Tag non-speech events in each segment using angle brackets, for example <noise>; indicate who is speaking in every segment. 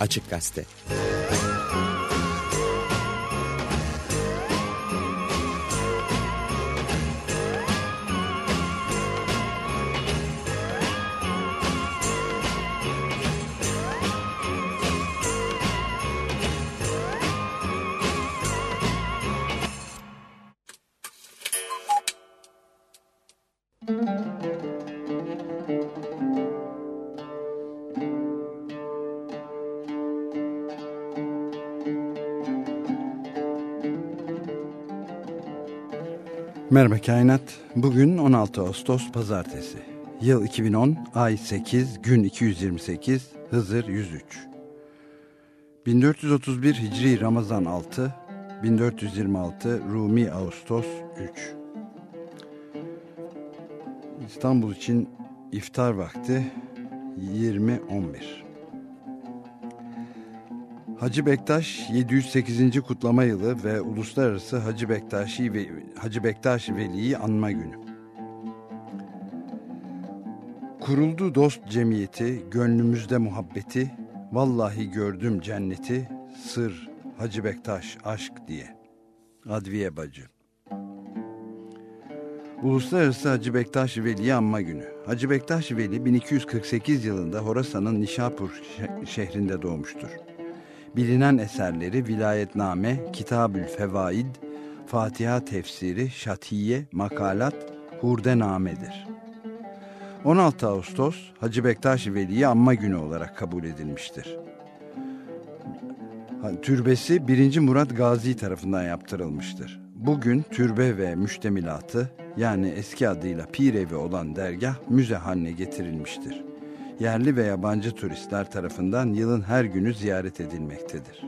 Speaker 1: Açık Gazete.
Speaker 2: Merhaba Kainat. Bugün 16 Ağustos Pazartesi. Yıl 2010, ay 8, gün 228, Hızır 103. 1431 Hicri Ramazan 6, 1426 Rumi Ağustos 3. İstanbul için iftar vakti 20.11. Hacı Bektaş 708. kutlama yılı ve Uluslararası Hacı Bektaşi ve Hacı Bektaş Veli'yi anma günü. Kuruldu dost cemiyeti, gönlümüzde muhabbeti, vallahi gördüm cenneti, sır Hacı Bektaş aşk diye. Adviye Bacı. Uluslararası Hacı Bektaş Veli'yi anma günü. Hacı Bektaş Veli 1248 yılında Horasan'ın Nişapur şehrinde doğmuştur bilinen eserleri Vilayetname, Kitabül Fevaid, Fatiha tefsiri, Şatiye, Makalat, Hurdename'dir. 16 Ağustos Hacı Bektaş Veli'yi anma günü olarak kabul edilmiştir. Türbesi 1. Murat Gazi tarafından yaptırılmıştır. Bugün türbe ve müştemilatı yani eski adıyla pir evi olan dergah müze haline getirilmiştir yerli ve yabancı turistler tarafından yılın her günü ziyaret edilmektedir.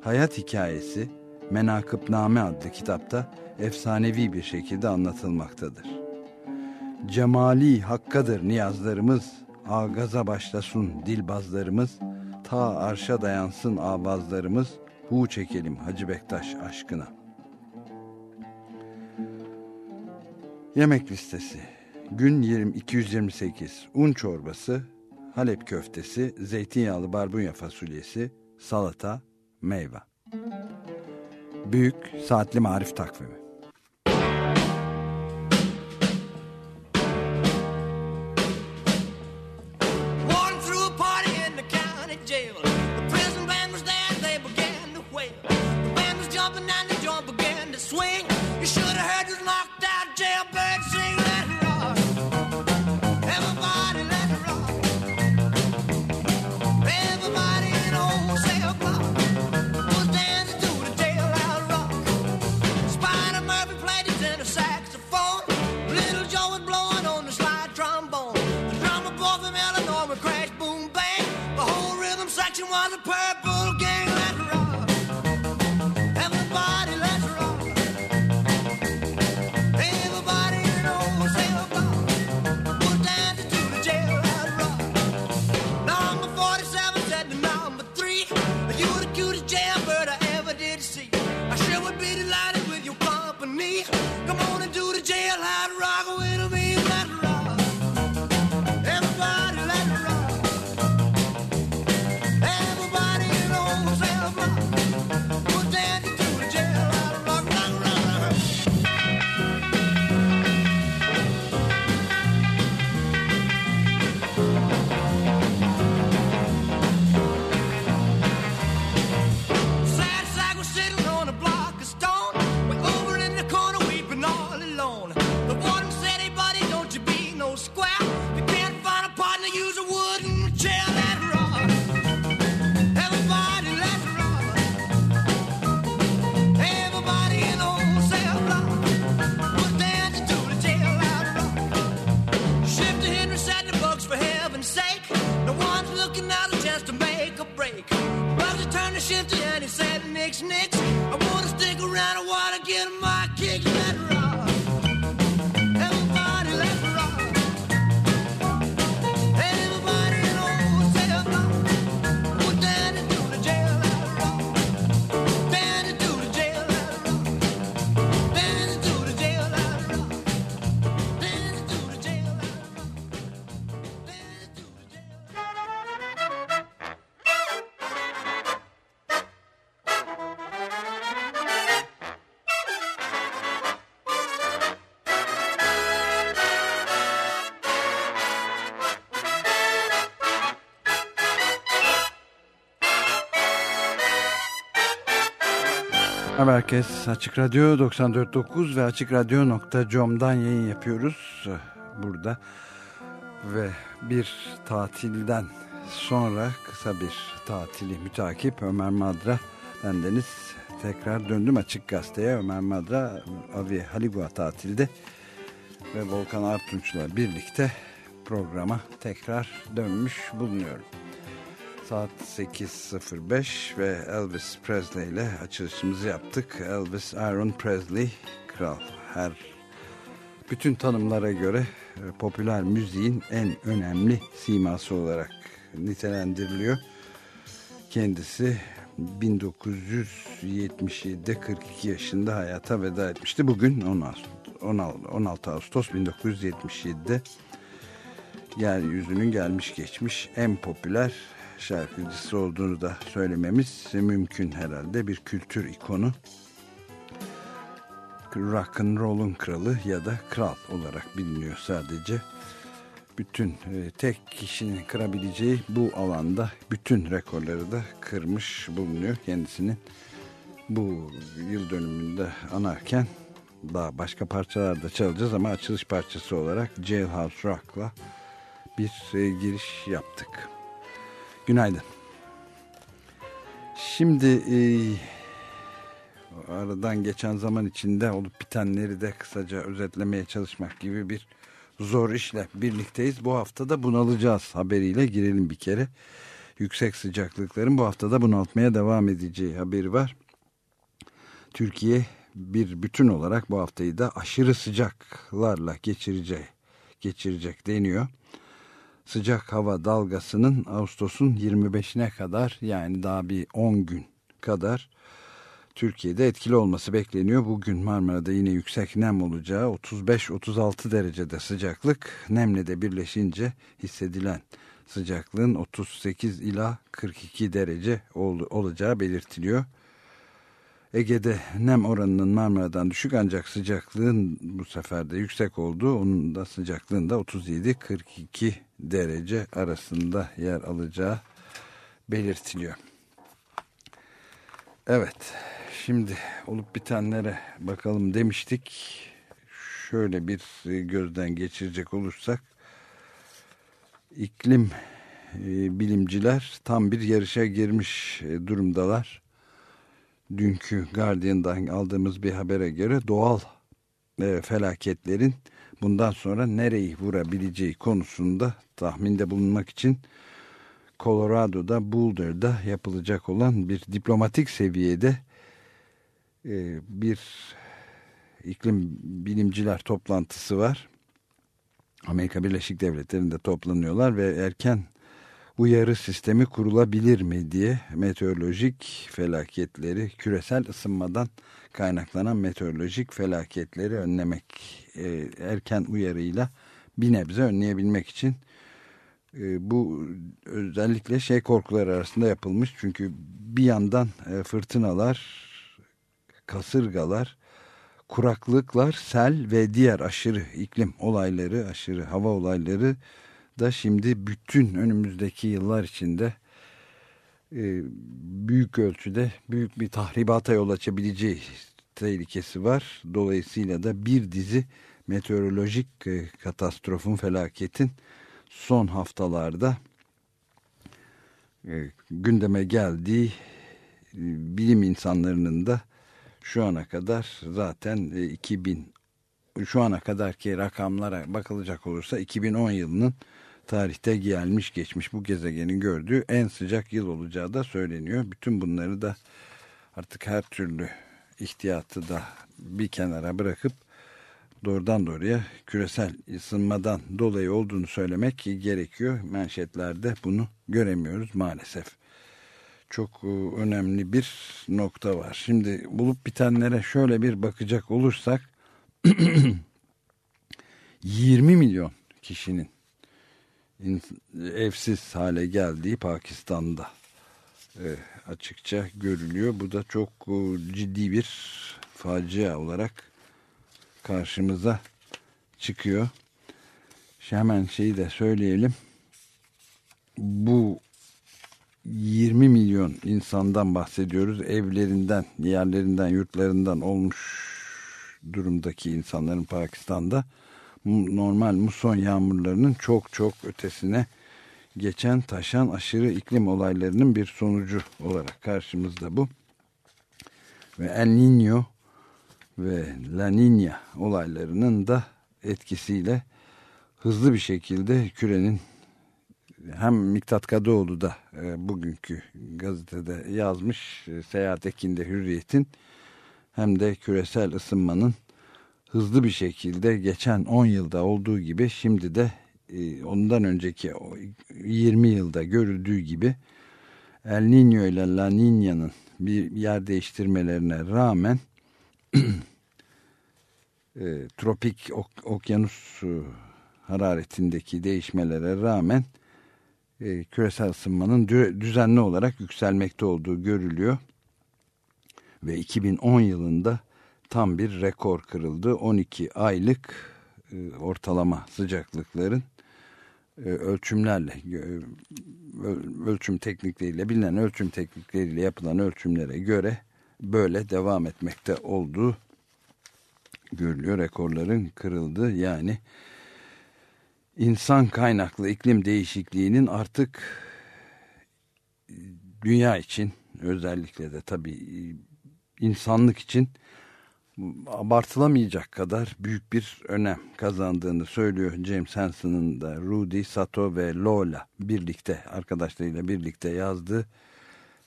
Speaker 2: Hayat hikayesi Menakıbname adlı kitapta efsanevi bir şekilde anlatılmaktadır. Cemali hakkadır niyazlarımız, ağaza başlasın dilbazlarımız, ta arşa dayansın avazlarımız, hu çekelim Hacı Bektaş aşkına. Yemek listesi Gün 20, 228 un çorbası, Halep köftesi, zeytinyağlı barbunya fasulyesi, salata, meyve. Büyük Saatli Marif Takvimi want the purple. Merhaba herkes. Açık Radyo 94.9 ve AçıkRadyo.com'dan yayın yapıyoruz burada. Ve bir tatilden sonra kısa bir tatili mütakip Ömer Madra bendeniz tekrar döndüm Açık Gazete'ye. Ömer Madra Avi Haligua tatilde ve Volkan Artunç'la birlikte programa tekrar dönmüş bulunuyorum. Saat 8.05 ve Elvis Presley ile açılışımızı yaptık. Elvis Aaron Presley kral. Her bütün tanımlara göre e, popüler müziğin en önemli siması olarak nitelendiriliyor. Kendisi 1977'de 42 yaşında hayata veda etmişti. Bugün 16 Ağustos 1977'de yeryüzünün gelmiş geçmiş en popüler şarkıcısı olduğunu da söylememiz mümkün herhalde. Bir kültür ikonu. Rock and Roll'un kralı ya da kral olarak biliniyor sadece. Bütün e, tek kişinin kırabileceği bu alanda bütün rekorları da kırmış bulunuyor. Kendisinin bu yıl dönümünde anarken daha başka parçalarda çalacağız ama açılış parçası olarak Jailhouse Rock'la bir e, giriş yaptık. Günaydın. Şimdi e, aradan geçen zaman içinde olup bitenleri de kısaca özetlemeye çalışmak gibi bir zor işle birlikteyiz. Bu hafta da bunalacağız haberiyle girelim bir kere. Yüksek sıcaklıkların bu haftada bunaltmaya devam edeceği haberi var. Türkiye bir bütün olarak bu haftayı da aşırı sıcaklarla geçirecek, geçirecek deniyor sıcak hava dalgasının Ağustos'un 25'ine kadar yani daha bir 10 gün kadar Türkiye'de etkili olması bekleniyor. Bugün Marmara'da yine yüksek nem olacağı 35-36 derecede sıcaklık nemle de birleşince hissedilen sıcaklığın 38 ila 42 derece olacağı belirtiliyor. Ege'de nem oranının Marmara'dan düşük ancak sıcaklığın bu sefer de yüksek olduğu onun da sıcaklığında 37-42 derece arasında yer alacağı belirtiliyor. Evet şimdi olup bitenlere bakalım demiştik. Şöyle bir gözden geçirecek olursak iklim e, bilimciler tam bir yarışa girmiş e, durumdalar dünkü Guardian'dan aldığımız bir habere göre doğal e, felaketlerin bundan sonra nereyi vurabileceği konusunda tahminde bulunmak için Colorado'da Boulder'da yapılacak olan bir diplomatik seviyede e, bir iklim bilimciler toplantısı var. Amerika Birleşik Devletleri'nde toplanıyorlar ve erken uyarı sistemi kurulabilir mi diye meteorolojik felaketleri küresel ısınmadan kaynaklanan meteorolojik felaketleri önlemek e, erken uyarıyla bir nebze önleyebilmek için e, bu özellikle şey korkuları arasında yapılmış. Çünkü bir yandan e, fırtınalar kasırgalar kuraklıklar sel ve diğer aşırı iklim olayları aşırı hava olayları da şimdi bütün önümüzdeki yıllar içinde e, büyük ölçüde büyük bir tahribata yol açabileceği tehlikesi var. Dolayısıyla da bir dizi meteorolojik e, katastrofun, felaketin son haftalarda e, gündeme geldiği bilim insanlarının da şu ana kadar zaten 2000 şu ana kadarki rakamlara bakılacak olursa 2010 yılının tarihte gelmiş geçmiş bu gezegenin gördüğü en sıcak yıl olacağı da söyleniyor. Bütün bunları da artık her türlü ihtiyatı da bir kenara bırakıp doğrudan doğruya küresel ısınmadan dolayı olduğunu söylemek gerekiyor. Manşetlerde bunu göremiyoruz maalesef. Çok e, önemli bir nokta var. Şimdi bulup bitenlere şöyle bir bakacak olursak <clears throat> 20 milyon kişinin evsiz hale geldiği Pakistan'da e, açıkça görülüyor. Bu da çok e, ciddi bir facia olarak karşımıza çıkıyor. Şimdi hemen şeyi de söyleyelim. Bu 20 milyon insandan bahsediyoruz. Evlerinden, yerlerinden, yurtlarından olmuş durumdaki insanların Pakistan'da normal muson yağmurlarının çok çok ötesine geçen taşan aşırı iklim olaylarının bir sonucu olarak karşımızda bu. Ve El Niño ve La Niña olaylarının da etkisiyle hızlı bir şekilde kürenin hem Miktat Kadıoğlu da e, bugünkü gazetede yazmış e, Seyahat Ekin'de Hürriyet'in hem de küresel ısınmanın hızlı bir şekilde geçen 10 yılda olduğu gibi şimdi de e, ondan önceki 20 yılda görüldüğü gibi El Niño ile La Niña'nın bir yer değiştirmelerine rağmen <clears throat> e, tropik ok, okyanus e, hararetindeki değişmelere rağmen e, küresel ısınmanın düzenli olarak yükselmekte olduğu görülüyor. Ve 2010 yılında tam bir rekor kırıldı. 12 aylık e, ortalama sıcaklıkların e, ölçümlerle e, ölçüm teknikleriyle bilinen ölçüm teknikleriyle yapılan ölçümlere göre böyle devam etmekte olduğu görülüyor. Rekorların kırıldı. Yani insan kaynaklı iklim değişikliğinin artık dünya için özellikle de tabii insanlık için abartılamayacak kadar büyük bir önem kazandığını söylüyor James Hansen'ın da Rudy Sato ve Lola birlikte arkadaşlarıyla birlikte yazdığı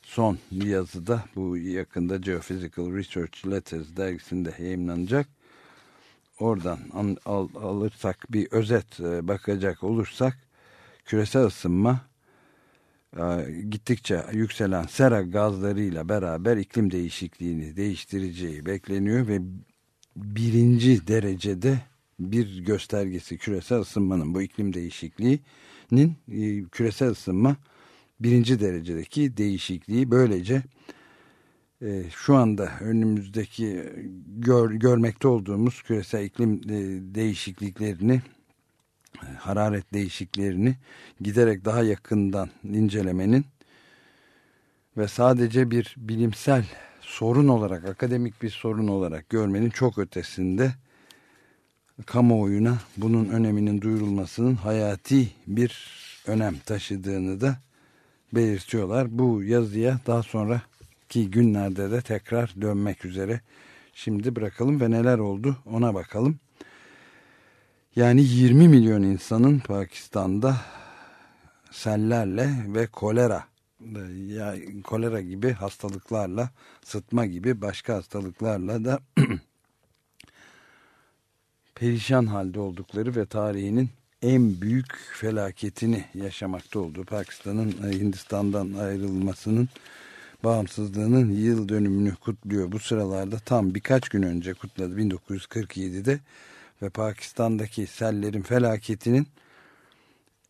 Speaker 2: son yazıda bu yakında Geophysical Research Letters dergisinde yayınlanacak. Oradan al, al, alırsak bir özet e, bakacak olursak küresel ısınma gittikçe yükselen sera gazlarıyla beraber iklim değişikliğini değiştireceği bekleniyor ve birinci derecede bir göstergesi küresel ısınmanın bu iklim değişikliğinin e, küresel ısınma birinci derecedeki değişikliği böylece e, şu anda önümüzdeki gör, görmekte olduğumuz küresel iklim değişikliklerini hararet değişiklerini giderek daha yakından incelemenin ve sadece bir bilimsel sorun olarak, akademik bir sorun olarak görmenin çok ötesinde kamuoyuna bunun öneminin duyurulmasının hayati bir önem taşıdığını da belirtiyorlar. Bu yazıya daha sonraki günlerde de tekrar dönmek üzere. Şimdi bırakalım ve neler oldu ona bakalım. Yani 20 milyon insanın Pakistan'da sellerle ve kolera ya kolera gibi hastalıklarla sıtma gibi başka hastalıklarla da <clears throat> perişan halde oldukları ve tarihinin en büyük felaketini yaşamakta olduğu Pakistan'ın e, Hindistan'dan ayrılmasının bağımsızlığının yıl dönümünü kutluyor. Bu sıralarda tam birkaç gün önce kutladı 1947'de ve Pakistan'daki sellerin felaketinin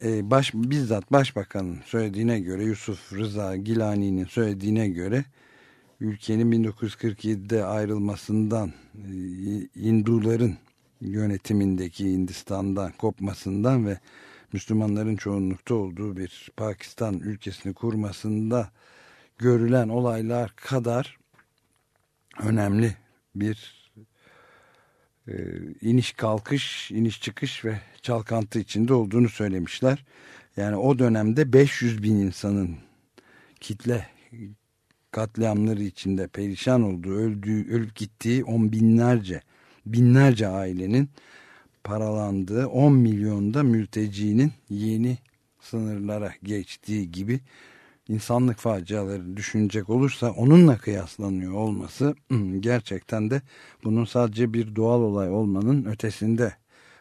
Speaker 2: e, baş, bizzat başbakanın söylediğine göre Yusuf Rıza Gilani'nin söylediğine göre ülkenin 1947'de ayrılmasından e, Hinduların yönetimindeki Hindistan'dan kopmasından ve Müslümanların çoğunlukta olduğu bir Pakistan ülkesini kurmasında görülen olaylar kadar önemli bir e, iniş kalkış, iniş çıkış ve çalkantı içinde olduğunu söylemişler. Yani o dönemde 500 bin insanın kitle katliamları içinde perişan olduğu, öldüğü, ölüp gittiği on binlerce, binlerce ailenin paralandığı 10 milyonda mültecinin yeni sınırlara geçtiği gibi insanlık faciaları düşünecek olursa onunla kıyaslanıyor olması gerçekten de bunun sadece bir doğal olay olmanın ötesinde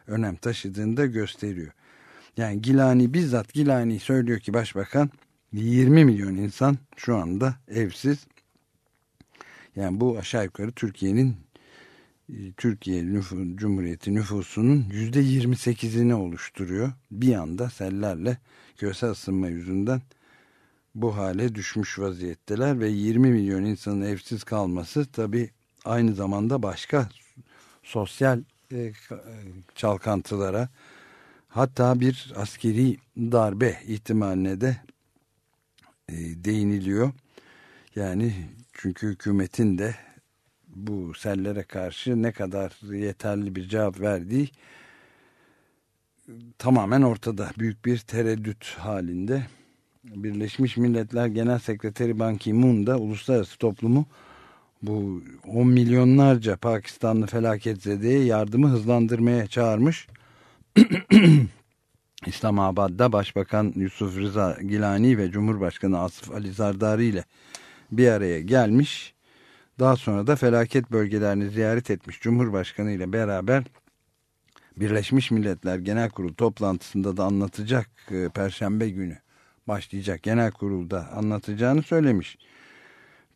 Speaker 2: önem taşıdığını da gösteriyor. Yani Gilani bizzat Gilani söylüyor ki başbakan 20 milyon insan şu anda evsiz. Yani bu aşağı yukarı Türkiye'nin Türkiye nüfus, Cumhuriyeti nüfusunun yüzde 28'ini oluşturuyor. Bir anda sellerle küresel ısınma yüzünden bu hale düşmüş vaziyetteler ve 20 milyon insanın evsiz kalması tabi aynı zamanda başka sosyal e, çalkantılara hatta bir askeri darbe ihtimaline de e, değiniliyor. Yani çünkü hükümetin de bu sellere karşı ne kadar yeterli bir cevap verdiği tamamen ortada. Büyük bir tereddüt halinde. Birleşmiş Milletler Genel Sekreteri Ban Ki-moon da uluslararası toplumu bu 10 milyonlarca Pakistanlı felaketzede'ye yardımı hızlandırmaya çağırmış. <clears throat> İslamabad'da Başbakan Yusuf Rıza Gilani ve Cumhurbaşkanı Asif Ali Zardari ile bir araya gelmiş. Daha sonra da felaket bölgelerini ziyaret etmiş Cumhurbaşkanı ile beraber Birleşmiş Milletler Genel Kurulu toplantısında da anlatacak e, Perşembe günü başlayacak genel kurulda anlatacağını söylemiş.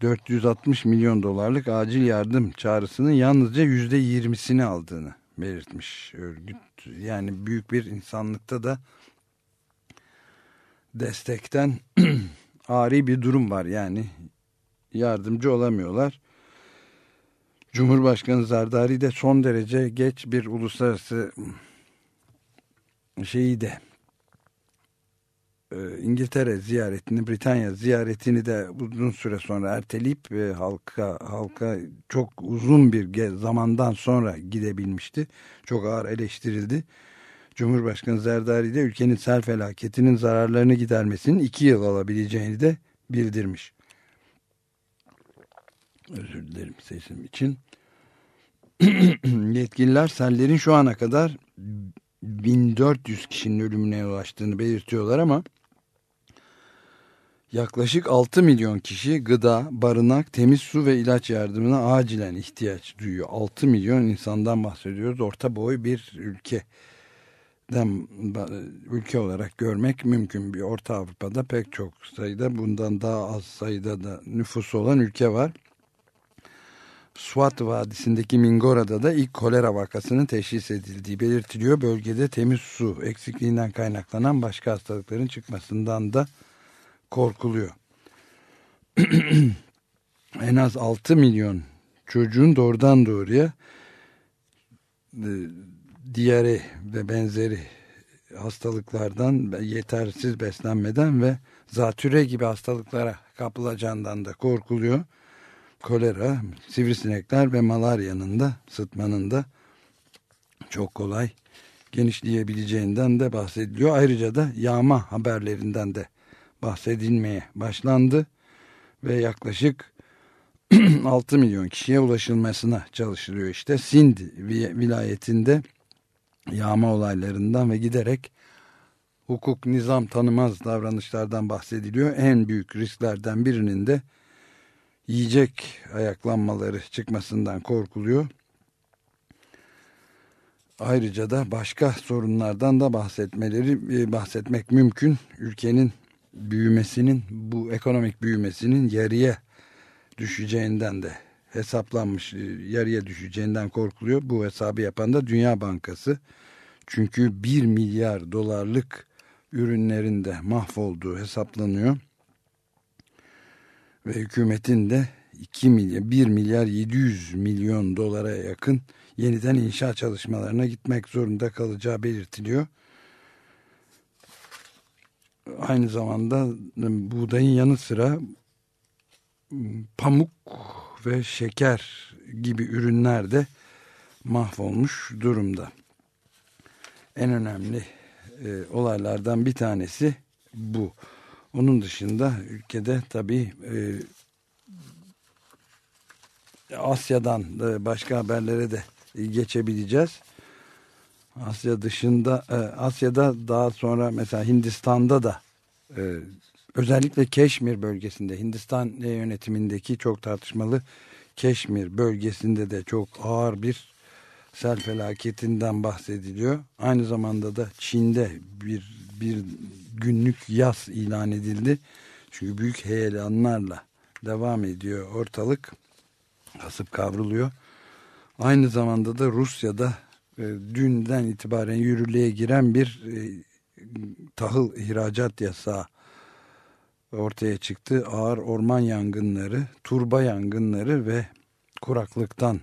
Speaker 2: 460 milyon dolarlık acil yardım çağrısının yalnızca %20'sini aldığını belirtmiş örgüt. Yani büyük bir insanlıkta da destekten <clears throat> ari bir durum var. Yani yardımcı olamıyorlar. Cumhurbaşkanı Zardari de son derece geç bir uluslararası şeyi de İngiltere ziyaretini, Britanya ziyaretini de uzun süre sonra erteleyip e, halka halka çok uzun bir zamandan sonra gidebilmişti. Çok ağır eleştirildi. Cumhurbaşkanı Zerdari de ülkenin sel felaketinin zararlarını gidermesinin iki yıl alabileceğini de bildirmiş. Özür dilerim sesim için. <clears throat> Yetkililer sellerin şu ana kadar 1400 kişinin ölümüne ulaştığını belirtiyorlar ama yaklaşık 6 milyon kişi gıda, barınak, temiz su ve ilaç yardımına acilen ihtiyaç duyuyor. 6 milyon insandan bahsediyoruz. Orta boy bir ülke ülke olarak görmek mümkün. Bir Orta Avrupa'da pek çok sayıda bundan daha az sayıda da nüfusu olan ülke var. Swat Vadisi'ndeki Mingora'da da ilk kolera vakasının teşhis edildiği belirtiliyor. Bölgede temiz su eksikliğinden kaynaklanan başka hastalıkların çıkmasından da korkuluyor. <clears throat> en az 6 milyon çocuğun doğrudan doğruya e, diyare ve benzeri hastalıklardan yetersiz beslenmeden ve zatüre gibi hastalıklara kapılacağından da korkuluyor kolera, sivrisinekler ve malaryanın da sıtmanın da çok kolay genişleyebileceğinden de bahsediliyor. Ayrıca da yağma haberlerinden de bahsedilmeye başlandı ve yaklaşık <clears throat> 6 milyon kişiye ulaşılmasına çalışılıyor işte. Sind vilayetinde yağma olaylarından ve giderek hukuk nizam tanımaz davranışlardan bahsediliyor. En büyük risklerden birinin de yiyecek ayaklanmaları çıkmasından korkuluyor. Ayrıca da başka sorunlardan da bahsetmeleri e, bahsetmek mümkün. Ülkenin büyümesinin bu ekonomik büyümesinin yarıya düşeceğinden de hesaplanmış e, yarıya düşeceğinden korkuluyor. Bu hesabı yapan da Dünya Bankası. Çünkü 1 milyar dolarlık ürünlerinde mahvolduğu hesaplanıyor ve hükümetin de 2 milyar 1 milyar 700 milyon dolara yakın yeniden inşa çalışmalarına gitmek zorunda kalacağı belirtiliyor. Aynı zamanda buğdayın yanı sıra pamuk ve şeker gibi ürünler de mahvolmuş durumda. En önemli e, olaylardan bir tanesi bu. Onun dışında ülkede tabii e, Asya'dan başka haberlere de geçebileceğiz. Asya dışında e, Asya'da daha sonra mesela Hindistan'da da e, özellikle Keşmir bölgesinde Hindistan yönetimindeki çok tartışmalı Keşmir bölgesinde de çok ağır bir sel felaketinden bahsediliyor. Aynı zamanda da Çin'de bir bir günlük yaz ilan edildi. Çünkü büyük heyelanlarla devam ediyor ortalık. Kasıp kavruluyor. Aynı zamanda da Rusya'da e, dünden itibaren yürürlüğe giren bir e, tahıl ihracat yasağı ortaya çıktı. Ağır orman yangınları, turba yangınları ve kuraklıktan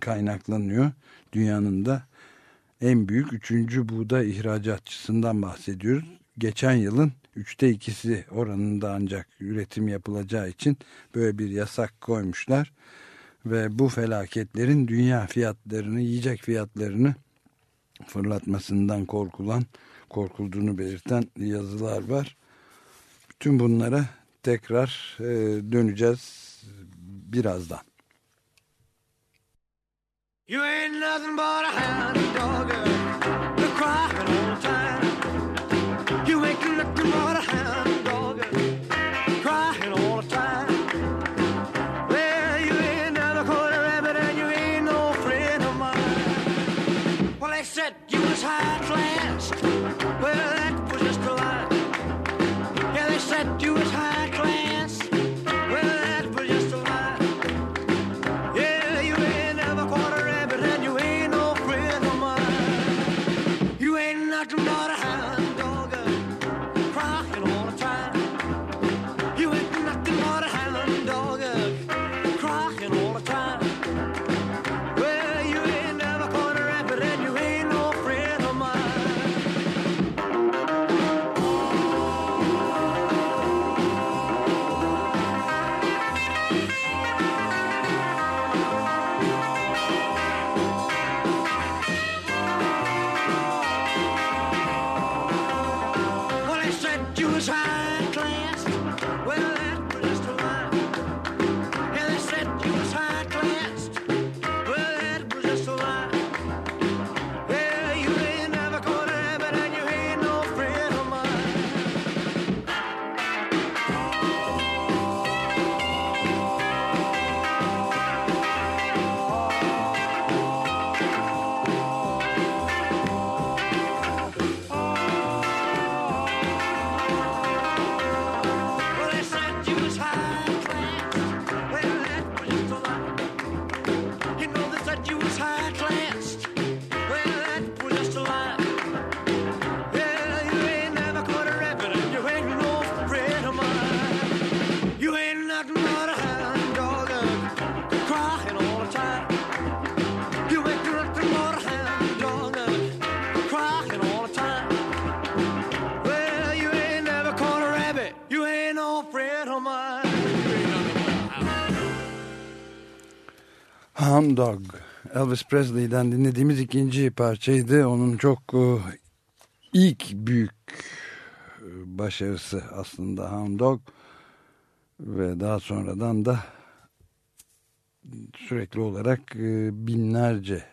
Speaker 2: kaynaklanıyor. Dünyanın da en büyük üçüncü buğday ihracatçısından bahsediyoruz. geçen yılın üçte ikisi oranında ancak üretim yapılacağı için böyle bir yasak koymuşlar. Ve bu felaketlerin dünya fiyatlarını, yiyecek fiyatlarını fırlatmasından korkulan, korkulduğunu belirten yazılar var. Bütün bunlara tekrar e, döneceğiz birazdan. You ain't nothing but a hound dog, you're crying all the time. You ain't nothing but a hound Elvis Presley'den dinlediğimiz ikinci parçaydı. Onun çok e, ilk büyük e, başarısı aslında Hound Dog. Ve daha sonradan da sürekli olarak e, binlerce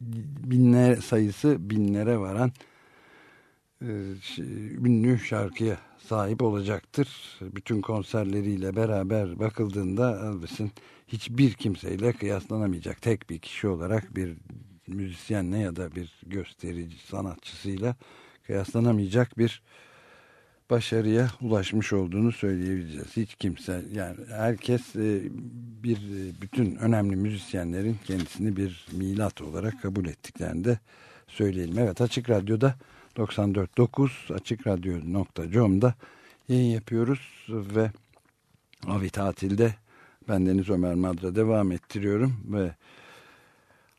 Speaker 2: binler sayısı binlere varan ünlü şarkıya sahip olacaktır. Bütün konserleriyle beraber bakıldığında Elvis'in hiçbir kimseyle kıyaslanamayacak tek bir kişi olarak bir müzisyenle ya da bir gösterici sanatçısıyla kıyaslanamayacak bir başarıya ulaşmış olduğunu söyleyebileceğiz. Hiç kimse yani herkes e, bir e, bütün önemli müzisyenlerin kendisini bir milat olarak kabul ettiklerini de söyleyelim. Evet Açık Radyo'da 94.9 açıkradyo.com'da yayın yapıyoruz ve Avi tatilde ben Deniz Ömer Madra devam ettiriyorum ve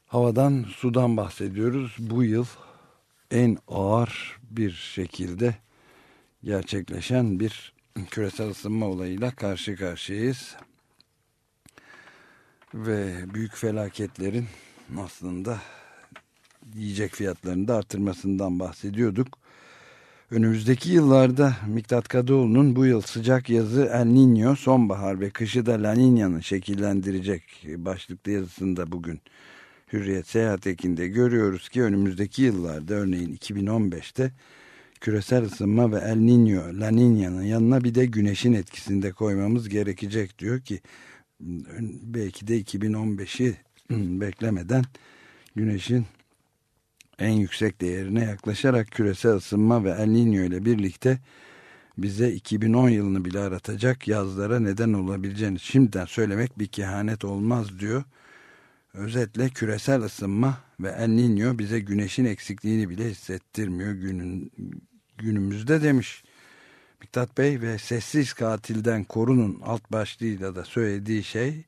Speaker 2: havadan sudan bahsediyoruz. Bu yıl en ağır bir şekilde gerçekleşen bir küresel ısınma olayıyla karşı karşıyayız. Ve büyük felaketlerin aslında yiyecek fiyatlarını da artırmasından bahsediyorduk. Önümüzdeki yıllarda Miktat Kadıoğlu'nun bu yıl sıcak yazı El Niño, sonbahar ve kışı da La Niña'nın şekillendirecek başlıklı yazısında bugün Hürriyet Seyahat Eki'nde görüyoruz ki önümüzdeki yıllarda örneğin 2015'te küresel ısınma ve El Niño, La Niña'nın yanına bir de güneşin etkisinde koymamız gerekecek diyor ki belki de 2015'i beklemeden güneşin en yüksek değerine yaklaşarak küresel ısınma ve El Niño ile birlikte bize 2010 yılını bile aratacak yazlara neden olabileceğini şimdiden söylemek bir kehanet olmaz diyor. Özetle küresel ısınma ve El Niño bize güneşin eksikliğini bile hissettirmiyor günün, günümüzde demiş. Miktat Bey ve sessiz katilden korunun alt başlığıyla da söylediği şey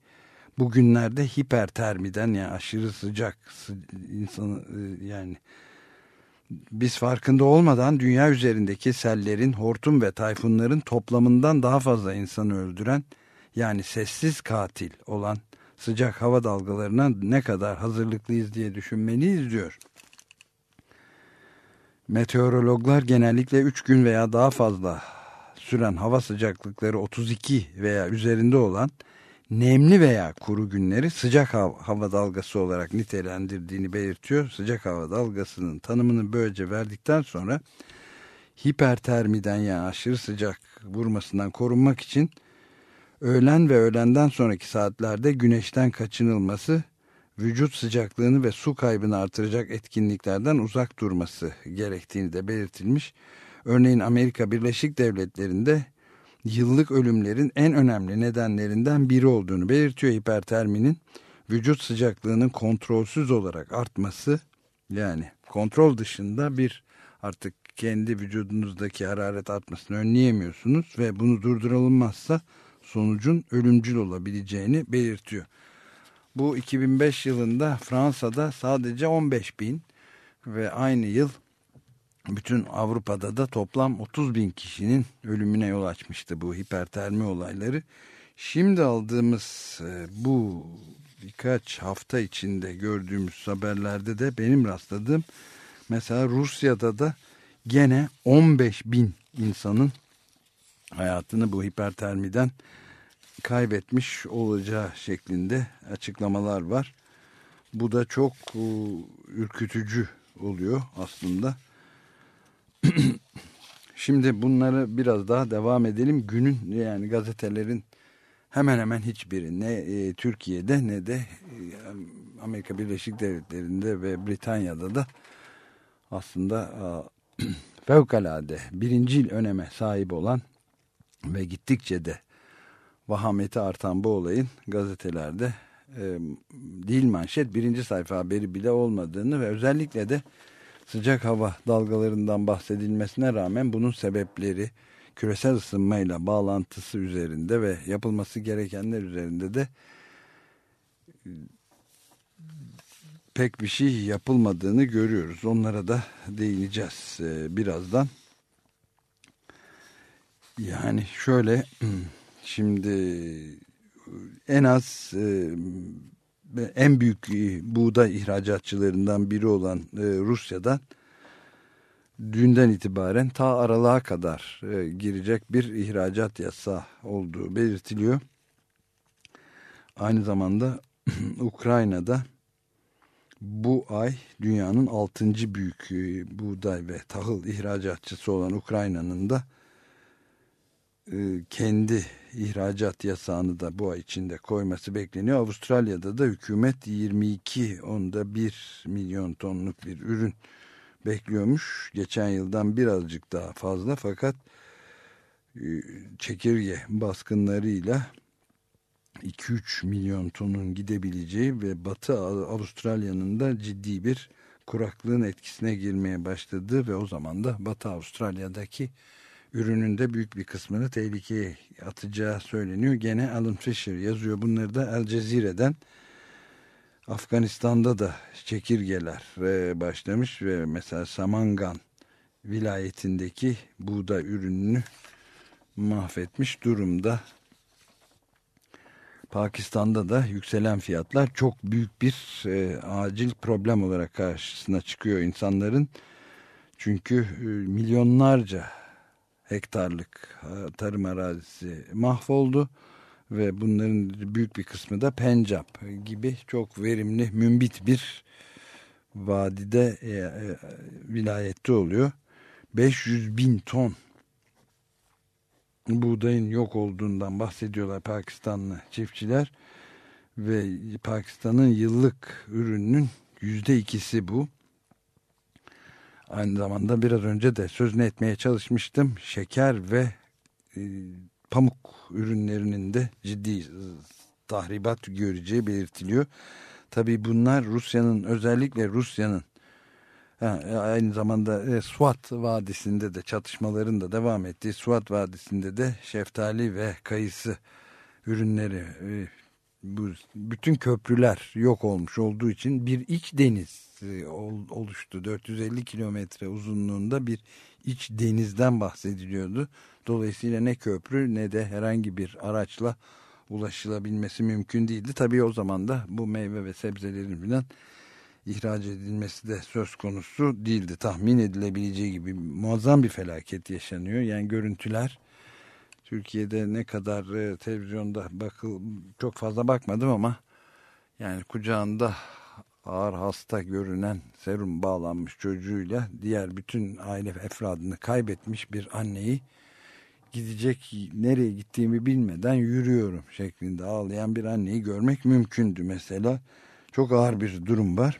Speaker 2: bugünlerde hipertermiden yani aşırı sıcak sı insanı e, yani Biz farkında olmadan dünya üzerindeki sellerin, hortum ve tayfunların toplamından daha fazla insanı öldüren yani sessiz katil olan sıcak hava dalgalarına ne kadar hazırlıklıyız diye düşünmeliyiz diyor. Meteorologlar genellikle 3 gün veya daha fazla süren hava sıcaklıkları 32 veya üzerinde olan nemli veya kuru günleri sıcak hava dalgası olarak nitelendirdiğini belirtiyor. Sıcak hava dalgasının tanımını böylece verdikten sonra hipertermiden yani aşırı sıcak vurmasından korunmak için öğlen ve öğlenden sonraki saatlerde güneşten kaçınılması, vücut sıcaklığını ve su kaybını artıracak etkinliklerden uzak durması gerektiğini de belirtilmiş. Örneğin Amerika Birleşik Devletleri'nde yıllık ölümlerin en önemli nedenlerinden biri olduğunu belirtiyor hiperterminin. Vücut sıcaklığının kontrolsüz olarak artması yani kontrol dışında bir artık kendi vücudunuzdaki hararet artmasını önleyemiyorsunuz ve bunu durdurulmazsa sonucun ölümcül olabileceğini belirtiyor. Bu 2005 yılında Fransa'da sadece 15 bin ve aynı yıl bütün Avrupa'da da toplam 30 bin kişinin ölümüne yol açmıştı bu hipertermi olayları. Şimdi aldığımız e, bu birkaç hafta içinde gördüğümüz haberlerde de benim rastladığım mesela Rusya'da da gene 15 bin insanın hayatını bu hipertermiden kaybetmiş olacağı şeklinde açıklamalar var. Bu da çok e, ürkütücü oluyor aslında. <clears throat> Şimdi bunları biraz daha devam edelim. Günün yani gazetelerin hemen hemen hiçbiri ne e, Türkiye'de ne de e, Amerika Birleşik Devletleri'nde ve Britanya'da da aslında e, <clears throat> fevkalade birincil öneme sahip olan ve gittikçe de vahameti artan bu olayın gazetelerde e, değil manşet birinci sayfa haberi bile olmadığını ve özellikle de sıcak hava dalgalarından bahsedilmesine rağmen bunun sebepleri küresel ısınmayla bağlantısı üzerinde ve yapılması gerekenler üzerinde de e, pek bir şey yapılmadığını görüyoruz. Onlara da değineceğiz e, birazdan. Yani şöyle şimdi en az en büyük e, buğday ihracatçılarından biri olan e, Rusya'dan dünden itibaren ta aralığa kadar e, girecek bir ihracat yasa olduğu belirtiliyor. Aynı zamanda <clears throat> Ukrayna'da bu ay dünyanın altıncı büyük buğday ve tahıl ihracatçısı olan Ukrayna'nın da kendi ihracat yasağını da bu ay içinde koyması bekleniyor. Avustralya'da da hükümet 22 onda 1 milyon tonluk bir ürün bekliyormuş. Geçen yıldan birazcık daha fazla fakat e, çekirge baskınlarıyla 2-3 milyon tonun gidebileceği ve Batı Avustralya'nın da ciddi bir kuraklığın etkisine girmeye başladığı ve o zaman da Batı Avustralya'daki ürünün de büyük bir kısmını tehlikeye atacağı söyleniyor. Gene Alan Fisher yazıyor. Bunları da El Cezire'den Afganistan'da da çekirgeler başlamış ve mesela Samangan vilayetindeki buğday ürününü mahvetmiş durumda. Pakistan'da da yükselen fiyatlar çok büyük bir e, acil problem olarak karşısına çıkıyor insanların. Çünkü e, milyonlarca hektarlık tarım arazisi mahvoldu ve bunların büyük bir kısmı da Pencap gibi çok verimli mümbit bir vadide e, e, vilayette oluyor. 500 bin ton buğdayın yok olduğundan bahsediyorlar Pakistanlı çiftçiler ve Pakistan'ın yıllık ürününün yüzde ikisi bu. Aynı zamanda biraz önce de sözünü etmeye çalışmıştım. Şeker ve e, pamuk ürünlerinin de ciddi tahribat göreceği belirtiliyor. Tabi bunlar Rusya'nın özellikle Rusya'nın aynı zamanda e, Suat Vadisi'nde de çatışmaların da devam ettiği Suat Vadisi'nde de şeftali ve kayısı ürünleri e, bu bütün köprüler yok olmuş olduğu için bir iç deniz e, oluştu. 450 kilometre uzunluğunda bir iç denizden bahsediliyordu. Dolayısıyla ne köprü ne de herhangi bir araçla ulaşılabilmesi mümkün değildi. Tabii o zaman da bu meyve ve sebzelerin filan ihraç edilmesi de söz konusu değildi. Tahmin edilebileceği gibi muazzam bir felaket yaşanıyor. Yani görüntüler Türkiye'de ne kadar e, televizyonda bakıl çok fazla bakmadım ama yani kucağında ağır hasta görünen serum bağlanmış çocuğuyla diğer bütün aile efradını kaybetmiş bir anneyi gidecek nereye gittiğimi bilmeden yürüyorum şeklinde ağlayan bir anneyi görmek mümkündü mesela. Çok ağır bir durum var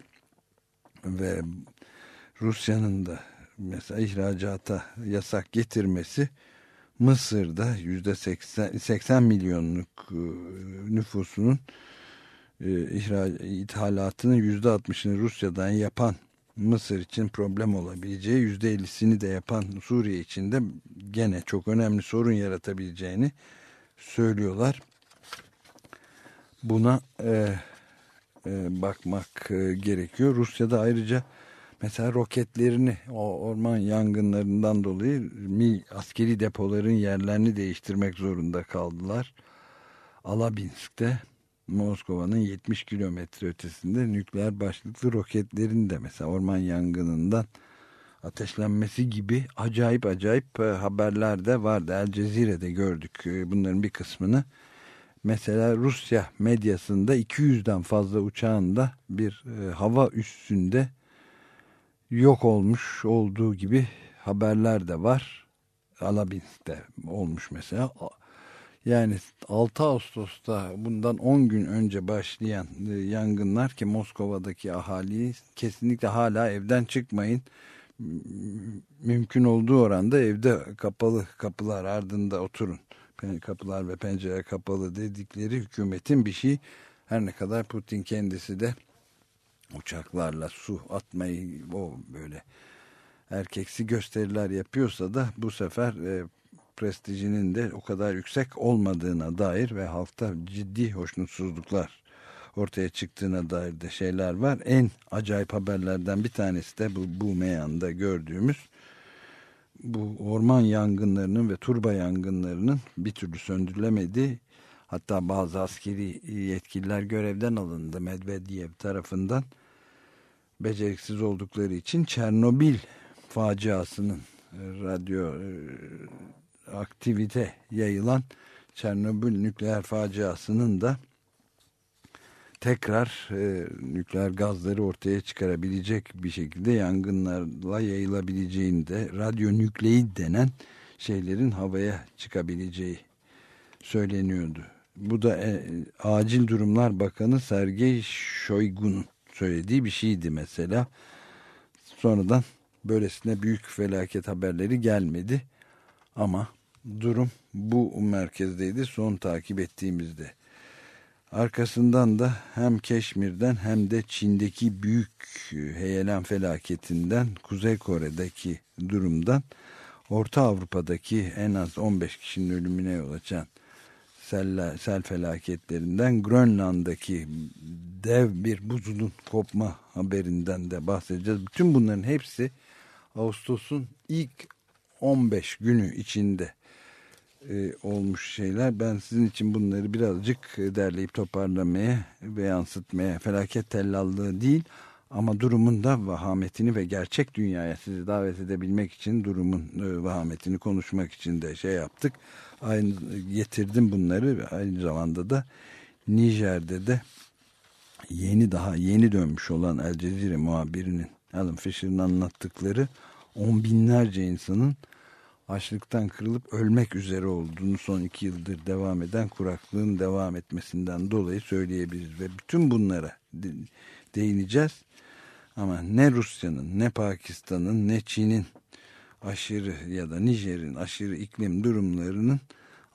Speaker 2: ve Rusya'nın da mesela ihracata yasak getirmesi Mısır'da yüzde 80 milyonluk e, nüfusunun e, ithalatının yüzde 60'ını Rusya'dan yapan Mısır için problem olabileceği yüzde 50'sini de yapan Suriye için de gene çok önemli sorun yaratabileceğini söylüyorlar. Buna e, e, bakmak e, gerekiyor. Rusya'da ayrıca mesela roketlerini o orman yangınlarından dolayı mil, askeri depoların yerlerini değiştirmek zorunda kaldılar. Alabinsk'te Moskova'nın 70 kilometre ötesinde nükleer başlıklı roketlerin de mesela orman yangınından ateşlenmesi gibi acayip acayip e, haberler de vardı. El Cezire'de gördük e, bunların bir kısmını. Mesela Rusya medyasında 200'den fazla uçağında bir e, hava üssünde yok olmuş olduğu gibi haberler de var. Alabinsk'te olmuş mesela. Yani 6 Ağustos'ta bundan 10 gün önce başlayan e, yangınlar ki Moskova'daki ahaliyi kesinlikle hala evden çıkmayın. Mümkün olduğu oranda evde kapalı kapılar ardında oturun. Kapılar ve pencere kapalı dedikleri hükümetin bir şey. Her ne kadar Putin kendisi de uçaklarla su atmayı o böyle erkeksi gösteriler yapıyorsa da bu sefer e, prestijinin de o kadar yüksek olmadığına dair ve halkta ciddi hoşnutsuzluklar ortaya çıktığına dair de şeyler var. En acayip haberlerden bir tanesi de bu, bu meyanda gördüğümüz bu orman yangınlarının ve turba yangınlarının bir türlü söndürülemedi. Hatta bazı askeri yetkililer görevden alındı Medvedev tarafından. Beceriksiz oldukları için Çernobil faciasının radyo e, aktivite yayılan Çernobil nükleer faciasının da tekrar e, nükleer gazları ortaya çıkarabilecek bir şekilde yangınlarla yayılabileceğini de radyo nükleid denen şeylerin havaya çıkabileceği söyleniyordu. Bu da e, Acil Durumlar Bakanı Sergey Shoigu'nun söylediği bir şeydi mesela. Sonradan böylesine büyük felaket haberleri gelmedi ama durum bu merkezdeydi son takip ettiğimizde. Arkasından da hem Keşmir'den hem de Çin'deki büyük heyelan felaketinden, Kuzey Kore'deki durumdan, Orta Avrupa'daki en az 15 kişinin ölümüne yol açan sel felaketlerinden, Grönland'daki dev bir buzulun kopma haberinden de bahsedeceğiz. Bütün bunların hepsi Ağustos'un ilk 15 günü içinde e, olmuş şeyler. Ben sizin için bunları birazcık e, derleyip toparlamaya ve yansıtmaya felaket tellallığı değil ama durumun da vahametini ve gerçek dünyaya sizi davet edebilmek için durumun e, vahametini konuşmak için de şey yaptık. Aynı getirdim bunları aynı zamanda da Nijer'de de yeni daha yeni dönmüş olan El Cezire muhabirinin Alan Fisher'ın anlattıkları on binlerce insanın açlıktan kırılıp ölmek üzere olduğunu son iki yıldır devam eden kuraklığın devam etmesinden dolayı söyleyebiliriz. Ve bütün bunlara değineceğiz. Ama ne Rusya'nın, ne Pakistan'ın, ne Çin'in aşırı ya da Nijer'in aşırı iklim durumlarının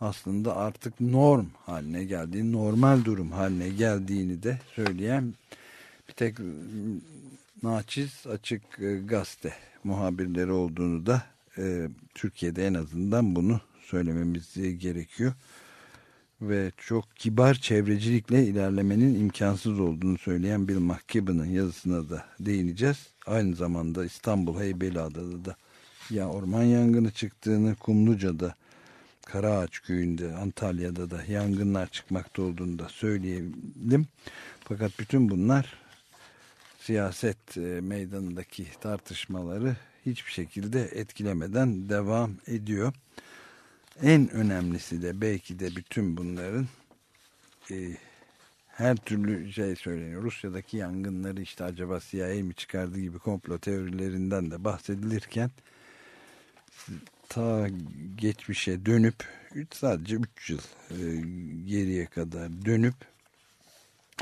Speaker 2: aslında artık norm haline geldiğini, normal durum haline geldiğini de söyleyen bir tek naçiz açık e, gazete muhabirleri olduğunu da e, Türkiye'de en azından bunu söylememiz gerekiyor. ve çok kibar çevrecilikle ilerlemenin imkansız olduğunu söyleyen Bill McKibben'ın yazısına da değineceğiz. Aynı zamanda İstanbul Heybeliada'da da ya orman yangını çıktığını, Kumluca'da, Karaağaç köyünde, Antalya'da da yangınlar çıkmakta olduğunu da söyleyelim. Fakat bütün bunlar siyaset e, meydanındaki tartışmaları hiçbir şekilde etkilemeden devam ediyor. En önemlisi de belki de bütün bunların e, her türlü şey söyleniyor. Rusya'daki yangınları işte acaba CIA mi çıkardı gibi komplo teorilerinden de bahsedilirken ta geçmişe dönüp sadece 3 yıl e, geriye kadar dönüp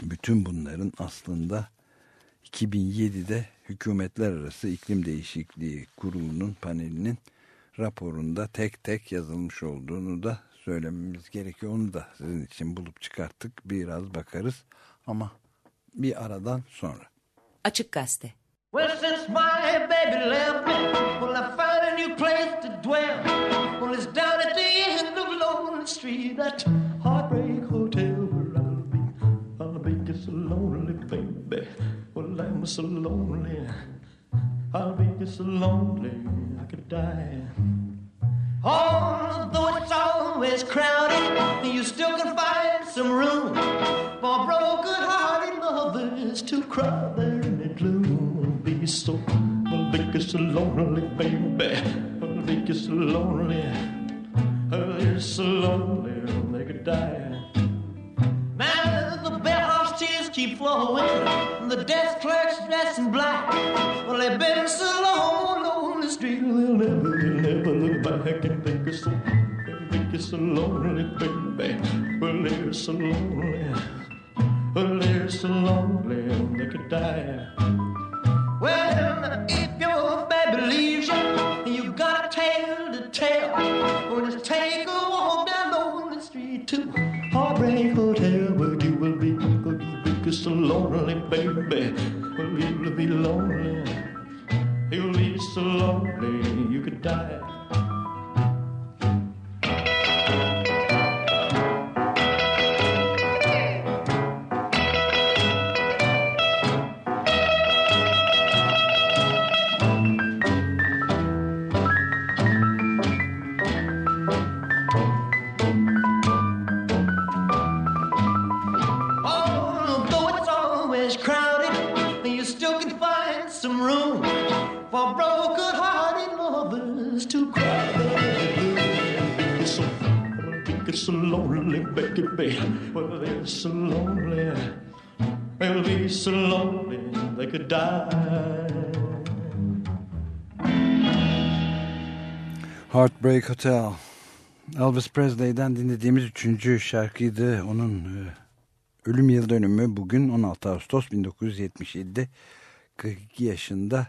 Speaker 2: bütün bunların aslında 2007'de Hükümetler Arası İklim Değişikliği Kurulu'nun panelinin raporunda tek tek yazılmış olduğunu da söylememiz gerekiyor. Onu da sizin için bulup çıkarttık. Biraz bakarız ama bir aradan sonra.
Speaker 1: Açık Gazete
Speaker 3: Well, since my baby left me, well, I found a new place to dwell. Well, it's down at the end of Lonely Street, that heartbreak hotel where I'll be. I'll be just so lonely, baby. Well, I'm so lonely. I'll be so lonely, I could die. Although it's always crowded, you still can find some room for broken-hearted lovers to cry there in the gloom. Be so, I'll be so lonely, baby. I'll be so lonely. I'll be so lonely, they could die. Keep flowing, the desk clerk's dressed in black. Well, they've been so long on the street, they'll never, never look back and think it's so, think it's so lonely, baby. Well, they're so lonely, well, they're so lonely, they could die. Well, if your baby leaves you, you got a tale to tell. Or just take baby. Well, you'll be lonely. You'll be so lonely, you could die. So lonely. They'll be so lonely they could die.
Speaker 2: Heartbreak Hotel. Elvis Presley'den dinlediğimiz üçüncü şarkıydı. Onun e, ölüm yıl dönümü bugün 16 Ağustos 1977'de 42 yaşında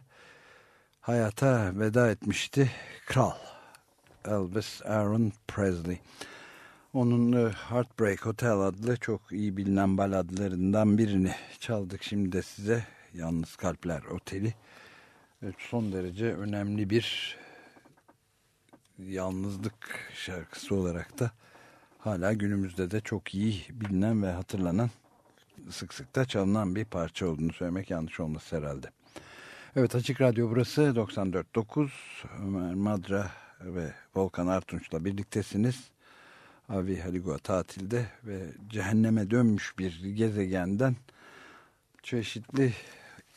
Speaker 2: hayata veda etmişti. Kral Elvis Aaron Presley. Onun e, Heartbreak Hotel adlı çok iyi bilinen baladlarından birini çaldık şimdi de size. Yalnız Kalpler Oteli. Evet, son derece önemli bir yalnızlık şarkısı olarak da hala günümüzde de çok iyi bilinen ve hatırlanan sık sık da çalınan bir parça olduğunu söylemek yanlış olması herhalde. Evet Açık Radyo burası 94.9 Ömer Madra ve Volkan Artunç'la birliktesiniz. Avi Haligua tatilde ve cehenneme dönmüş bir gezegenden çeşitli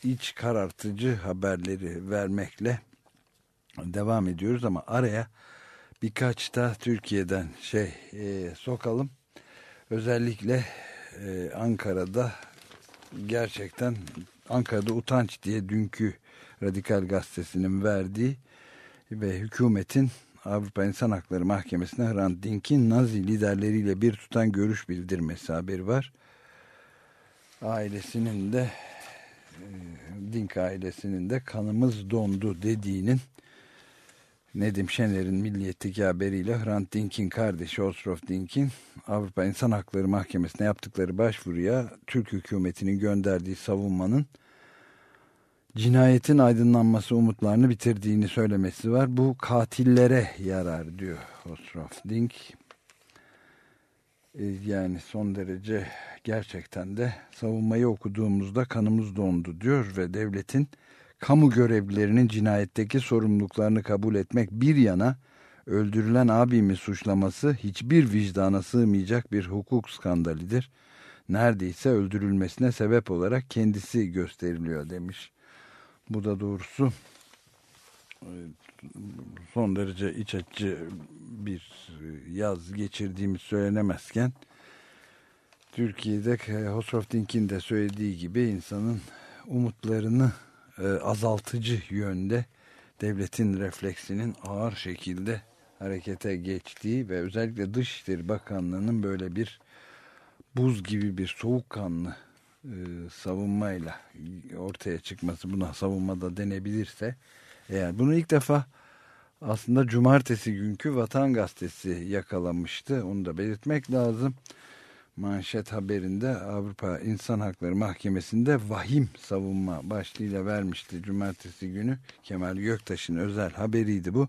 Speaker 2: iç karartıcı haberleri vermekle devam ediyoruz ama araya birkaç da Türkiye'den şey e, sokalım. Özellikle e, Ankara'da gerçekten Ankara'da utanç diye dünkü Radikal Gazetesi'nin verdiği ve hükümetin Avrupa İnsan Hakları Mahkemesi'ne Hrant Dink'in Nazi liderleriyle bir tutan görüş bildirmesi haberi var. Ailesinin de e, Dink ailesinin de kanımız dondu dediğinin Nedim Şener'in Milliyet'teki haberiyle Hrant Dink'in kardeşi Osrof Dink'in Avrupa İnsan Hakları Mahkemesi'ne yaptıkları başvuruya Türk hükümetinin gönderdiği savunmanın cinayetin aydınlanması umutlarını bitirdiğini söylemesi var. Bu katillere yarar diyor Osrof Dink. E, yani son derece gerçekten de savunmayı okuduğumuzda kanımız dondu diyor ve devletin kamu görevlilerinin cinayetteki sorumluluklarını kabul etmek bir yana öldürülen abimi suçlaması hiçbir vicdana sığmayacak bir hukuk skandalidir. Neredeyse öldürülmesine sebep olarak kendisi gösteriliyor demiş. Bu da doğrusu e, son derece iç açıcı bir yaz geçirdiğimiz söylenemezken Türkiye'de Hosrof Dink'in de söylediği gibi insanın umutlarını e, azaltıcı yönde devletin refleksinin ağır şekilde harekete geçtiği ve özellikle Dışişleri Bakanlığı'nın böyle bir buz gibi bir soğukkanlı e, savunmayla ortaya çıkması buna savunmada denebilirse eğer bunu ilk defa aslında cumartesi günkü Vatan Gazetesi yakalamıştı. Onu da belirtmek lazım. Manşet haberinde Avrupa İnsan Hakları Mahkemesi'nde vahim savunma başlığıyla vermişti cumartesi günü. Kemal Göktaş'ın özel haberiydi bu.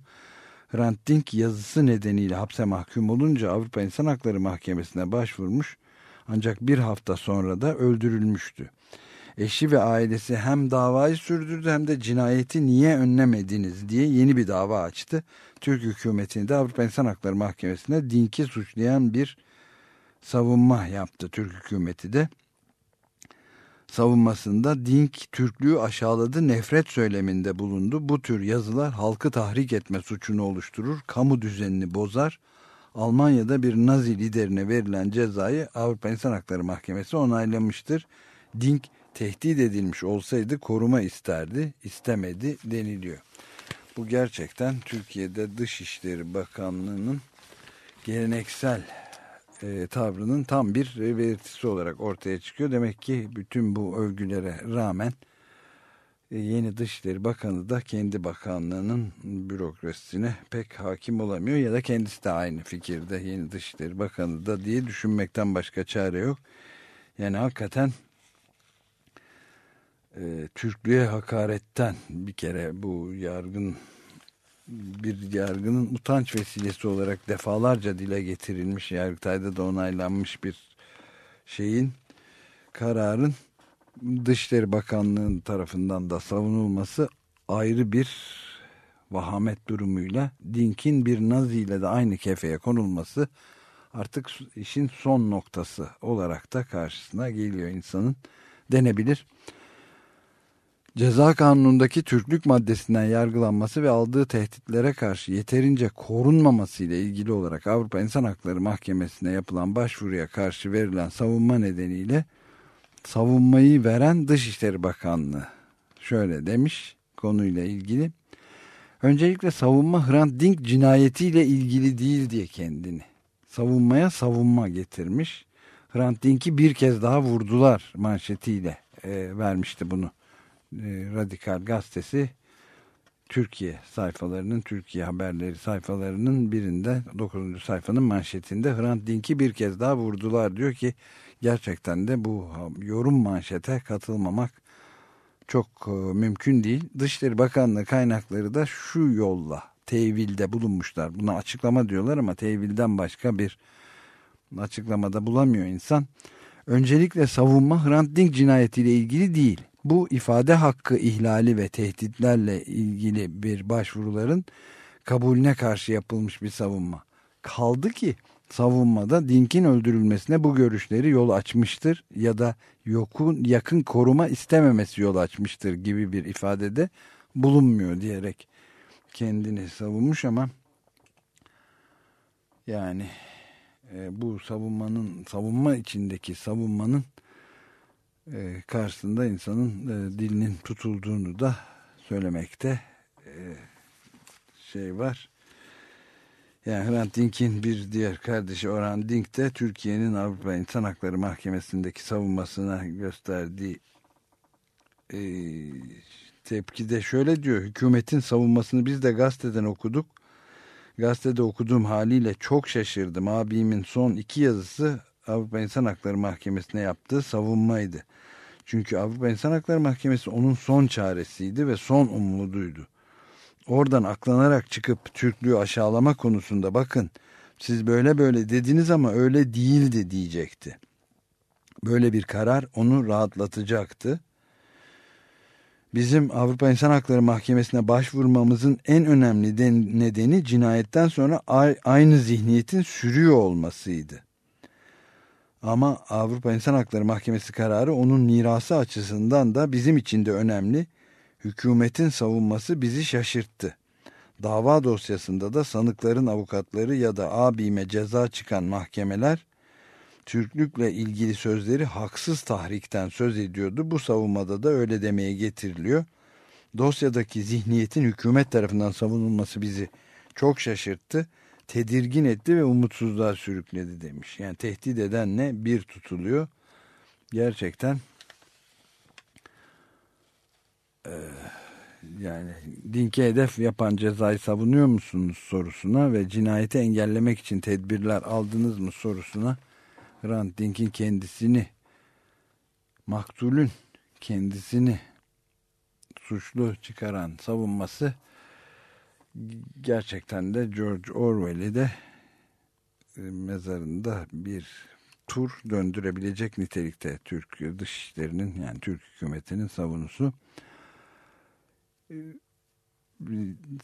Speaker 2: Hrant Dink yazısı nedeniyle hapse mahkum olunca Avrupa İnsan Hakları Mahkemesi'ne başvurmuş. Ancak bir hafta sonra da öldürülmüştü. Eşi ve ailesi hem davayı sürdürdü hem de cinayeti niye önlemediniz diye yeni bir dava açtı. Türk hükümetini de Avrupa İnsan Hakları Mahkemesi'ne Dink'i suçlayan bir savunma yaptı Türk hükümeti de. Savunmasında Dink Türklüğü aşağıladı, nefret söyleminde bulundu. Bu tür yazılar halkı tahrik etme suçunu oluşturur, kamu düzenini bozar. Almanya'da bir Nazi liderine verilen cezayı Avrupa İnsan Hakları Mahkemesi onaylamıştır. Dink tehdit edilmiş olsaydı koruma isterdi, istemedi deniliyor. Bu gerçekten Türkiye'de Dışişleri Bakanlığı'nın geleneksel e, tavrının tam bir belirtisi olarak ortaya çıkıyor. Demek ki bütün bu övgülere rağmen yeni Dışişleri Bakanı da kendi bakanlığının bürokrasisine pek hakim olamıyor ya da kendisi de aynı fikirde yeni Dışişleri Bakanı da diye düşünmekten başka çare yok. Yani hakikaten e, Türklüğe hakaretten bir kere bu yargın bir yargının utanç vesilesi olarak defalarca dile getirilmiş Yargıtay'da da onaylanmış bir şeyin kararın Dışişleri Bakanlığı tarafından da savunulması ayrı bir vahamet durumuyla Dink'in bir Nazi ile de aynı kefeye konulması artık işin son noktası olarak da karşısına geliyor insanın denebilir. Ceza kanunundaki Türklük maddesinden yargılanması ve aldığı tehditlere karşı yeterince korunmaması ile ilgili olarak Avrupa İnsan Hakları Mahkemesi'ne yapılan başvuruya karşı verilen savunma nedeniyle savunmayı veren Dışişleri Bakanlığı şöyle demiş konuyla ilgili. Öncelikle savunma Hrant Dink cinayetiyle ilgili değil diye kendini savunmaya savunma getirmiş. Hrant Dink'i bir kez daha vurdular manşetiyle e, vermişti bunu e, Radikal Gazetesi Türkiye sayfalarının, Türkiye haberleri sayfalarının birinde 9. sayfanın manşetinde Hrant Dink'i bir kez daha vurdular. Diyor ki gerçekten de bu yorum manşete katılmamak çok e, mümkün değil. Dışişleri Bakanlığı kaynakları da şu yolla tevilde bulunmuşlar. Buna açıklama diyorlar ama tevilden başka bir açıklamada bulamıyor insan. Öncelikle savunma Hrant Dink cinayetiyle ilgili değil bu ifade hakkı ihlali ve tehditlerle ilgili bir başvuruların kabulüne karşı yapılmış bir savunma. Kaldı ki savunmada Dink'in öldürülmesine bu görüşleri yol açmıştır ya da yokun yakın koruma istememesi yol açmıştır gibi bir ifadede bulunmuyor diyerek kendini savunmuş ama yani e, bu savunmanın savunma içindeki savunmanın e, karşısında insanın e, dilinin tutulduğunu da söylemekte e, şey var. Yani Hrant Dink'in bir diğer kardeşi Orhan Dink de Türkiye'nin Avrupa İnsan Hakları Mahkemesi'ndeki savunmasına gösterdiği e, tepkide şöyle diyor. Hükümetin savunmasını biz de gazeteden okuduk. Gazetede okuduğum haliyle çok şaşırdım. Abimin son iki yazısı Avrupa İnsan Hakları Mahkemesi'ne yaptığı savunmaydı. Çünkü Avrupa İnsan Hakları Mahkemesi onun son çaresiydi ve son umuduydu. Oradan aklanarak çıkıp Türklüğü aşağılama konusunda bakın Siz böyle böyle dediniz ama öyle değildi diyecekti. Böyle bir karar onu rahatlatacaktı. Bizim Avrupa İnsan Hakları Mahkemesi'ne başvurmamızın en önemli nedeni cinayetten sonra aynı zihniyetin sürüyor olmasıydı. Ama Avrupa İnsan Hakları Mahkemesi kararı onun mirası açısından da bizim için de önemli. Hükümetin savunması bizi şaşırttı. Dava dosyasında da sanıkların avukatları ya da abime ceza çıkan mahkemeler Türklükle ilgili sözleri haksız tahrikten söz ediyordu. Bu savunmada da öyle demeye getiriliyor. Dosyadaki zihniyetin hükümet tarafından savunulması bizi çok şaşırttı, tedirgin etti ve umutsuzluğa sürükledi demiş. Yani tehdit eden ne? Bir tutuluyor. Gerçekten yani dinke hedef yapan cezayı savunuyor musunuz sorusuna ve cinayeti engellemek için tedbirler aldınız mı sorusuna Hrant Dink'in kendisini maktulün kendisini suçlu çıkaran savunması gerçekten de George Orwell'i de e, mezarında bir tur döndürebilecek nitelikte Türk dışişlerinin yani Türk hükümetinin savunusu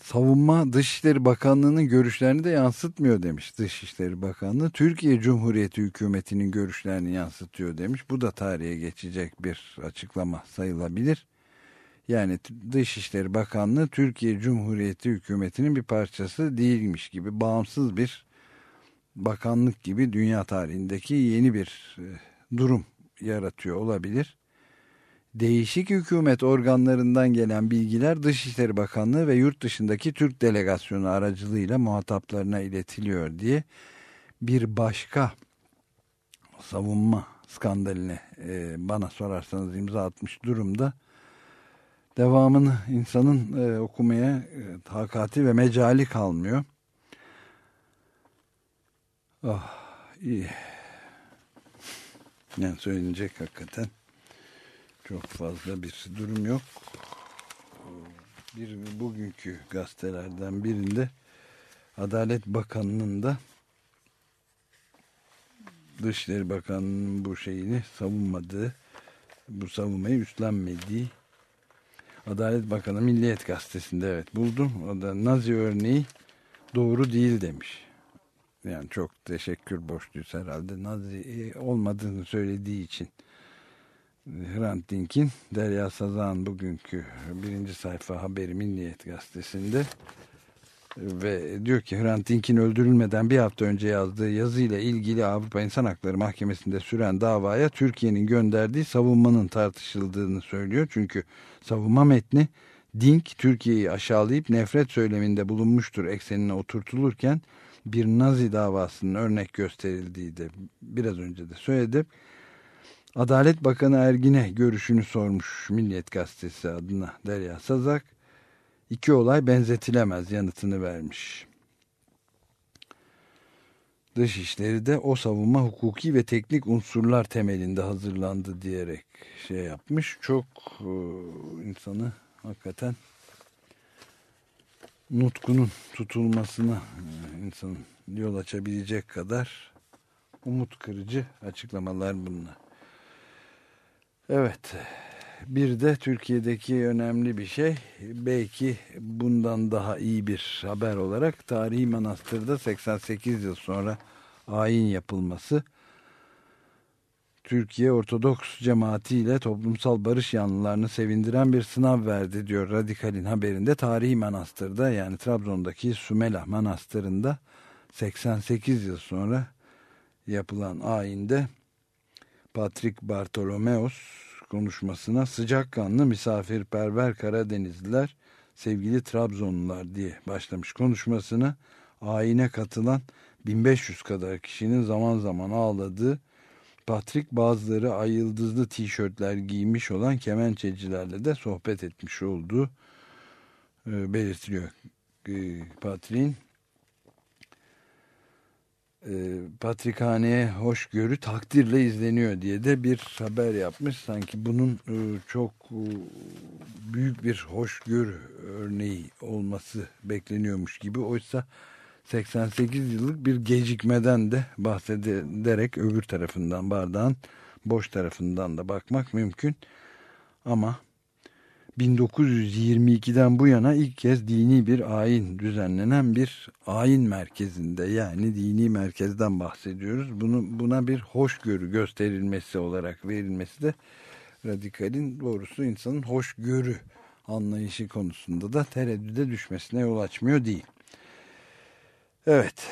Speaker 2: savunma Dışişleri Bakanlığı'nın görüşlerini de yansıtmıyor demiş Dışişleri Bakanlığı. Türkiye Cumhuriyeti hükümetinin görüşlerini yansıtıyor demiş. Bu da tarihe geçecek bir açıklama sayılabilir. Yani Dışişleri Bakanlığı Türkiye Cumhuriyeti hükümetinin bir parçası değilmiş gibi bağımsız bir bakanlık gibi dünya tarihindeki yeni bir e, durum yaratıyor olabilir değişik hükümet organlarından gelen bilgiler Dışişleri Bakanlığı ve yurt dışındaki Türk delegasyonu aracılığıyla muhataplarına iletiliyor diye bir başka savunma skandaline e, bana sorarsanız imza atmış durumda. Devamını insanın e, okumaya e, takati ve mecali kalmıyor. Oh, iyi. Yani söylenecek hakikaten çok fazla bir durum yok. Bir bugünkü gazetelerden birinde Adalet Bakanı'nın da Dışişleri Bakanı'nın bu şeyini savunmadığı, bu savunmayı üstlenmediği Adalet Bakanı Milliyet Gazetesi'nde evet buldum. O da Nazi örneği doğru değil demiş. Yani çok teşekkür borçluyuz herhalde. Nazi olmadığını söylediği için Hrant Dink'in Derya Sazan bugünkü birinci sayfa haberi Milliyet gazetesinde ve diyor ki Hrant Dink'in öldürülmeden bir hafta önce yazdığı yazıyla ilgili Avrupa İnsan Hakları Mahkemesi'nde süren davaya Türkiye'nin gönderdiği savunmanın tartışıldığını söylüyor. Çünkü savunma metni Dink Türkiye'yi aşağılayıp nefret söyleminde bulunmuştur eksenine oturtulurken bir Nazi davasının örnek gösterildiği de biraz önce de söyledim. Adalet Bakanı Ergin'e görüşünü sormuş Milliyet Gazetesi adına Derya Sazak. İki olay benzetilemez yanıtını vermiş. Dışişleri de o savunma hukuki ve teknik unsurlar temelinde hazırlandı diyerek şey yapmış. Çok e, insanı hakikaten nutkunun tutulmasına e, insanın yol açabilecek kadar umut kırıcı açıklamalar bunlar. Evet. Bir de Türkiye'deki önemli bir şey belki bundan daha iyi bir haber olarak tarihi manastırda 88 yıl sonra ayin yapılması Türkiye Ortodoks cemaati ile toplumsal barış yanlılarını sevindiren bir sınav verdi diyor Radikal'in haberinde. Tarihi manastırda yani Trabzon'daki Sümela Manastırı'nda 88 yıl sonra yapılan ayinde Patrick Bartolomeos konuşmasına sıcakkanlı misafirperver Karadenizliler sevgili Trabzonlular diye başlamış konuşmasına ayine katılan 1500 kadar kişinin zaman zaman ağladığı Patrick bazıları ay yıldızlı tişörtler giymiş olan kemençecilerle de sohbet etmiş olduğu e, belirtiliyor. E, Patrick'in e, Patrikhaneye hoşgörü takdirle izleniyor diye de bir haber yapmış. Sanki bunun e, çok e, büyük bir hoşgörü örneği olması bekleniyormuş gibi. Oysa 88 yıllık bir gecikmeden de bahsederek öbür tarafından bardağın boş tarafından da bakmak mümkün. Ama 1922'den bu yana ilk kez dini bir ayin düzenlenen bir ayin merkezinde yani dini merkezden bahsediyoruz. Bunu buna bir hoşgörü gösterilmesi olarak verilmesi de radikalin doğrusu insanın hoşgörü anlayışı konusunda da tereddüde düşmesine yol açmıyor değil. Evet.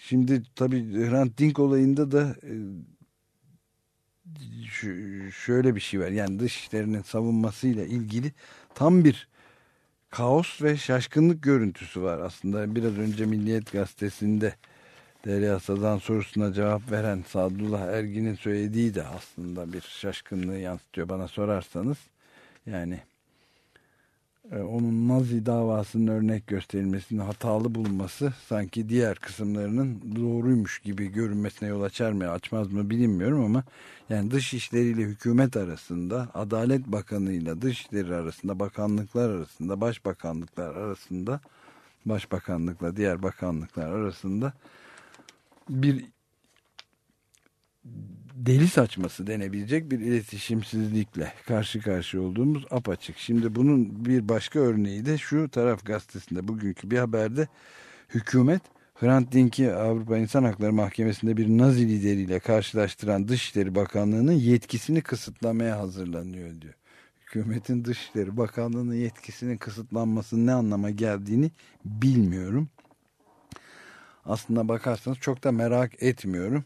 Speaker 2: Şimdi tabii Hrant Dink olayında da e, şöyle bir şey var. Yani dışişlerinin savunmasıyla ilgili tam bir kaos ve şaşkınlık görüntüsü var. Aslında biraz önce Milliyet Gazetesi'nde Derya Sadan sorusuna cevap veren Sadullah Ergin'in söylediği de aslında bir şaşkınlığı yansıtıyor bana sorarsanız. Yani onun Nazi davasının örnek gösterilmesini hatalı bulması sanki diğer kısımlarının doğruymuş gibi görünmesine yol açar mı açmaz mı bilinmiyorum ama yani dış işleriyle hükümet arasında Adalet Bakanı ile dış işleri arasında bakanlıklar arasında başbakanlıklar arasında başbakanlıkla diğer bakanlıklar arasında bir deli saçması denebilecek bir iletişimsizlikle karşı karşıya olduğumuz apaçık. Şimdi bunun bir başka örneği de şu taraf gazetesinde bugünkü bir haberde hükümet Hrant Dink'i Avrupa İnsan Hakları Mahkemesi'nde bir Nazi lideriyle karşılaştıran Dışişleri Bakanlığı'nın yetkisini kısıtlamaya hazırlanıyor diyor. Hükümetin Dışişleri Bakanlığı'nın yetkisinin kısıtlanmasının ne anlama geldiğini bilmiyorum. Aslında bakarsanız çok da merak etmiyorum.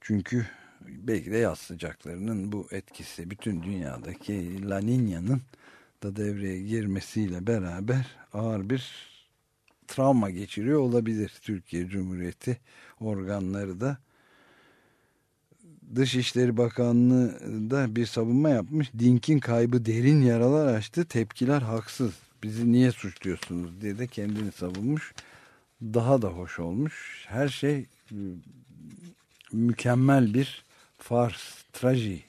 Speaker 2: Çünkü belki de yaz sıcaklarının bu etkisi bütün dünyadaki La Niña'nın da devreye girmesiyle beraber ağır bir travma geçiriyor olabilir Türkiye Cumhuriyeti organları da. Dışişleri Bakanlığı da bir savunma yapmış. Dink'in kaybı derin yaralar açtı. Tepkiler haksız. Bizi niye suçluyorsunuz diye de kendini savunmuş. Daha da hoş olmuş. Her şey mükemmel bir fars, traji,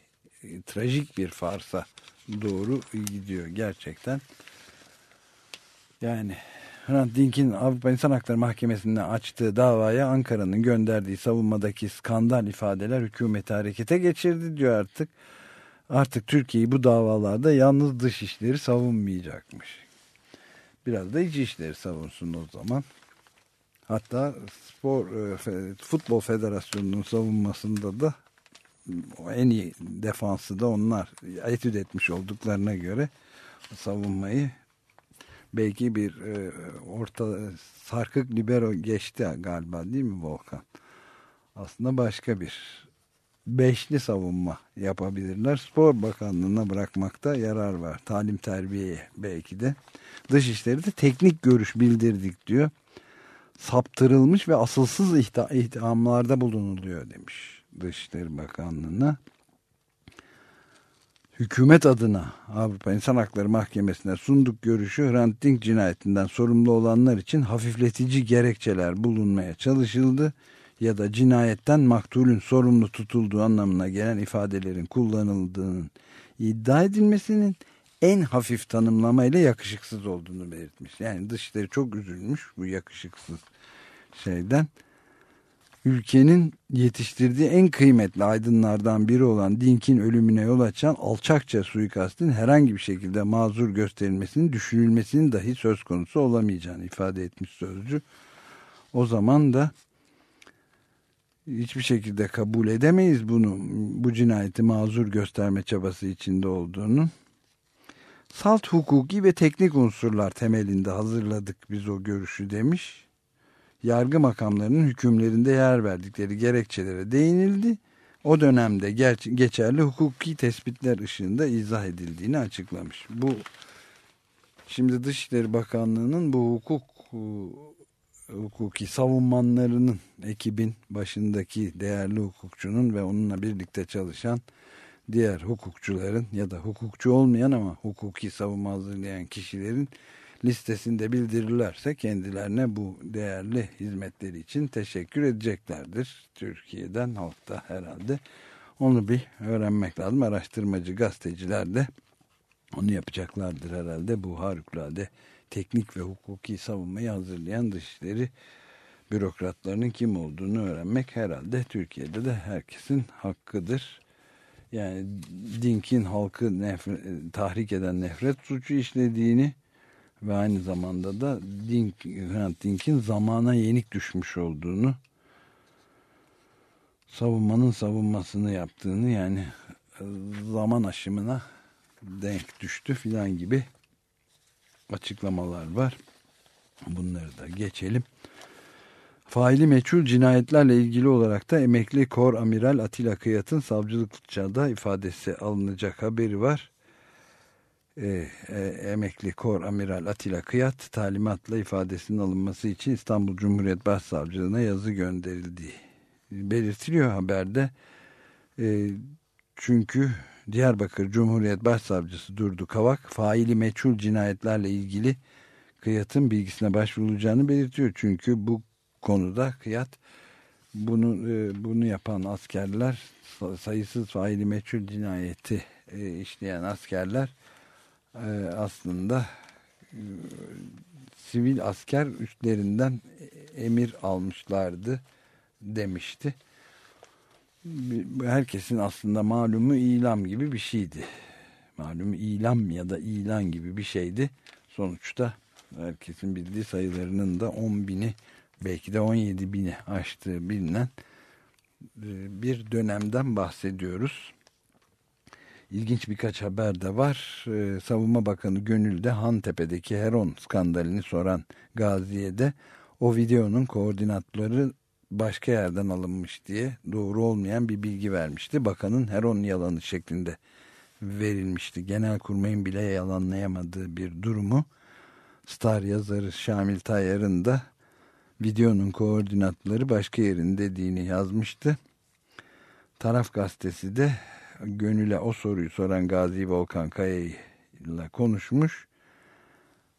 Speaker 2: trajik bir farsa doğru gidiyor gerçekten. Yani Hrant Dink'in Avrupa İnsan Hakları Mahkemesi'nde açtığı davaya Ankara'nın gönderdiği savunmadaki skandal ifadeler hükümeti harekete geçirdi diyor artık. Artık Türkiye'yi bu davalarda yalnız dış işleri savunmayacakmış. Biraz da iç işleri savunsun o zaman. Hatta spor e, futbol federasyonunun savunmasında da en iyi defansı da onlar etüt etmiş olduklarına göre savunmayı belki bir e, orta sarkık libero geçti galiba değil mi Volkan? Aslında başka bir beşli savunma yapabilirler. Spor Bakanlığı'na bırakmakta yarar var. Talim terbiyeye belki de. Dışişleri de teknik görüş bildirdik diyor saptırılmış ve asılsız ithamlarda bulunuluyor demiş Dışişleri Bakanlığı'na. Hükümet adına Avrupa İnsan Hakları Mahkemesi'ne sunduk görüşü Hrant Dink cinayetinden sorumlu olanlar için hafifletici gerekçeler bulunmaya çalışıldı ya da cinayetten maktulün sorumlu tutulduğu anlamına gelen ifadelerin kullanıldığının iddia edilmesinin en hafif tanımlamayla yakışıksız olduğunu belirtmiş. Yani dışları çok üzülmüş bu yakışıksız şeyden. Ülkenin yetiştirdiği en kıymetli aydınlardan biri olan Dink'in ölümüne yol açan alçakça suikastin herhangi bir şekilde mazur gösterilmesinin düşünülmesinin dahi söz konusu olamayacağını ifade etmiş sözcü. O zaman da hiçbir şekilde kabul edemeyiz bunu bu cinayeti mazur gösterme çabası içinde olduğunu salt hukuki ve teknik unsurlar temelinde hazırladık biz o görüşü demiş. Yargı makamlarının hükümlerinde yer verdikleri gerekçelere değinildi. O dönemde geçerli hukuki tespitler ışığında izah edildiğini açıklamış. Bu şimdi Dışişleri Bakanlığı'nın bu hukuk hukuki savunmanlarının ekibin başındaki değerli hukukçunun ve onunla birlikte çalışan diğer hukukçuların ya da hukukçu olmayan ama hukuki savunma hazırlayan kişilerin listesinde bildirirlerse kendilerine bu değerli hizmetleri için teşekkür edeceklerdir. Türkiye'den halkta herhalde onu bir öğrenmek lazım. Araştırmacı gazeteciler de onu yapacaklardır herhalde bu harikulade teknik ve hukuki savunmayı hazırlayan dışişleri bürokratlarının kim olduğunu öğrenmek herhalde Türkiye'de de herkesin hakkıdır. Yani Dink'in halkı nefret, tahrik eden nefret suçu işlediğini ve aynı zamanda da Dink, Hrant Dink'in zamana yenik düşmüş olduğunu savunmanın savunmasını yaptığını yani zaman aşımına denk düştü filan gibi açıklamalar var. Bunları da geçelim. Faili meçhul cinayetlerle ilgili olarak da emekli Kor Amiral Atilla Kıyat'ın savcılıkçada ifadesi alınacak haberi var. Ee, e, emekli Kor Amiral Atilla Kıyat talimatla ifadesinin alınması için İstanbul Cumhuriyet Başsavcılığına yazı gönderildiği belirtiliyor haberde. E, çünkü Diyarbakır Cumhuriyet Başsavcısı Durdu Kavak faili meçhul cinayetlerle ilgili Kıyat'ın bilgisine başvurulacağını belirtiyor. Çünkü bu konuda Kıyat bunu e, bunu yapan askerler sayısız faili meçhul cinayeti e, işleyen askerler e, aslında sivil asker üstlerinden emir almışlardı demişti. Herkesin aslında malumu ilam gibi bir şeydi. Malumu ilam ya da ilan gibi bir şeydi. Sonuçta herkesin bildiği sayılarının da 10 bini belki de 17 bini aştığı bilinen e, bir dönemden bahsediyoruz. İlginç birkaç haber de var. Ee, Savunma Bakanı Gönül'de Hantepe'deki Heron skandalini soran Gazi'ye de o videonun koordinatları başka yerden alınmış diye doğru olmayan bir bilgi vermişti. Bakanın Heron yalanı şeklinde verilmişti. Genelkurmay'ın bile yalanlayamadığı bir durumu Star yazarı Şamil Tayyar'ın da videonun koordinatları başka yerin dediğini yazmıştı. Taraf gazetesi de Gönül'e o soruyu soran Gazi Volkan Kaya ile konuşmuş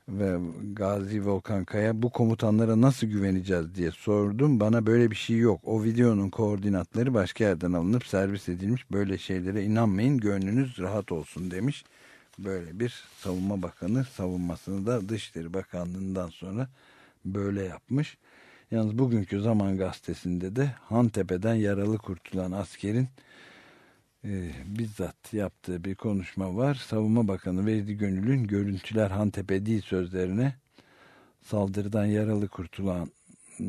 Speaker 2: ve Gazi Volkan Kaya bu komutanlara nasıl güveneceğiz diye sordum. Bana böyle bir şey yok. O videonun koordinatları başka yerden alınıp servis edilmiş. Böyle şeylere inanmayın gönlünüz rahat olsun demiş. Böyle bir savunma bakanı savunmasını da Dışişleri Bakanlığı'ndan sonra böyle yapmış. Yalnız bugünkü Zaman Gazetesi'nde de Hantepe'den yaralı kurtulan askerin e, bizzat yaptığı bir konuşma var. Savunma Bakanı Veydi Gönül'ün görüntüler Hantepe değil sözlerine saldırıdan yaralı kurtulan ıı,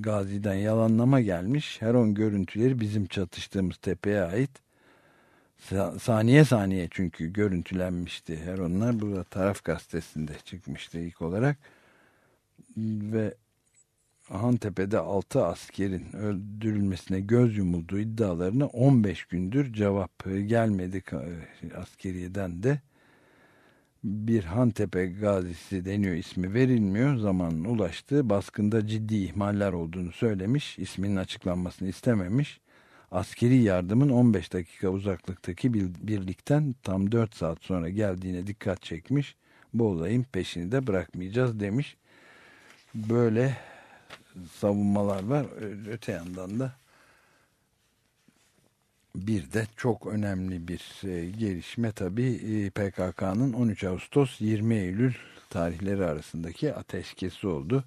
Speaker 2: Gazi'den yalanlama gelmiş. Her on görüntüleri bizim çatıştığımız tepeye ait. Saniye saniye çünkü görüntülenmişti her onlar. Bu da taraf gazetesinde çıkmıştı ilk olarak. Ve Hantepe'de 6 askerin öldürülmesine göz yumulduğu iddialarına 15 gündür cevap gelmedi askeriyeden de. Bir Hantepe gazisi deniyor ismi verilmiyor. Zamanın ulaştığı baskında ciddi ihmaller olduğunu söylemiş. isminin açıklanmasını istememiş. Askeri yardımın 15 dakika uzaklıktaki birlikten tam 4 saat sonra geldiğine dikkat çekmiş. Bu olayın peşini de bırakmayacağız demiş. Böyle savunmalar var. Öte yandan da bir de çok önemli bir e, gelişme tabii e, PKK'nın 13 Ağustos 20 Eylül tarihleri arasındaki ateşkesi oldu.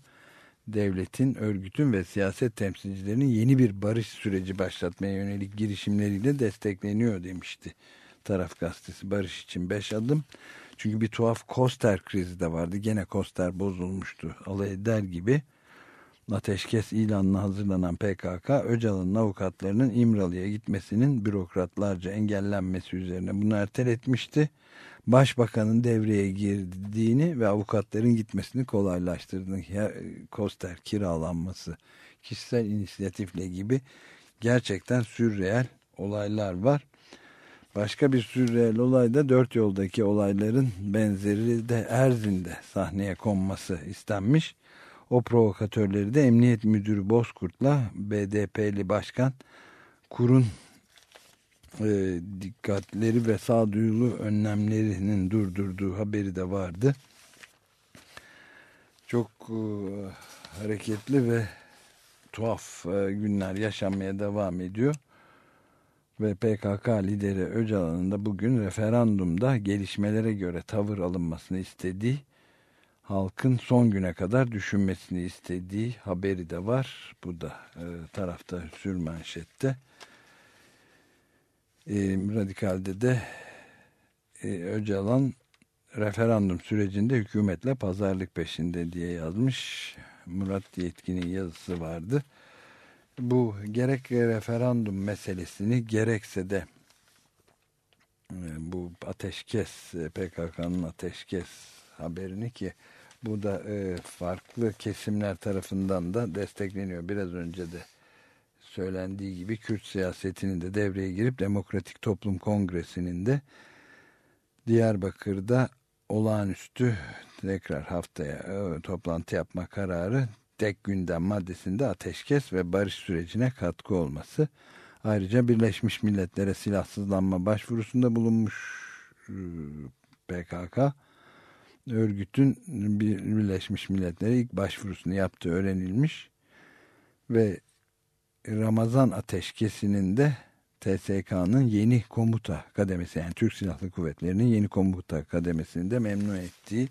Speaker 2: Devletin, örgütün ve siyaset temsilcilerinin yeni bir barış süreci başlatmaya yönelik girişimleriyle destekleniyor demişti. Taraf gazetesi barış için 5 adım. Çünkü bir tuhaf Koster krizi de vardı. Gene Koster bozulmuştu. Alay eder gibi ateşkes ilanına hazırlanan PKK, Öcalan'ın avukatlarının İmralı'ya gitmesinin bürokratlarca engellenmesi üzerine bunu erteletmişti. Başbakanın devreye girdiğini ve avukatların gitmesini kolaylaştırdığını, Koster kiralanması, kişisel inisiyatifle gibi gerçekten sürreel olaylar var. Başka bir sürreel olay da dört yoldaki olayların benzeri de Erzin'de sahneye konması istenmiş. O provokatörleri de Emniyet Müdürü Bozkurt'la BDP'li başkan kurun e, dikkatleri ve sağduyulu önlemlerinin durdurduğu haberi de vardı. Çok e, hareketli ve tuhaf e, günler yaşanmaya devam ediyor. Ve PKK lideri Öcalan'ın da bugün referandumda gelişmelere göre tavır alınmasını istediği halkın son güne kadar düşünmesini istediği haberi de var. Bu da e, tarafta sürmanşette. E, Radikal'de de e, Öcalan referandum sürecinde hükümetle pazarlık peşinde diye yazmış. Murat Yetkin'in yazısı vardı. Bu gerek referandum meselesini gerekse de e, bu ateşkes PKK'nın ateşkes haberini ki bu da e, farklı kesimler tarafından da destekleniyor. Biraz önce de söylendiği gibi Kürt siyasetinin de devreye girip Demokratik Toplum Kongresi'nin de Diyarbakır'da olağanüstü tekrar haftaya e, toplantı yapma kararı tek gündem maddesinde ateşkes ve barış sürecine katkı olması. Ayrıca Birleşmiş Milletler'e silahsızlanma başvurusunda bulunmuş e, PKK örgütün Birleşmiş Milletler'e ilk başvurusunu yaptığı öğrenilmiş ve Ramazan ateşkesinin de TSK'nın yeni komuta kademesi yani Türk Silahlı Kuvvetleri'nin yeni komuta kademesini de memnun ettiği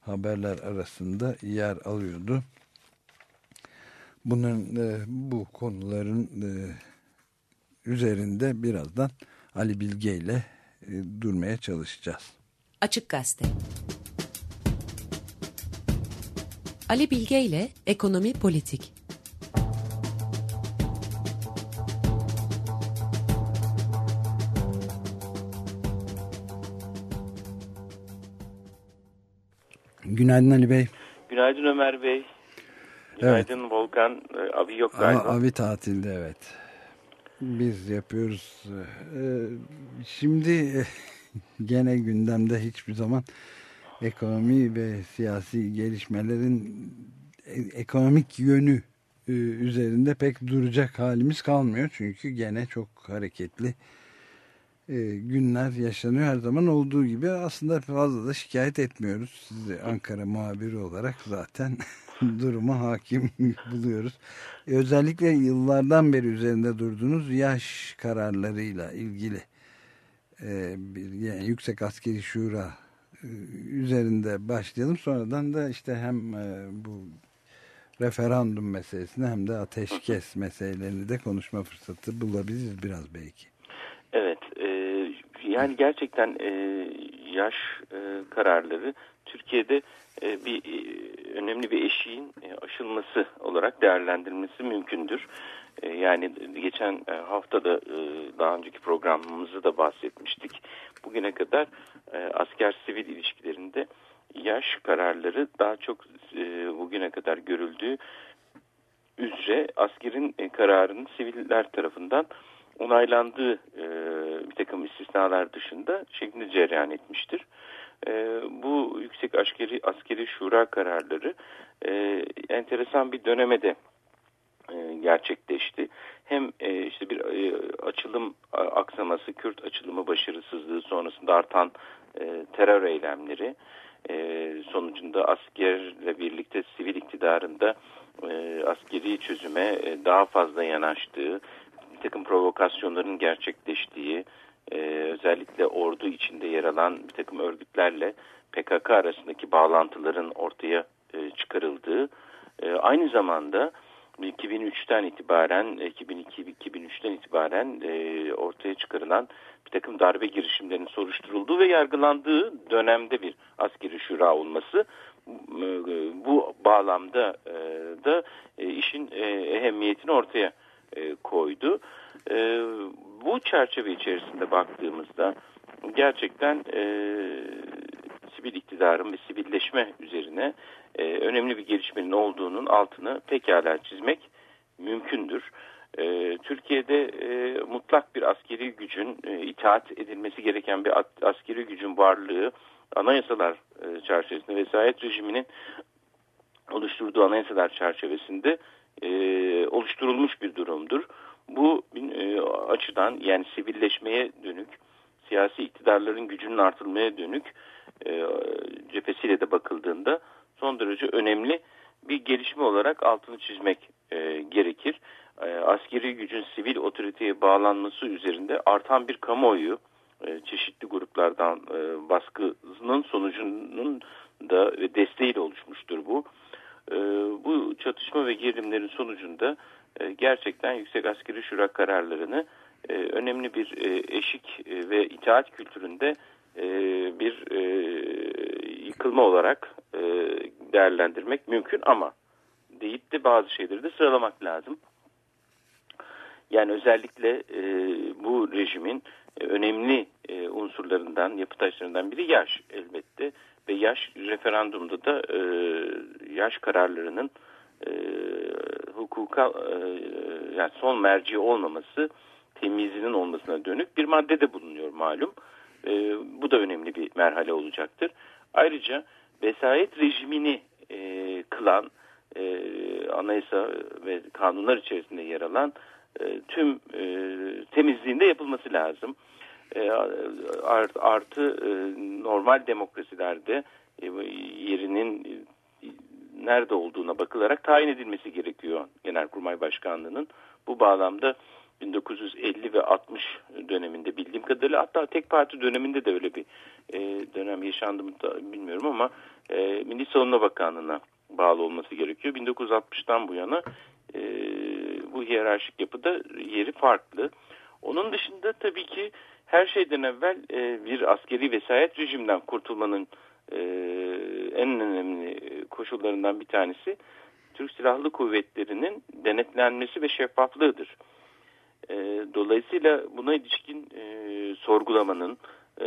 Speaker 2: haberler arasında yer alıyordu. Bunun e, bu konuların e, üzerinde birazdan Ali Bilge ile e, durmaya çalışacağız.
Speaker 1: Açık Gazete Ali Bilge ile Ekonomi Politik
Speaker 2: Günaydın Ali Bey.
Speaker 4: Günaydın Ömer Bey. Günaydın evet. Volkan. Ee, Abi yok galiba.
Speaker 2: Abi tatilde evet. Biz yapıyoruz. Ee, şimdi <laughs> gene gündemde hiçbir zaman ekonomi ve siyasi gelişmelerin ekonomik yönü e, üzerinde pek duracak halimiz kalmıyor. Çünkü gene çok hareketli e, günler yaşanıyor her zaman olduğu gibi aslında fazla da şikayet etmiyoruz. Sizi Ankara muhabiri olarak zaten <laughs> duruma hakim <laughs> buluyoruz. E, özellikle yıllardan beri üzerinde durduğunuz yaş kararlarıyla ilgili yani yüksek askeri şura üzerinde başlayalım. Sonradan da işte hem e, bu referandum meselesini hem de ateşkes <laughs> meselelerini de konuşma fırsatı bulabiliriz biraz belki.
Speaker 4: Evet, e, yani gerçekten e, yaş e, kararları Türkiye'de e, bir e, önemli bir eşiğin e, aşılması olarak değerlendirilmesi mümkündür. E, yani geçen e, hafta da e, daha önceki programımızda da bahsetmiştik. Bugüne kadar asker-sivil ilişkilerinde yaş kararları daha çok bugüne kadar görüldüğü üzere askerin kararının siviller tarafından onaylandığı bir takım istisnalar dışında şeklinde cereyan etmiştir. Bu yüksek askeri, askeri şura kararları enteresan bir döneme de gerçekleşti. Hem e, işte bir e, açılım aksaması, Kürt açılımı başarısızlığı sonrasında artan e, terör eylemleri e, sonucunda askerle birlikte sivil iktidarında e, askeri çözüme e, daha fazla yanaştığı, takım provokasyonların gerçekleştiği, e, özellikle ordu içinde yer alan bir takım örgütlerle PKK arasındaki bağlantıların ortaya e, çıkarıldığı, e, aynı zamanda 2003'ten itibaren, 2002-2003'ten itibaren e, ortaya çıkarılan bir takım darbe girişimlerinin soruşturulduğu ve yargılandığı dönemde bir askeri şura olması e, bu bağlamda e, da e, işin e, ehemmiyetini ortaya e, koydu. E, bu çerçeve içerisinde baktığımızda gerçekten e, sivil iktidarın ve sivilleşme üzerine e, önemli bir gelişmenin olduğunun altını pekala çizmek mümkündür. E, Türkiye'de e, mutlak bir askeri gücün e, itaat edilmesi gereken bir askeri gücün varlığı anayasalar e, çerçevesinde vesayet rejiminin oluşturduğu anayasalar çerçevesinde e, oluşturulmuş bir durumdur. Bu e, açıdan yani sivilleşmeye dönük, siyasi iktidarların gücünün artırılmaya dönük e, cephesiyle de bakıldığında son derece önemli bir gelişme olarak altını çizmek e, gerekir. E, askeri gücün sivil otoriteye bağlanması üzerinde artan bir kamuoyu e, çeşitli gruplardan e, baskının sonucunun da ve desteğiyle oluşmuştur bu. E, bu çatışma ve gerilimlerin sonucunda e, gerçekten Yüksek Askeri Şura kararlarını e, önemli bir e, eşik e, ve itaat kültüründe e, bir e, yıkılma olarak e, değerlendirmek mümkün ama deyip de bazı şeyleri de sıralamak lazım. Yani özellikle e, bu rejimin e, önemli e, unsurlarından, yapı taşlarından biri yaş elbette. Ve yaş referandumda da e, yaş kararlarının e, hukuka e, yani son merci olmaması temizinin olmasına dönük bir maddede bulunuyor malum. E, bu da önemli bir merhale olacaktır. Ayrıca vesayet rejimini e, kılan e, anayasa ve kanunlar içerisinde yer alan e, tüm e, temizliğinde yapılması lazım. E, art, artı e, normal demokrasilerde e, yerinin e, nerede olduğuna bakılarak tayin edilmesi gerekiyor Genelkurmay Başkanlığı'nın. Bu bağlamda 1950 ve 60 döneminde bildiğim kadarıyla hatta tek parti döneminde de öyle bir e, dönem yaşandı mı da bilmiyorum ama e, Milli Savunma Bakanlığı'na bağlı olması gerekiyor. 1960'tan bu yana e, bu hiyerarşik yapıda yeri farklı. Onun dışında tabii ki her şeyden evvel e, bir askeri vesayet rejimden kurtulmanın e, en önemli koşullarından bir tanesi Türk Silahlı Kuvvetleri'nin denetlenmesi ve şeffaflığıdır. E, dolayısıyla buna ilişkin e, sorgulamanın e,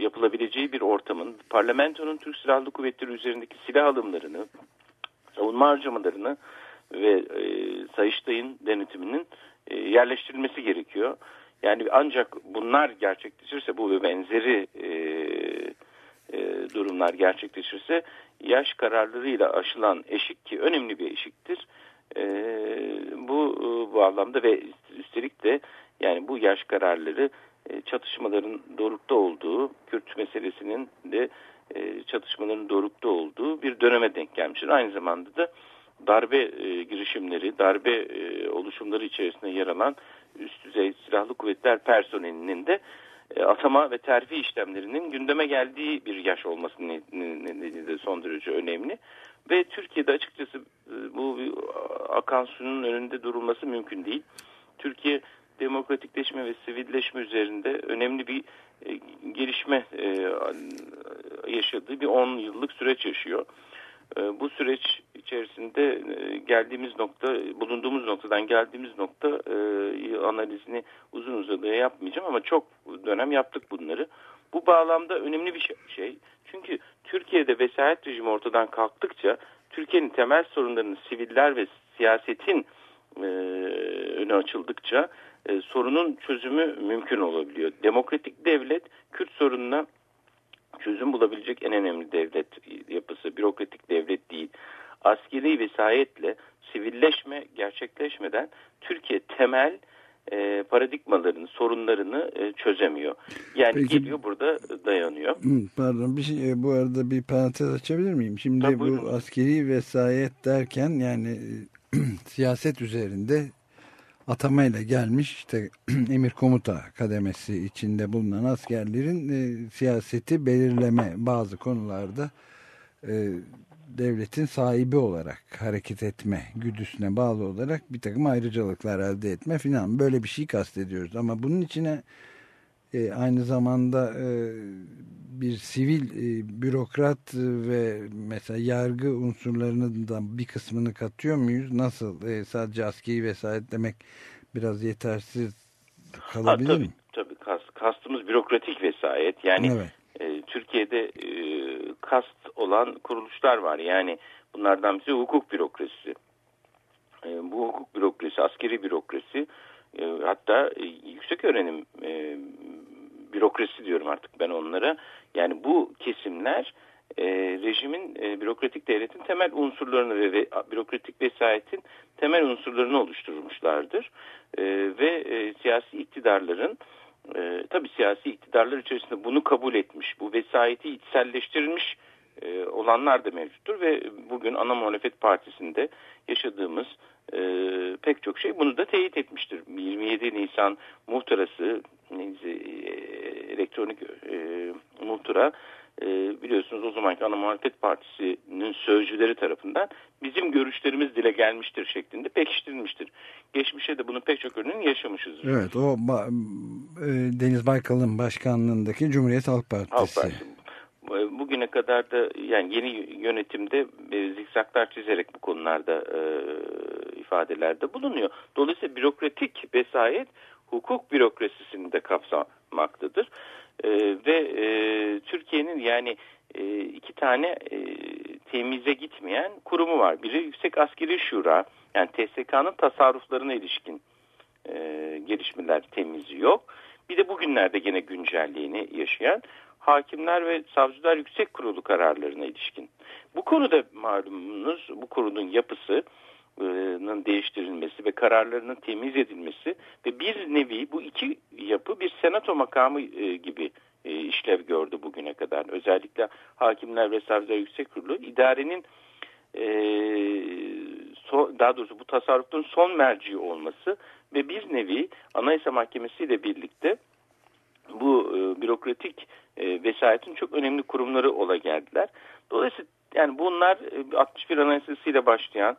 Speaker 4: yapılabileceği bir ortamın parlamentonun Türk Silahlı Kuvvetleri üzerindeki silah alımlarını, savunma harcamalarını ve e, Sayıştay'ın denetiminin e, yerleştirilmesi gerekiyor. Yani ancak bunlar gerçekleşirse bu ve benzeri e, e, durumlar gerçekleşirse yaş kararlarıyla aşılan eşik ki önemli bir eşiktir. E, bu e, bağlamda ve üstelik de yani bu yaş kararları e, çatışmaların dorukta olduğu, Kürt meselesinin de e, çatışmaların dorukta olduğu bir döneme denk gelmiştir. Aynı zamanda da darbe e, girişimleri, darbe e, oluşumları içerisinde yer alan üst düzey silahlı kuvvetler personelinin de e, atama ve terfi işlemlerinin gündeme geldiği bir yaş olması nedeniyle de son derece önemli. Ve Türkiye'de açıkçası e, bu akan suyun önünde durulması mümkün değil. Türkiye demokratikleşme ve sivilleşme üzerinde önemli bir e, gelişme e, yaşadığı bir 10 yıllık süreç yaşıyor. Bu süreç içerisinde geldiğimiz nokta, bulunduğumuz noktadan geldiğimiz nokta analizini uzun uzadıya yapmayacağım ama çok dönem yaptık bunları. Bu bağlamda önemli bir şey. Çünkü Türkiye'de vesayet rejimi ortadan kalktıkça Türkiye'nin temel sorunlarının siviller ve siyasetin e, önü açıldıkça e, sorunun çözümü mümkün olabiliyor. Demokratik devlet Kürt sorununa çözüm bulabilecek en önemli devlet yapısı. Bürokratik devlet değil. Askeri vesayetle sivilleşme gerçekleşmeden Türkiye temel e, paradigmalarını, sorunlarını e, çözemiyor. Yani Peki, geliyor burada dayanıyor.
Speaker 2: Pardon bir şey, e, bu arada bir parantez açabilir miyim? Şimdi Tabii, bu buyurun. askeri vesayet derken yani e, <clears throat> siyaset üzerinde atamayla gelmiş işte <clears throat> emir komuta kademesi içinde bulunan askerlerin e, siyaseti belirleme bazı konularda e, devletin sahibi olarak hareket etme güdüsüne bağlı olarak bir takım ayrıcalıklar elde etme filan böyle bir şey kastediyoruz ama bunun içine e, aynı zamanda e, bir sivil e, bürokrat ve mesela yargı unsurlarının da bir kısmını katıyor muyuz? Nasıl? E, sadece askeri vesayet demek biraz yetersiz kalabilir
Speaker 4: ha, tabii,
Speaker 2: mi?
Speaker 4: Tabii kast, kastımız bürokratik vesayet. Yani evet. E, Türkiye'de e, kast olan kuruluşlar var. Yani bunlardan biri hukuk bürokrasisi. E, bu hukuk bürokrasi, askeri bürokrasi e, hatta e, yüksek öğrenim e, bürokrasi diyorum artık ben onlara. Yani bu kesimler e, rejimin e, bürokratik devletin temel unsurlarını ve, ve bürokratik vesayetin temel unsurlarını oluşturmuşlardır. E, ve e, siyasi iktidarların e, tabii siyasi iktidarlar içerisinde bunu kabul etmiş, bu vesayeti içselleştirilmiş e, olanlar da mevcuttur ve bugün ana muhalefet partisinde yaşadığımız e, pek çok şey bunu da teyit etmiştir. 27 Nisan muhtırası e, elektronik e, muhtıra e, biliyorsunuz o zamanki ana muhalefet partisinin sözcüleri tarafından bizim görüşlerimiz dile gelmiştir şeklinde pekiştirilmiştir. Geçmişte de bunun pek çok örneğini yaşamışızdır.
Speaker 2: Evet o e, Deniz Baykal'ın başkanlığındaki Cumhuriyet Halk Partisi. Halk Partisi.
Speaker 4: E, bugüne kadar da yani yeni yönetimde e, zikzaklar çizerek bu konularda e, ifadelerde bulunuyor. Dolayısıyla bürokratik vesayet hukuk bürokrasisini de kapsamaktadır. E, ve e, Türkiye'nin yani e, iki tane e, temize gitmeyen kurumu var. Biri Yüksek Askeri Şura yani TSK'nın tasarruflarına ilişkin e, gelişmeler temizi yok. Bir de bugünlerde gene güncelliğini yaşayan Hakimler ve Savcılar Yüksek Kurulu kararlarına ilişkin. Bu konuda malumunuz bu kurulun yapısı değiştirilmesi ve kararlarının temiz edilmesi ve bir nevi bu iki yapı bir senato makamı e, gibi e, işlev gördü bugüne kadar. Özellikle Hakimler ve Savcılar Yüksek Kurulu idarenin e, daha doğrusu bu tasarrufun son merci olması ve bir nevi Anayasa Mahkemesi ile birlikte bu bürokratik vesayetin çok önemli kurumları ola geldiler. Dolayısıyla yani bunlar 61 Anayasası ile başlayan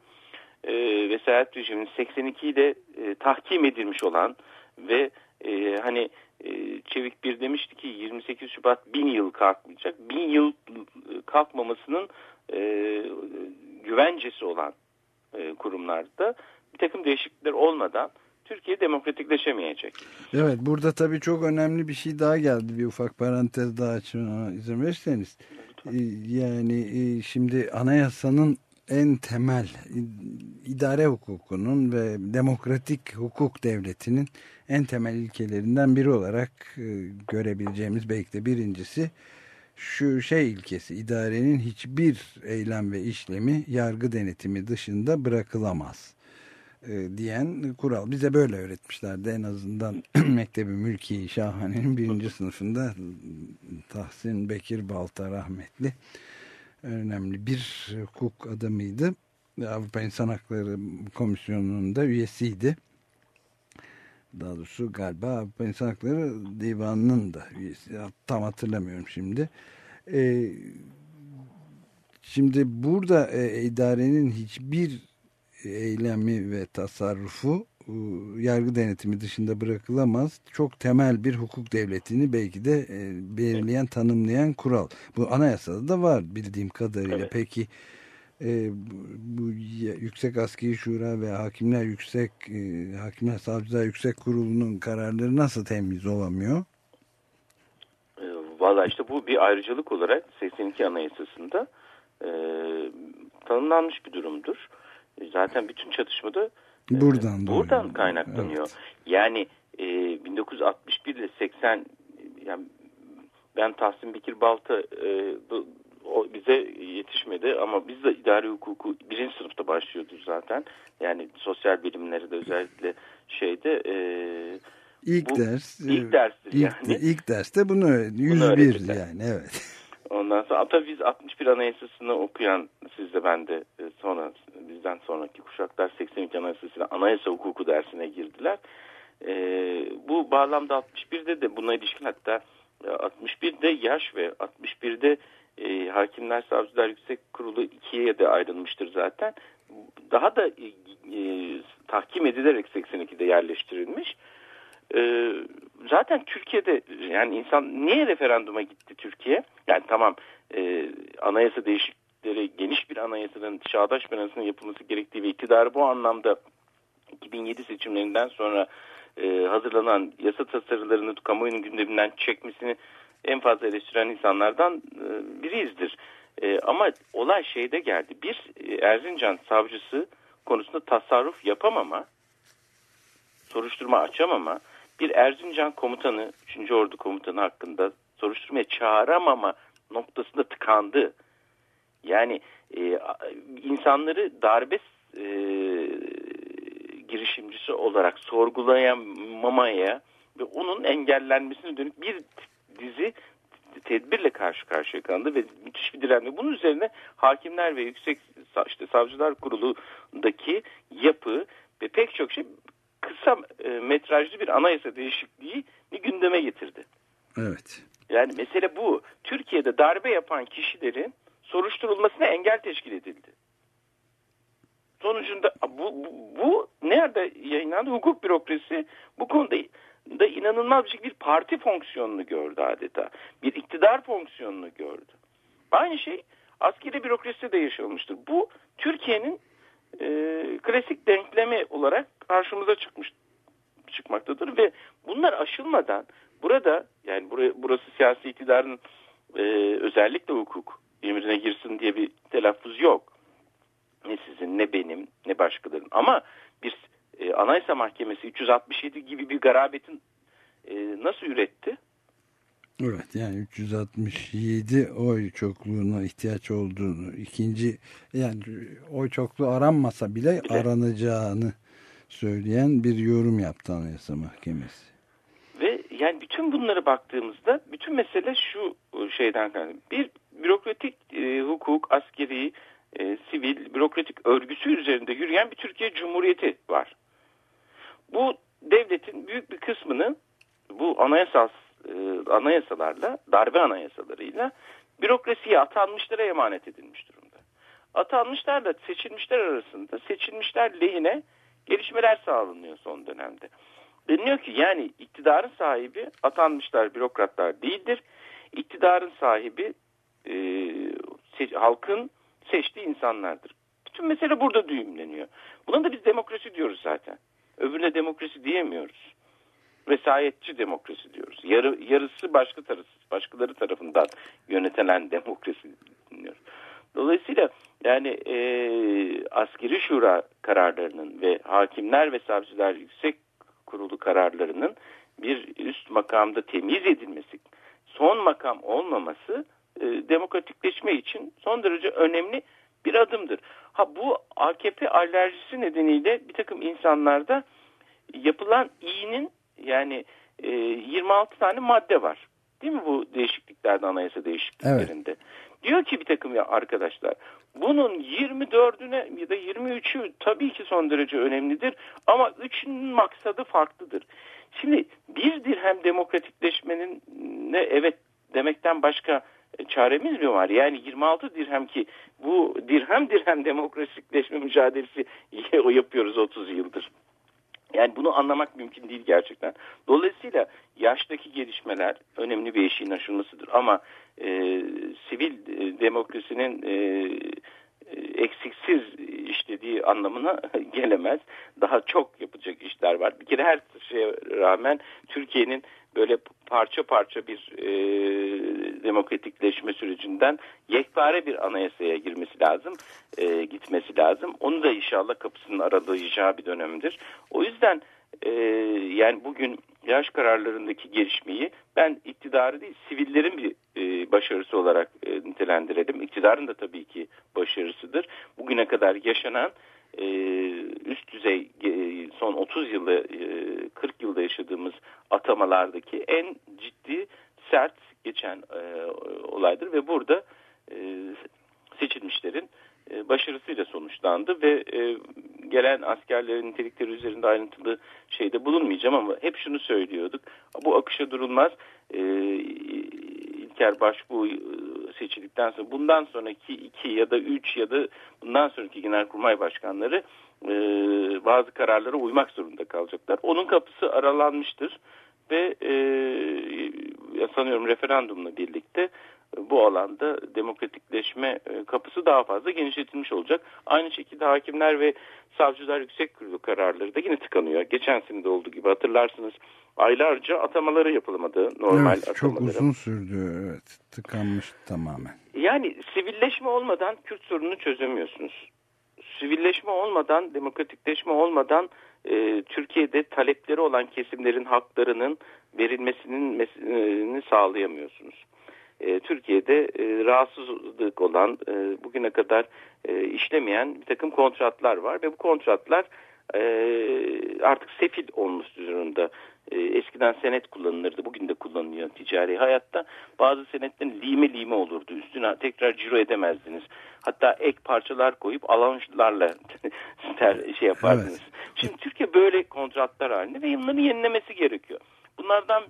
Speaker 4: e, vesayet rejiminin 82'de e, tahkim edilmiş olan ve e, hani e, Çevik bir demişti ki 28 Şubat bin yıl kalkmayacak. Bin yıl e, kalkmamasının e, güvencesi olan e, kurumlarda bir takım değişiklikler olmadan Türkiye demokratikleşemeyecek.
Speaker 2: Evet burada tabii çok önemli bir şey daha geldi. Bir ufak parantez daha açmama izin verirseniz. E, yani e, şimdi anayasanın en temel idare hukukunun ve demokratik hukuk devletinin en temel ilkelerinden biri olarak e, görebileceğimiz belki de birincisi şu şey ilkesi idarenin hiçbir eylem ve işlemi yargı denetimi dışında bırakılamaz e, diyen kural. Bize böyle öğretmişlerdi en azından <clears throat> Mektebi Mülki Şahane'nin birinci sınıfında Tahsin Bekir Balta rahmetli önemli bir hukuk adamıydı. Avrupa İnsan Hakları Komisyonu'nun da üyesiydi. Daha doğrusu galiba Avrupa İnsan Hakları Divanı'nın da üyesi. Tam hatırlamıyorum şimdi. Ee, şimdi burada e, idarenin hiçbir eylemi ve tasarrufu e, yargı denetimi dışında bırakılamaz. Çok temel bir hukuk devletini belki de e, belirleyen, tanımlayan kural. Bu anayasada da var bildiğim kadarıyla. Evet. Peki e, bu Yüksek Askeri Şura ve Hakimler Yüksek e, Hakimler Savcılar Yüksek Kurulu'nun kararları nasıl temiz olamıyor?
Speaker 4: E, Valla işte bu bir ayrıcalık olarak 82 Anayasası'nda e, tanımlanmış bir durumdur. E, zaten bütün çatışmada
Speaker 2: e, buradan,
Speaker 4: e, buradan kaynaklanıyor. Evet. Yani e, 1961 ile 80 yani ben Tahsin Bekir Balta e, o bize yetişmedi ama biz de idari hukuku birinci sınıfta başlıyordu zaten. Yani sosyal bilimleri de özellikle şeyde e,
Speaker 2: ilk bu, ders
Speaker 4: ilk derstir
Speaker 2: ilk,
Speaker 4: yani.
Speaker 2: İlk derste bunu 101 bunu yani evet.
Speaker 4: Ondan sonra biz 61 Anayasası'nı okuyan siz de ben de e, sonra bizden sonraki kuşaklar 82 Anayasası'na anayasa hukuku dersine girdiler. E, bu bağlamda 61'de de buna ilişkin hatta 61'de yaş ve 61'de e, Hakimler Savcılar Yüksek Kurulu ikiye de ayrılmıştır zaten. Daha da e, e, tahkim edilerek 82'de yerleştirilmiş. E, zaten Türkiye'de yani insan niye referanduma gitti Türkiye? Yani tamam e, anayasa değişiklikleri geniş bir anayasanın çağdaş bir anayasanın yapılması gerektiği ve iktidarı bu anlamda 2007 seçimlerinden sonra e, hazırlanan yasa tasarılarını kamuoyunun gündeminden çekmesini en fazla eleştiren insanlardan e, biriyizdir. E, ama olay şeyde geldi. Bir e, Erzincan savcısı konusunda tasarruf yapamama, soruşturma açamama, bir Erzincan komutanı, 3. Ordu komutanı hakkında soruşturmaya çağıramama noktasında tıkandı. Yani e, insanları darbe e, girişimcisi olarak sorgulayamamaya ve onun engellenmesine dönük bir dizi tedbirle karşı karşıya kaldı ve müthiş bir direnme. Bunun üzerine hakimler ve yüksek işte savcılar kurulundaki yapı ve pek çok şey kısa e, metrajlı bir anayasa değişikliği gündeme getirdi.
Speaker 2: Evet.
Speaker 4: Yani mesele bu. Türkiye'de darbe yapan kişilerin soruşturulmasına engel teşkil edildi. Sonucunda bu, bu, bu nerede yayınlandı? Hukuk bürokrasi bu konuda da inanılmaz bir şekilde bir parti fonksiyonunu gördü adeta. Bir iktidar fonksiyonunu gördü. Aynı şey askeri bürokraside de yaşanmıştır. Bu Türkiye'nin e, klasik denklemi olarak karşımıza çıkmış çıkmaktadır ve bunlar aşılmadan burada yani buraya, burası siyasi iktidarın e, özellikle hukuk emrine girsin diye bir telaffuz yok. Ne sizin ne benim ne başkalarının ama bir e, anayasa mahkemesi 367 gibi bir garabetin e, nasıl üretti?
Speaker 2: Evet yani 367 oy çokluğuna ihtiyaç olduğunu ikinci yani oy çokluğu aranmasa bile
Speaker 4: Bir de-
Speaker 2: aranacağını söyleyen bir yorum yaptı Anayasa Mahkemesi.
Speaker 4: Ve yani bütün bunlara baktığımızda bütün mesele şu e, şeyden kaynaklı. Bir bürokratik e, hukuk, askeri, e, sivil, bürokratik örgüsü üzerinde yürüyen bir Türkiye Cumhuriyeti var. Bu devletin büyük bir kısmını bu anayasal e, anayasalarla, darbe anayasalarıyla bürokrasiye atanmışlara emanet edilmiş durumda. Atanmışlarla seçilmişler arasında seçilmişler lehine gelişmeler sağlanıyor son dönemde. Deniliyor ki yani iktidarın sahibi atanmışlar bürokratlar değildir. İktidarın sahibi e, seç- halkın seçtiği insanlardır. Bütün mesele burada düğümleniyor. Buna da biz demokrasi diyoruz zaten. Öbürüne demokrasi diyemiyoruz. Vesayetçi demokrasi diyoruz. Yarı, yarısı başka tarafı, başkaları tarafından yönetilen demokrasi diyoruz. Dolayısıyla yani e, askeri şura kararlarının ve hakimler ve savcılar yüksek kurulu kararlarının bir üst makamda temiz edilmesi, son makam olmaması e, demokratikleşme için son derece önemli bir adımdır. Ha bu AKP alerjisi nedeniyle bir takım insanlarda yapılan iyinin yani e, 26 tane madde var. Değil mi bu değişikliklerde anayasa değişikliklerinde? Diyor ki bir takım ya arkadaşlar bunun 24'üne ya da 23'ü tabii ki son derece önemlidir ama 3'ünün maksadı farklıdır. Şimdi bir dirhem demokratikleşmenin ne evet demekten başka çaremiz mi var? Yani 26 dirhem ki bu dirhem dirhem demokratikleşme mücadelesi <laughs> yapıyoruz 30 yıldır. Yani bunu anlamak mümkün değil gerçekten. Dolayısıyla yaştaki gelişmeler önemli bir eşiğin aşılmasıdır. Ama e, sivil e, demokrasinin e, e, eksiksiz işlediği anlamına <laughs> gelemez. Daha çok yapacak işler var. Bir kere her şeye rağmen Türkiye'nin böyle parça parça bir e, demokratikleşme sürecinden yekpare bir anayasaya girmesi lazım, e, gitmesi lazım. Onu da inşallah kapısının aralayacağı bir dönemdir. O yüzden e, yani bugün yaş kararlarındaki gelişmeyi ben iktidarı değil sivillerin bir e, başarısı olarak e, nitelendirelim. İktidarın da tabii ki başarısıdır. Bugüne kadar yaşanan e, üst düzey e, son 30 yılda e, 40 yılda yaşadığımız atamalardaki en ciddi sert geçen e, olaydır ve burada e, seçilmişlerin başarısıyla sonuçlandı ve e, gelen askerlerin nitelikleri üzerinde ayrıntılı şeyde bulunmayacağım ama hep şunu söylüyorduk. Bu akışa durulmaz. E, İlker Başbuğ e, seçildikten sonra bundan sonraki iki ya da üç ya da bundan sonraki genelkurmay başkanları e, bazı kararlara uymak zorunda kalacaklar. Onun kapısı aralanmıştır ve e, sanıyorum referandumla birlikte bu alanda demokratikleşme e, kapısı daha fazla genişletilmiş olacak. Aynı şekilde hakimler ve savcılar yüksek kurulu kararları da yine tıkanıyor. Geçen sene de olduğu gibi hatırlarsınız aylarca atamaları yapılamadı normal
Speaker 2: evet,
Speaker 4: atamaları.
Speaker 2: Çok uzun sürdü evet tıkanmış tamamen.
Speaker 4: Yani sivilleşme olmadan Kürt sorununu çözemiyorsunuz. Sivilleşme olmadan, demokratikleşme olmadan e, Türkiye'de talepleri olan kesimlerin haklarının verilmesini sağlayamıyorsunuz. E, Türkiye'de e, rahatsızlık olan, e, bugüne kadar e, işlemeyen bir takım kontratlar var ve bu kontratlar e, artık sefil olmuş durumda. E, eskiden senet kullanılırdı, bugün de kullanılıyor ticari hayatta. Bazı senetlerin lime lime olurdu, üstüne tekrar ciro edemezdiniz. Hatta ek parçalar koyup alanlarla <laughs> şey yapardınız.
Speaker 2: Evet.
Speaker 4: Şimdi Türkiye böyle kontratlar halinde ve bunları yenilemesi gerekiyor. Bunlardan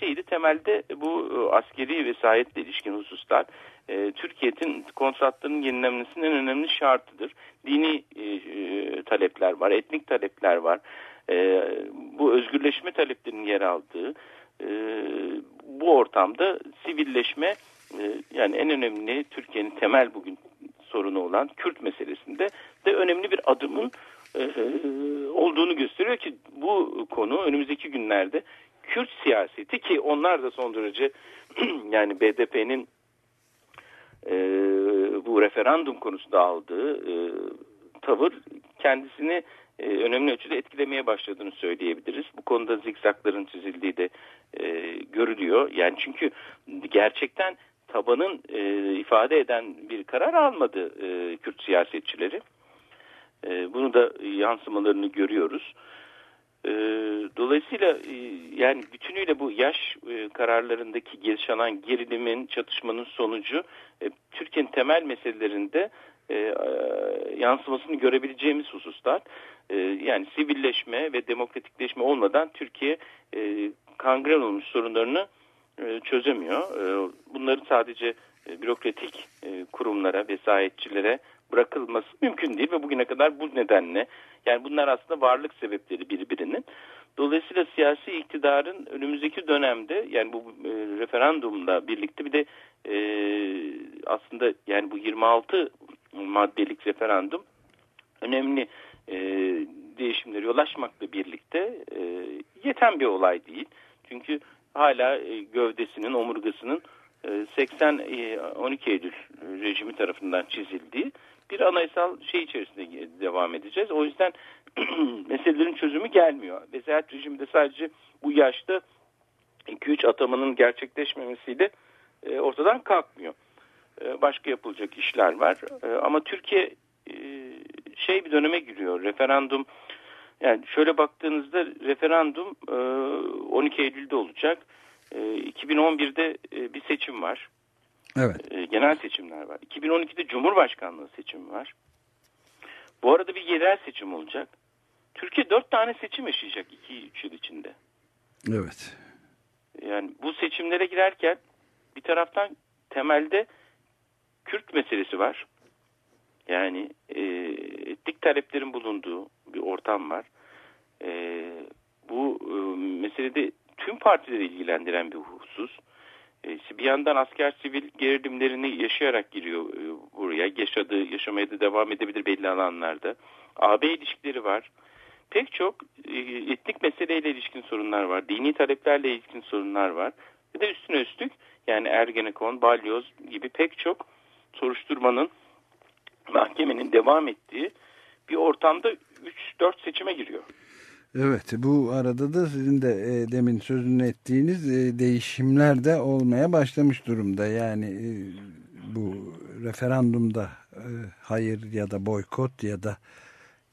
Speaker 4: şeydi temelde bu e, askeri vesayetle ilişkin hususlar e, Türkiye'nin kontratlarının yenilenmesinin en önemli şartıdır. Dini e, e, talepler var, etnik talepler var. E, bu özgürleşme taleplerinin yer aldığı e, bu ortamda sivilleşme e, yani en önemli Türkiye'nin temel bugün sorunu olan Kürt meselesinde de önemli bir adımın e, olduğunu gösteriyor ki bu konu önümüzdeki günlerde Kürt siyaseti ki onlar da son derece <clears throat> yani BDP'nin e, bu referandum konusunda aldığı e, tavır kendisini e, önemli ölçüde etkilemeye başladığını söyleyebiliriz. Bu konuda zikzakların çizildiği de e, görülüyor. Yani çünkü gerçekten tabanın e, ifade eden bir karar almadı e, Kürt siyasetçileri. E, bunu da yansımalarını görüyoruz. Dolayısıyla e, yani bütünüyle bu yaş e, kararlarındaki yaşanan gerilimin, çatışmanın sonucu e, Türkiye'nin temel meselelerinde e, e, yansımasını görebileceğimiz hususlar. E, yani sivilleşme ve demokratikleşme olmadan Türkiye e, kangren olmuş sorunlarını e, çözemiyor. E, bunların sadece e, bürokratik e, kurumlara, vesayetçilere bırakılması mümkün değil ve bugüne kadar bu nedenle yani bunlar aslında varlık sebepleri birbirinin. Dolayısıyla siyasi iktidarın önümüzdeki dönemde yani bu e, referandumla birlikte bir de e, aslında yani bu 26 maddelik referandum önemli e, değişimlere yol açmakla birlikte e, yeten bir olay değil. Çünkü hala e, gövdesinin, omurgasının e, 80 e, 12 Eylül rejimi tarafından çizildiği bir anayasal şey içerisinde devam edeceğiz. O yüzden <clears throat> meselelerin çözümü gelmiyor. Vesayet rejimde sadece bu yaşta 2-3 atamanın gerçekleşmemesiyle e, ortadan kalkmıyor. E, başka yapılacak işler var. E, ama Türkiye e, şey bir döneme giriyor. Referandum yani şöyle baktığınızda referandum e, 12 Eylül'de olacak. E, 2011'de e, bir seçim var.
Speaker 2: Evet.
Speaker 4: E, genel seçimler var. 2012'de Cumhurbaşkanlığı seçimi var. Bu arada bir yerel seçim olacak. Türkiye dört tane seçim yaşayacak 2-3 yıl içinde.
Speaker 2: Evet.
Speaker 4: Yani bu seçimlere girerken bir taraftan temelde Kürt meselesi var. Yani e, etnik taleplerin bulunduğu bir ortam var. E, bu e, meselede tüm partileri ilgilendiren bir husus. E, bir yandan asker sivil gerilimlerini yaşayarak giriyor e, buraya. Yaşadığı, yaşamaya da devam edebilir belli alanlarda. AB ilişkileri var. Pek çok e, etnik meseleyle ilişkin sorunlar var. Dini taleplerle ilişkin sorunlar var. Ve de üstüne üstlük yani Ergenekon, Balyoz gibi pek çok soruşturmanın mahkemenin devam ettiği bir ortamda 3-4 seçime giriyor.
Speaker 2: Evet bu arada da sizin de e, demin sözünü ettiğiniz e, değişimler de olmaya başlamış durumda. Yani e, bu referandumda e, hayır ya da boykot ya da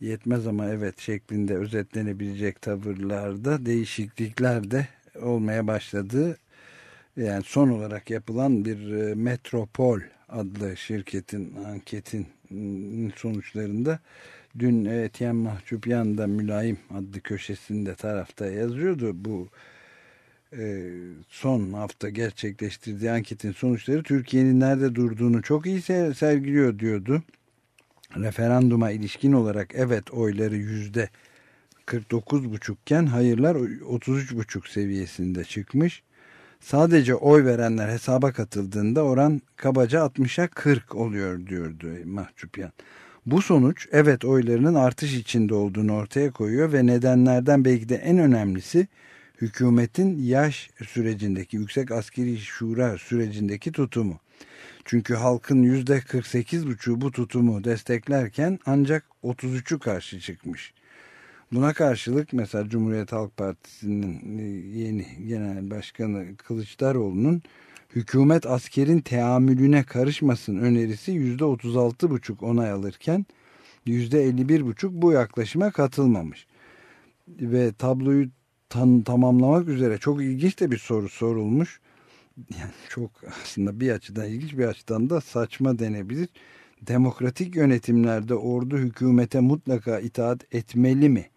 Speaker 2: yetmez ama evet şeklinde özetlenebilecek tavırlarda değişiklikler de olmaya başladı. Yani son olarak yapılan bir e, Metropol adlı şirketin anketin sonuçlarında dün Etiyen Mahçupyan da Mülayim adlı köşesinde tarafta yazıyordu. Bu e, son hafta gerçekleştirdiği anketin sonuçları Türkiye'nin nerede durduğunu çok iyi sergiliyor diyordu. Referanduma ilişkin olarak evet oyları yüzde 49,5 iken hayırlar 33,5 seviyesinde çıkmış. Sadece oy verenler hesaba katıldığında oran kabaca 60'a 40 oluyor diyordu Mahçupyan. Bu sonuç evet oylarının artış içinde olduğunu ortaya koyuyor ve nedenlerden belki de en önemlisi hükümetin yaş sürecindeki yüksek askeri şura sürecindeki tutumu. Çünkü halkın yüzde 48,5'u bu tutumu desteklerken ancak 33'ü karşı çıkmış. Buna karşılık mesela Cumhuriyet Halk Partisi'nin e, yeni genel başkanı Kılıçdaroğlu'nun hükümet askerin teamülüne karışmasın önerisi yüzde 36,5 onay alırken yüzde 51,5 bu yaklaşıma katılmamış. Ve tabloyu tan tamamlamak üzere çok ilginç de bir soru sorulmuş. Yani çok aslında bir açıdan ilginç bir açıdan da saçma denebilir. Demokratik yönetimlerde ordu hükümete mutlaka itaat etmeli mi?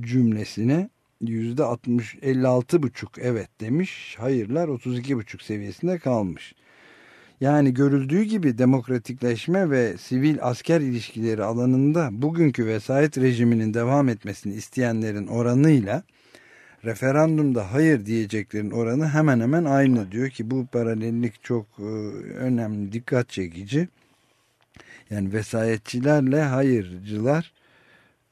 Speaker 2: cümlesine yüzde 60 56 buçuk evet demiş. Hayırlar 32 buçuk seviyesinde kalmış. Yani görüldüğü gibi demokratikleşme ve sivil asker ilişkileri alanında bugünkü vesayet rejiminin devam etmesini isteyenlerin oranıyla referandumda hayır diyeceklerin oranı hemen hemen aynı diyor ki bu paralellik çok e, önemli dikkat çekici. Yani vesayetçilerle hayırcılar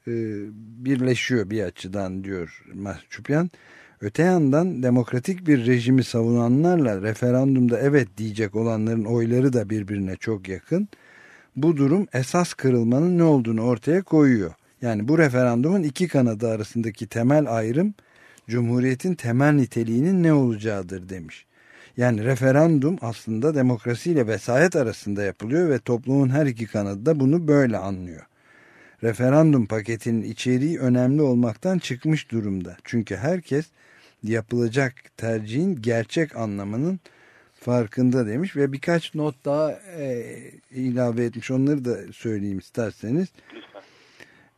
Speaker 2: birleşiyor bir açıdan diyor Mahçupyan. Öte yandan demokratik bir rejimi savunanlarla referandumda evet diyecek olanların oyları da birbirine çok yakın. Bu durum esas kırılmanın ne olduğunu ortaya koyuyor. Yani bu referandumun iki kanadı arasındaki temel ayrım Cumhuriyetin temel niteliğinin ne olacağıdır demiş. Yani referandum aslında demokrasiyle vesayet arasında yapılıyor ve toplumun her iki kanadı da bunu böyle anlıyor. Referandum paketinin içeriği önemli olmaktan çıkmış durumda. Çünkü herkes yapılacak tercihin gerçek anlamının farkında demiş ve birkaç not daha e, ilave etmiş. Onları da söyleyeyim isterseniz.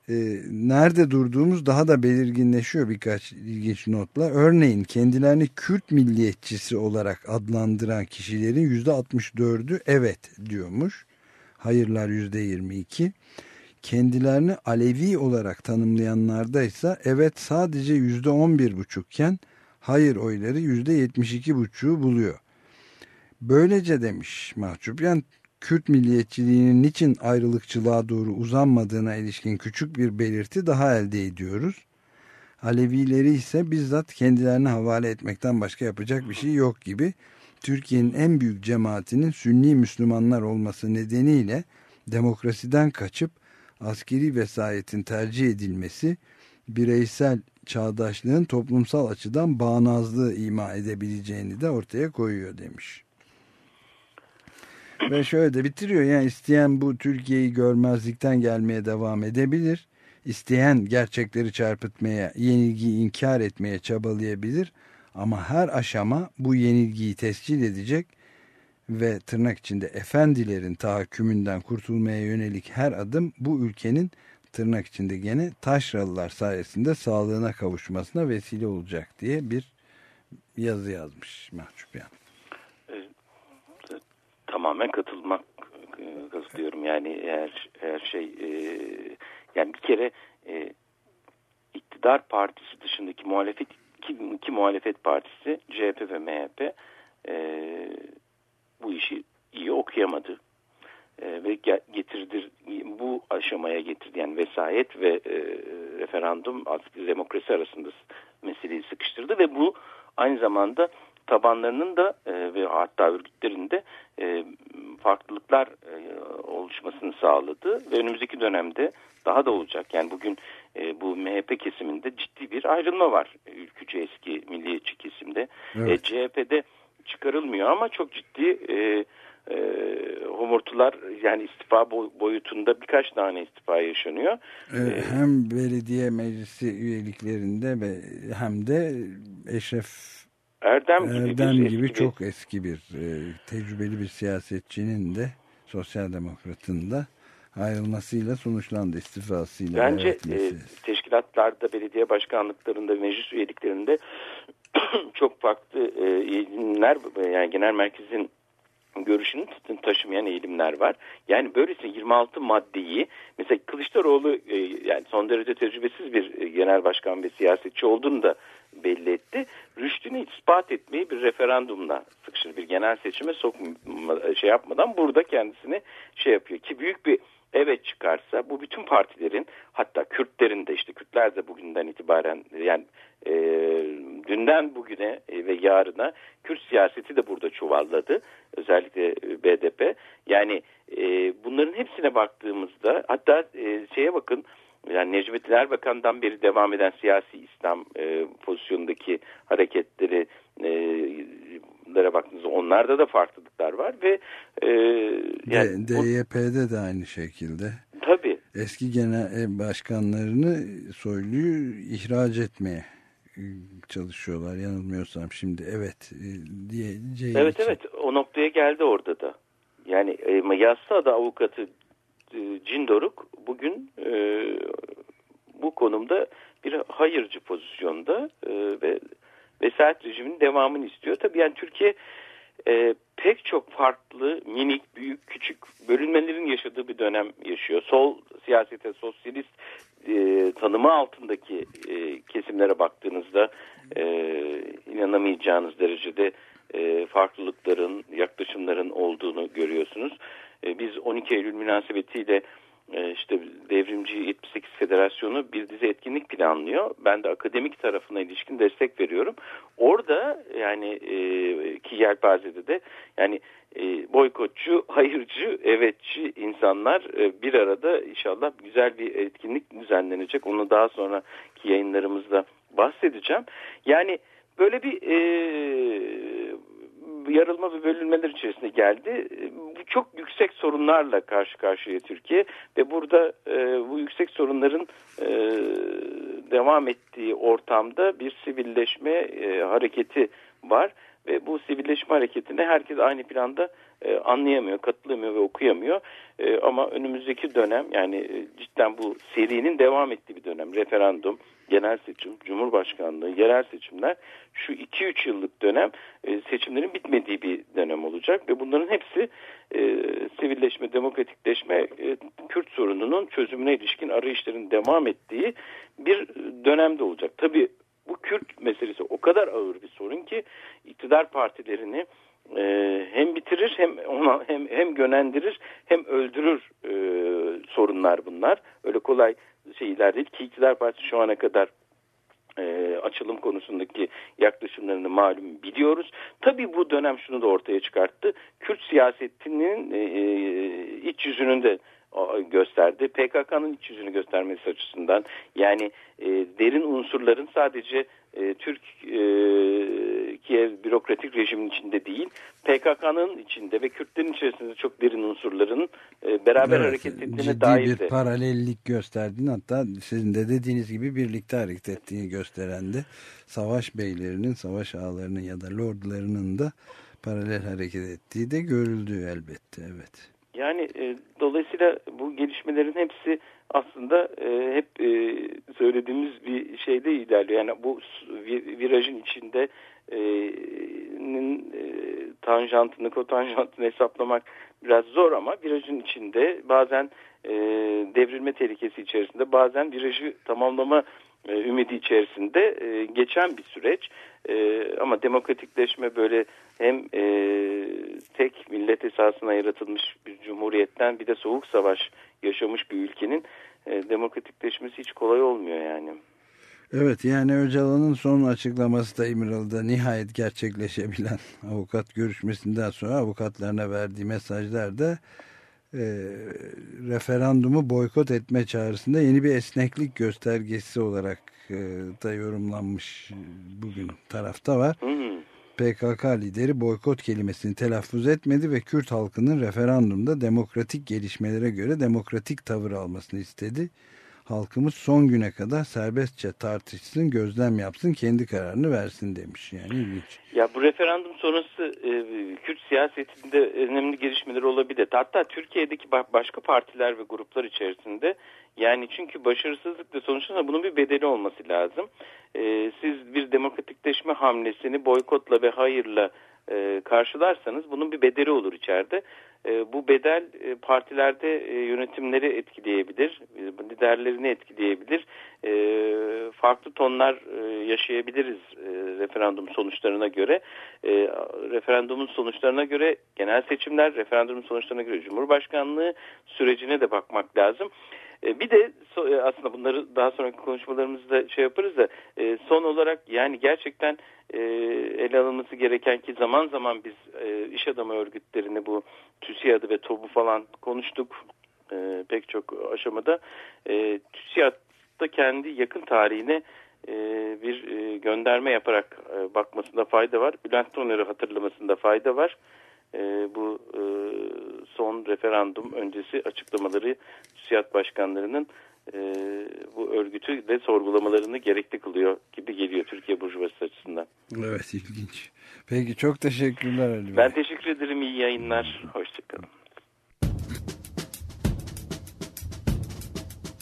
Speaker 2: E, nerede durduğumuz daha da belirginleşiyor birkaç ilginç notla. Örneğin kendilerini Kürt milliyetçisi olarak adlandıran kişilerin %64'ü evet diyormuş. Hayırlar %22. Kendilerini Alevi olarak tanımlayanlarda ise evet sadece %11,5 iken hayır oyları %72,5'u buluyor. Böylece demiş Mahçupyan, Kürt milliyetçiliğinin niçin ayrılıkçılığa doğru uzanmadığına ilişkin küçük bir belirti daha elde ediyoruz. Alevileri ise bizzat kendilerine havale etmekten başka yapacak bir şey yok gibi Türkiye'nin en büyük cemaatinin Sünni Müslümanlar olması nedeniyle demokrasiden kaçıp askeri vesayetin tercih edilmesi bireysel çağdaşlığın toplumsal açıdan bağnazlığı ima edebileceğini de ortaya koyuyor demiş. Ve şöyle de bitiriyor yani isteyen bu Türkiye'yi görmezlikten gelmeye devam edebilir. İsteyen gerçekleri çarpıtmaya, yenilgiyi inkar etmeye çabalayabilir. Ama her aşama bu yenilgiyi tescil edecek ve tırnak içinde efendilerin tahakkümünden kurtulmaya yönelik her adım bu ülkenin tırnak içinde gene taşralılar sayesinde sağlığına kavuşmasına vesile olacak diye bir yazı yazmış Mahçupyan.
Speaker 4: E, tamamen katılmak e, katılıyorum. Yani eğer her şey e, yani bir kere e, iktidar partisi dışındaki muhalefet iki, iki muhalefet partisi CHP ve MHP e, bu işi iyi okuyamadı e, ve getirdir bu aşamaya getirdi yani vesayet ve e, referandum artık demokrasi arasında meseleyi sıkıştırdı ve bu aynı zamanda tabanlarının da e, ve hatta örgütlerin de e, farklılıklar e, oluşmasını sağladı ve önümüzdeki dönemde daha da olacak. Yani bugün e, bu MHP kesiminde ciddi bir ayrılma var. Ülkücü eski milliyetçi kesimde. Evet. E, CHP'de çıkarılmıyor ama çok ciddi e, e, homurtular yani istifa boyutunda birkaç tane istifa yaşanıyor.
Speaker 2: E, hem belediye meclisi üyeliklerinde ve hem de Eşref Erdem gibi, Erdem gibi eski çok bir... eski bir e, tecrübeli bir siyasetçinin de sosyal demokratın da ayrılmasıyla sonuçlandı istifasıyla.
Speaker 4: Bence e, teşkilatlarda, belediye başkanlıklarında, meclis üyeliklerinde <coughs> çok farklı e, eğilimler yani genel merkezin görüşünü taşımayan eğilimler var. Yani böylesine 26 maddeyi mesela Kılıçdaroğlu e, yani son derece tecrübesiz bir e, genel başkan ve siyasetçi olduğunu da belli etti. Rüştünü ispat etmeyi bir referandumla sıkışır bir genel seçime sokma şey yapmadan burada kendisini şey yapıyor ki büyük bir evet çıkarsa bu bütün partilerin hatta Kürtlerin de işte Kürtler de bugünden itibaren yani e, dünden bugüne e, ve yarına Kürt siyaseti de burada çuvalladı. Özellikle e, BDP. Yani e, bunların hepsine baktığımızda hatta e, şeye bakın yani Necmettin Erbakan'dan beri devam eden siyasi İslam e, pozisyonundaki hareketleri e, lere baktığınızda onlarda da farklılıklar var ve e,
Speaker 2: yani DYP'de de aynı şekilde.
Speaker 4: Tabii.
Speaker 2: Eski genel başkanlarını Soylu'yu ihraç etmeye çalışıyorlar yanılmıyorsam şimdi evet e, diyeceğim
Speaker 4: Evet için. evet o noktaya geldi orada da. Yani e, Yassa da avukatı e, Cindoruk bugün e, bu konumda bir hayırcı pozisyonda e, ve vesayet rejiminin devamını istiyor. Tabii yani Türkiye e, pek çok farklı minik, büyük, küçük bölünmelerin yaşadığı bir dönem yaşıyor. Sol siyasete, sosyalist e, tanımı altındaki e, kesimlere baktığınızda e, inanamayacağınız derecede e, farklılıkların, yaklaşımların olduğunu görüyorsunuz. E, biz 12 Eylül münasebetiyle işte Devrimci 78 Federasyonu bir dizi etkinlik planlıyor. Ben de akademik tarafına ilişkin destek veriyorum. Orada yani e, ki yelpazede de yani e, boykotçu, <laughs> hayırcı, evetçi insanlar e, bir arada inşallah güzel bir etkinlik düzenlenecek. Onu daha sonraki yayınlarımızda bahsedeceğim. Yani böyle bir e, yarılma ve bölünmeler içerisinde geldi. Bu çok yüksek sorunlarla karşı karşıya Türkiye ve burada e, bu yüksek sorunların e, devam ettiği ortamda bir sivilleşme e, hareketi var ve bu sivilleşme hareketini herkes aynı planda e, anlayamıyor, katılamıyor ve okuyamıyor. E, ama önümüzdeki dönem yani e, cidden bu serinin devam ettiği bir dönem. Referandum, genel seçim, cumhurbaşkanlığı, yerel seçimler şu 2-3 yıllık dönem e, seçimlerin bitmediği bir dönem olacak ve bunların hepsi e, sivilleşme, demokratikleşme, e, Kürt sorununun çözümüne ilişkin arayışların devam ettiği bir dönemde olacak. Tabii bu Kürt meselesi o kadar ağır bir sorun ki iktidar partilerini e, hem bitirir hem ona hem hem gönendirir hem öldürür e, sorunlar bunlar. Öyle kolay şeyler değil ki iktidar partisi şu ana kadar e, açılım konusundaki yaklaşımlarını malum biliyoruz. Tabii bu dönem şunu da ortaya çıkarttı. Kürt siyasetinin e, e iç yüzünün de gösterdi. PKK'nın iç yüzünü göstermesi açısından yani e, derin unsurların sadece e, Türkiye e, bürokratik rejimin içinde değil PKK'nın içinde ve Kürtlerin içerisinde çok derin unsurların e, beraber evet, hareket ettiğine dair
Speaker 2: bir paralellik gösterdiğini hatta sizin de dediğiniz gibi birlikte hareket ettiğini gösteren de savaş beylerinin, savaş ağalarının ya da lordlarının da paralel hareket ettiği de görüldü elbette. Evet.
Speaker 4: Yani e, dolayısıyla bu gelişmelerin hepsi aslında e, hep e, söylediğimiz bir şeyde ilerliyor. Yani bu virajın içinde e, e, tanjantını, kotanjantını hesaplamak biraz zor ama virajın içinde bazen e, devrilme tehlikesi içerisinde bazen virajı tamamlama e, ümidi içerisinde e, geçen bir süreç. E, ama demokratikleşme böyle hem e, tek millet esasına yaratılmış bir cumhuriyetten bir de soğuk savaş yaşamış bir ülkenin e, demokratikleşmesi hiç kolay olmuyor yani.
Speaker 2: Evet yani Öcalan'ın son açıklaması da İmralı'da nihayet gerçekleşebilen <laughs> avukat görüşmesinden sonra avukatlarına verdiği mesajlarda e, referandumu boykot etme çağrısında yeni bir esneklik göstergesi olarak e, da yorumlanmış bugün tarafta var. PKK lideri boykot kelimesini telaffuz etmedi ve Kürt halkının referandumda demokratik gelişmelere göre demokratik tavır almasını istedi halkımız son güne kadar serbestçe tartışsın, gözlem yapsın, kendi kararını versin demiş. Yani ilginç.
Speaker 4: Ya bu referandum sonrası e, Kürt siyasetinde önemli gelişmeler olabilir. Hatta Türkiye'deki başka partiler ve gruplar içerisinde yani çünkü başarısızlıkla sonuçta bunun bir bedeli olması lazım. E, siz bir demokratikleşme hamlesini boykotla ve hayırla e, karşılarsanız bunun bir bedeli olur içeride. E, bu bedel e, partilerde e, yönetimleri etkileyebilir, liderlerini etkileyebilir. Farklı tonlar yaşayabiliriz referandum sonuçlarına göre. Referandumun sonuçlarına göre genel seçimler, referandumun sonuçlarına göre Cumhurbaşkanlığı sürecine de bakmak lazım. E, bir de e, aslında bunları daha sonraki konuşmalarımızda şey yaparız da e, son olarak yani gerçekten ele alınması gereken ki zaman zaman biz iş adamı örgütlerini bu TÜSİAD'ı ve TOB'u falan konuştuk pek çok aşamada. TÜSİAD kendi yakın tarihine bir gönderme yaparak bakmasında fayda var. Bülent Toner'i hatırlamasında fayda var. Bu son referandum öncesi açıklamaları TÜSİAD başkanlarının e, bu örgütü de sorgulamalarını gerekli kılıyor gibi geliyor Türkiye Burjuvası açısından.
Speaker 2: Evet ilginç. Peki çok teşekkürler Ali Bey.
Speaker 4: Ben teşekkür ederim. İyi yayınlar. Hoşçakalın.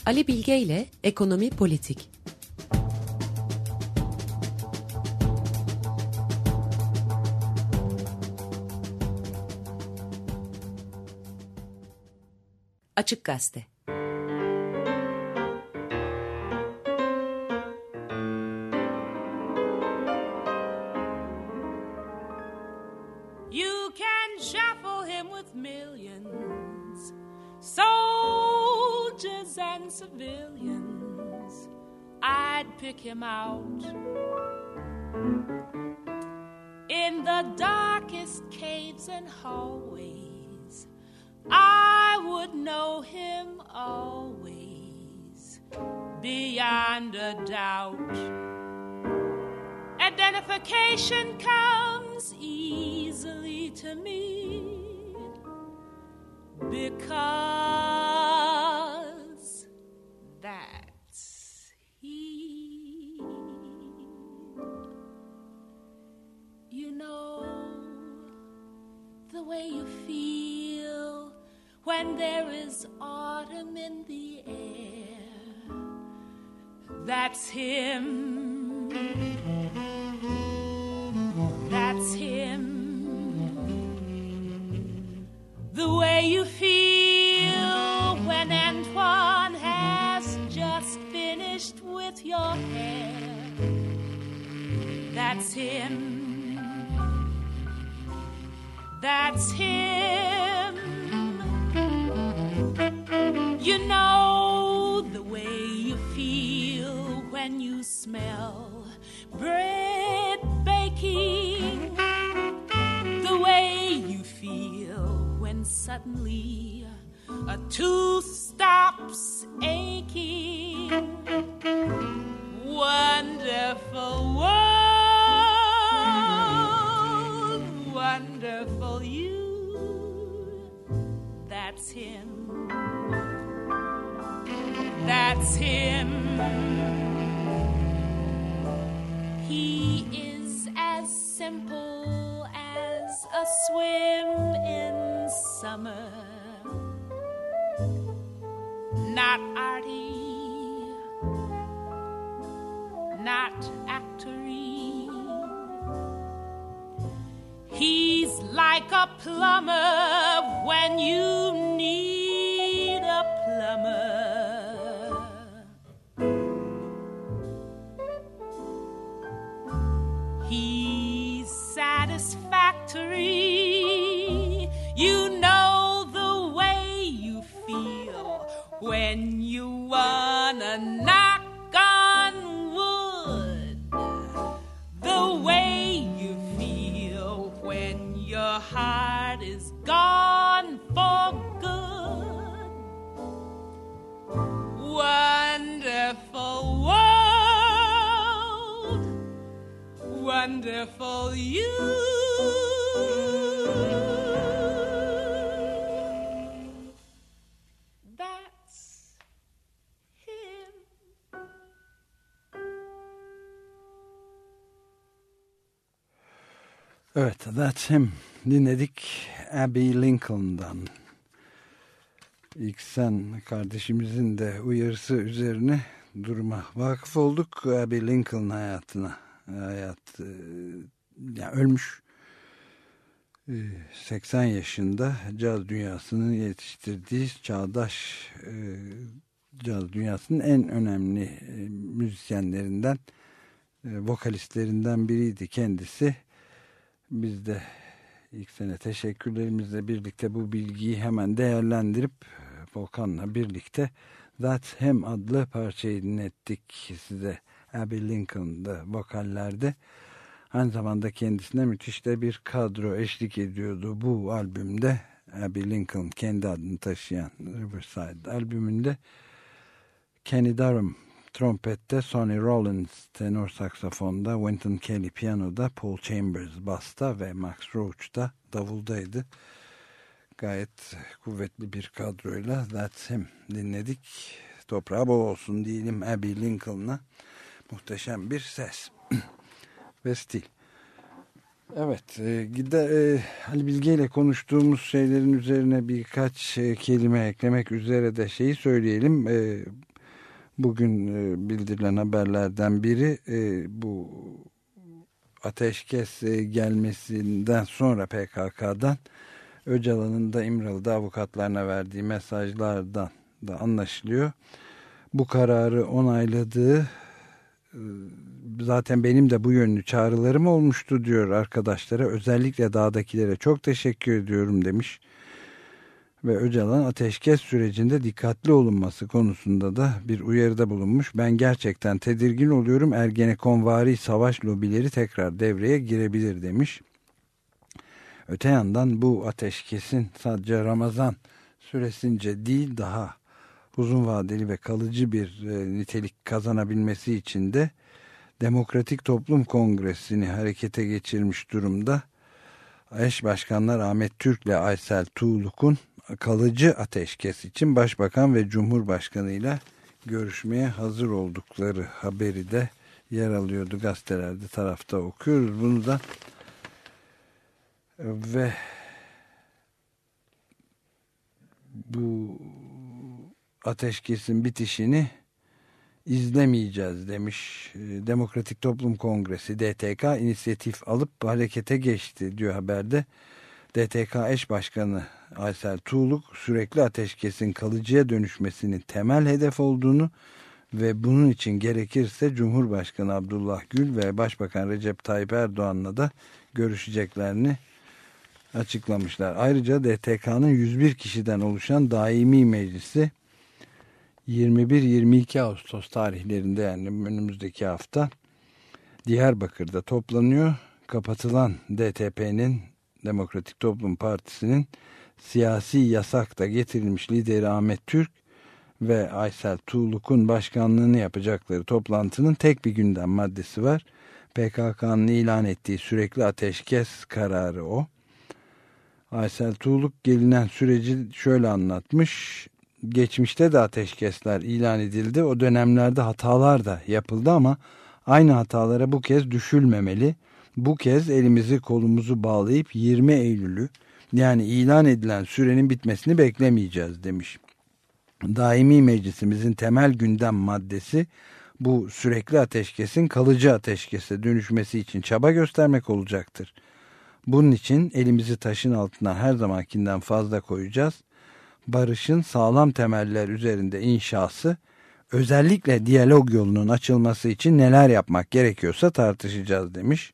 Speaker 1: Ali Bilge ile Ekonomi Politik Açık Gazete
Speaker 5: You can shuffle him with millions, soldiers and civilians. I'd pick him out in the darkest caves and hallways. Would know him always, beyond a doubt. Identification comes easily to me because that's he. You know the way you feel when there is autumn in the air. That's him. That's him. The way you feel when Antoine has just finished with your hair. That's him. That's him. You know the way you feel when you smell bread baking. The way you feel when suddenly a tooth Him.
Speaker 2: Dinledik Abby Lincoln'dan. İlk sen kardeşimizin de uyarısı üzerine duruma vakıf olduk. Abby Lincoln hayatına. Hayat, e, yani ölmüş. E, 80 yaşında caz dünyasının yetiştirdiği çağdaş e, caz dünyasının en önemli e, müzisyenlerinden, e, vokalistlerinden biriydi kendisi. Biz de ilk sene teşekkürlerimizle birlikte bu bilgiyi hemen değerlendirip Volkan'la birlikte That's Him adlı parçayı dinlettik size. Abby Lincoln'da vokallerde. Aynı zamanda kendisine müthiş de bir kadro eşlik ediyordu bu albümde. Abby Lincoln kendi adını taşıyan Riverside albümünde. Kenny Durham trompette, Sonny Rollins tenor saksafonda, Wynton Kelly piyanoda, Paul Chambers basta ve Max Roach da davuldaydı. Gayet kuvvetli bir kadroyla That's Him dinledik. Toprağı bol olsun diyelim Abby Lincoln'la. Muhteşem bir ses <clears throat> ve stil. Evet, e, gide, e, Ali Bilge ile konuştuğumuz şeylerin üzerine birkaç e, kelime eklemek üzere de şeyi söyleyelim. E, bugün e, bildirilen haberlerden biri e, bu ateşkes e, gelmesinden sonra PKK'dan Öcalan'ın da İmralı'da avukatlarına verdiği mesajlardan da anlaşılıyor. Bu kararı onayladığı zaten benim de bu yönlü çağrılarım olmuştu diyor arkadaşlara. Özellikle dağdakilere çok teşekkür ediyorum demiş. Ve Öcalan ateşkes sürecinde dikkatli olunması konusunda da bir uyarıda bulunmuş. Ben gerçekten tedirgin oluyorum. Ergenekonvari savaş lobileri tekrar devreye girebilir demiş. Öte yandan bu ateşkesin sadece Ramazan süresince değil daha uzun vadeli ve kalıcı bir e, nitelik kazanabilmesi için de Demokratik Toplum Kongresi'ni harekete geçirmiş durumda. Eş başkanlar Ahmet Türk ile Aysel Tuğluk'un kalıcı ateşkes için Başbakan ve Cumhurbaşkanı ile görüşmeye hazır oldukları haberi de yer alıyordu gazetelerde tarafta okuyoruz bunu da ve bu ateşkesin bitişini izlemeyeceğiz demiş. Ee, Demokratik Toplum Kongresi DTK inisiyatif alıp harekete geçti diyor haberde. DTK eş başkanı Aysel Tuğluk sürekli ateşkesin kalıcıya dönüşmesinin temel hedef olduğunu ve bunun için gerekirse Cumhurbaşkanı Abdullah Gül ve Başbakan Recep Tayyip Erdoğan'la da görüşeceklerini açıklamışlar. Ayrıca DTK'nın 101 kişiden oluşan daimi meclisi 21-22 Ağustos tarihlerinde yani önümüzdeki hafta Diyarbakır'da toplanıyor. Kapatılan DTP'nin Demokratik Toplum Partisi'nin siyasi yasakta getirilmiş lideri Ahmet Türk ve Aysel Tuğluk'un başkanlığını yapacakları toplantının tek bir gündem maddesi var. PKK'nın ilan ettiği sürekli ateşkes kararı o. Aysel Tuğluk gelinen süreci şöyle anlatmış. Geçmişte de ateşkesler ilan edildi. O dönemlerde hatalar da yapıldı ama aynı hatalara bu kez düşülmemeli. Bu kez elimizi kolumuzu bağlayıp 20 Eylül'ü yani ilan edilen sürenin bitmesini beklemeyeceğiz demiş. Daimi meclisimizin temel gündem maddesi bu sürekli ateşkesin kalıcı ateşkese dönüşmesi için çaba göstermek olacaktır. Bunun için elimizi taşın altına her zamankinden fazla koyacağız. Barışın sağlam temeller üzerinde inşası, özellikle diyalog yolunun açılması için neler yapmak gerekiyorsa tartışacağız demiş.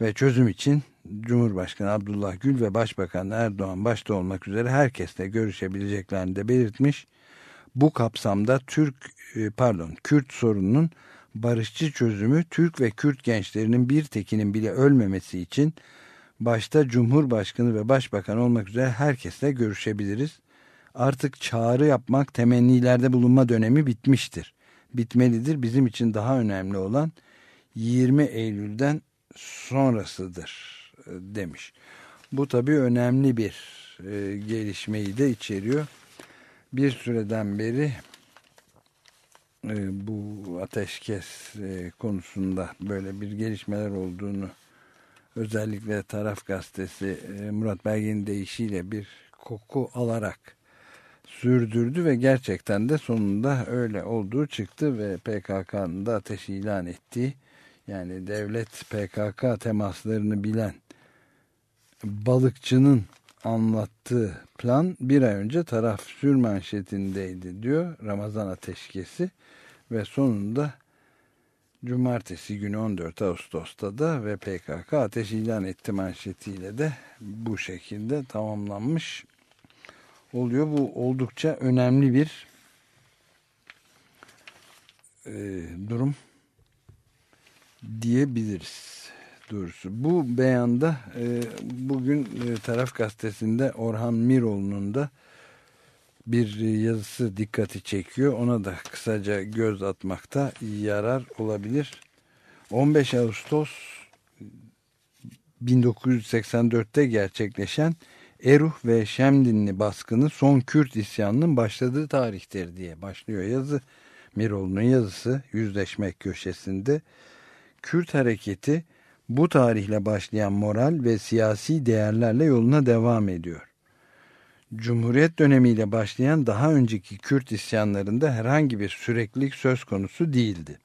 Speaker 2: Ve çözüm için Cumhurbaşkanı Abdullah Gül ve Başbakan Erdoğan başta olmak üzere herkesle görüşebileceklerini de belirtmiş. Bu kapsamda Türk e, pardon Kürt sorununun barışçı çözümü Türk ve Kürt gençlerinin bir tekinin bile ölmemesi için başta Cumhurbaşkanı ve Başbakan olmak üzere herkesle görüşebiliriz. Artık çağrı yapmak, temennilerde bulunma dönemi bitmiştir. Bitmelidir. Bizim için daha önemli olan 20 Eylül'den sonrasıdır demiş. Bu tabii önemli bir e, gelişmeyi de içeriyor. Bir süreden beri e, bu ateşkes e, konusunda böyle bir gelişmeler olduğunu özellikle taraf gazetesi e, Murat Belge'nin deyişiyle bir koku alarak sürdürdü ve gerçekten de sonunda öyle olduğu çıktı ve PKK'nın da ateş ilan ettiği yani devlet PKK temaslarını bilen balıkçının anlattığı plan bir ay önce taraf sür manşetindeydi diyor Ramazan ateşkesi ve sonunda Cumartesi günü 14 Ağustos'ta da ve PKK ateş ilan etti manşetiyle de bu şekilde tamamlanmış oluyor. Bu oldukça önemli bir e, durum diyebiliriz doğrusu. Bu beyanda e, bugün e, Taraf Gazetesi'nde Orhan Miroğlu'nun da bir yazısı dikkati çekiyor. Ona da kısaca göz atmakta yarar olabilir. 15 Ağustos 1984'te gerçekleşen Eruh ve Şemdinli baskını son Kürt isyanının başladığı tarihtir diye başlıyor yazı. Miroğlu'nun yazısı Yüzleşmek köşesinde. Kürt hareketi bu tarihle başlayan moral ve siyasi değerlerle yoluna devam ediyor. Cumhuriyet dönemiyle başlayan daha önceki Kürt isyanlarında herhangi bir süreklilik söz konusu değildi.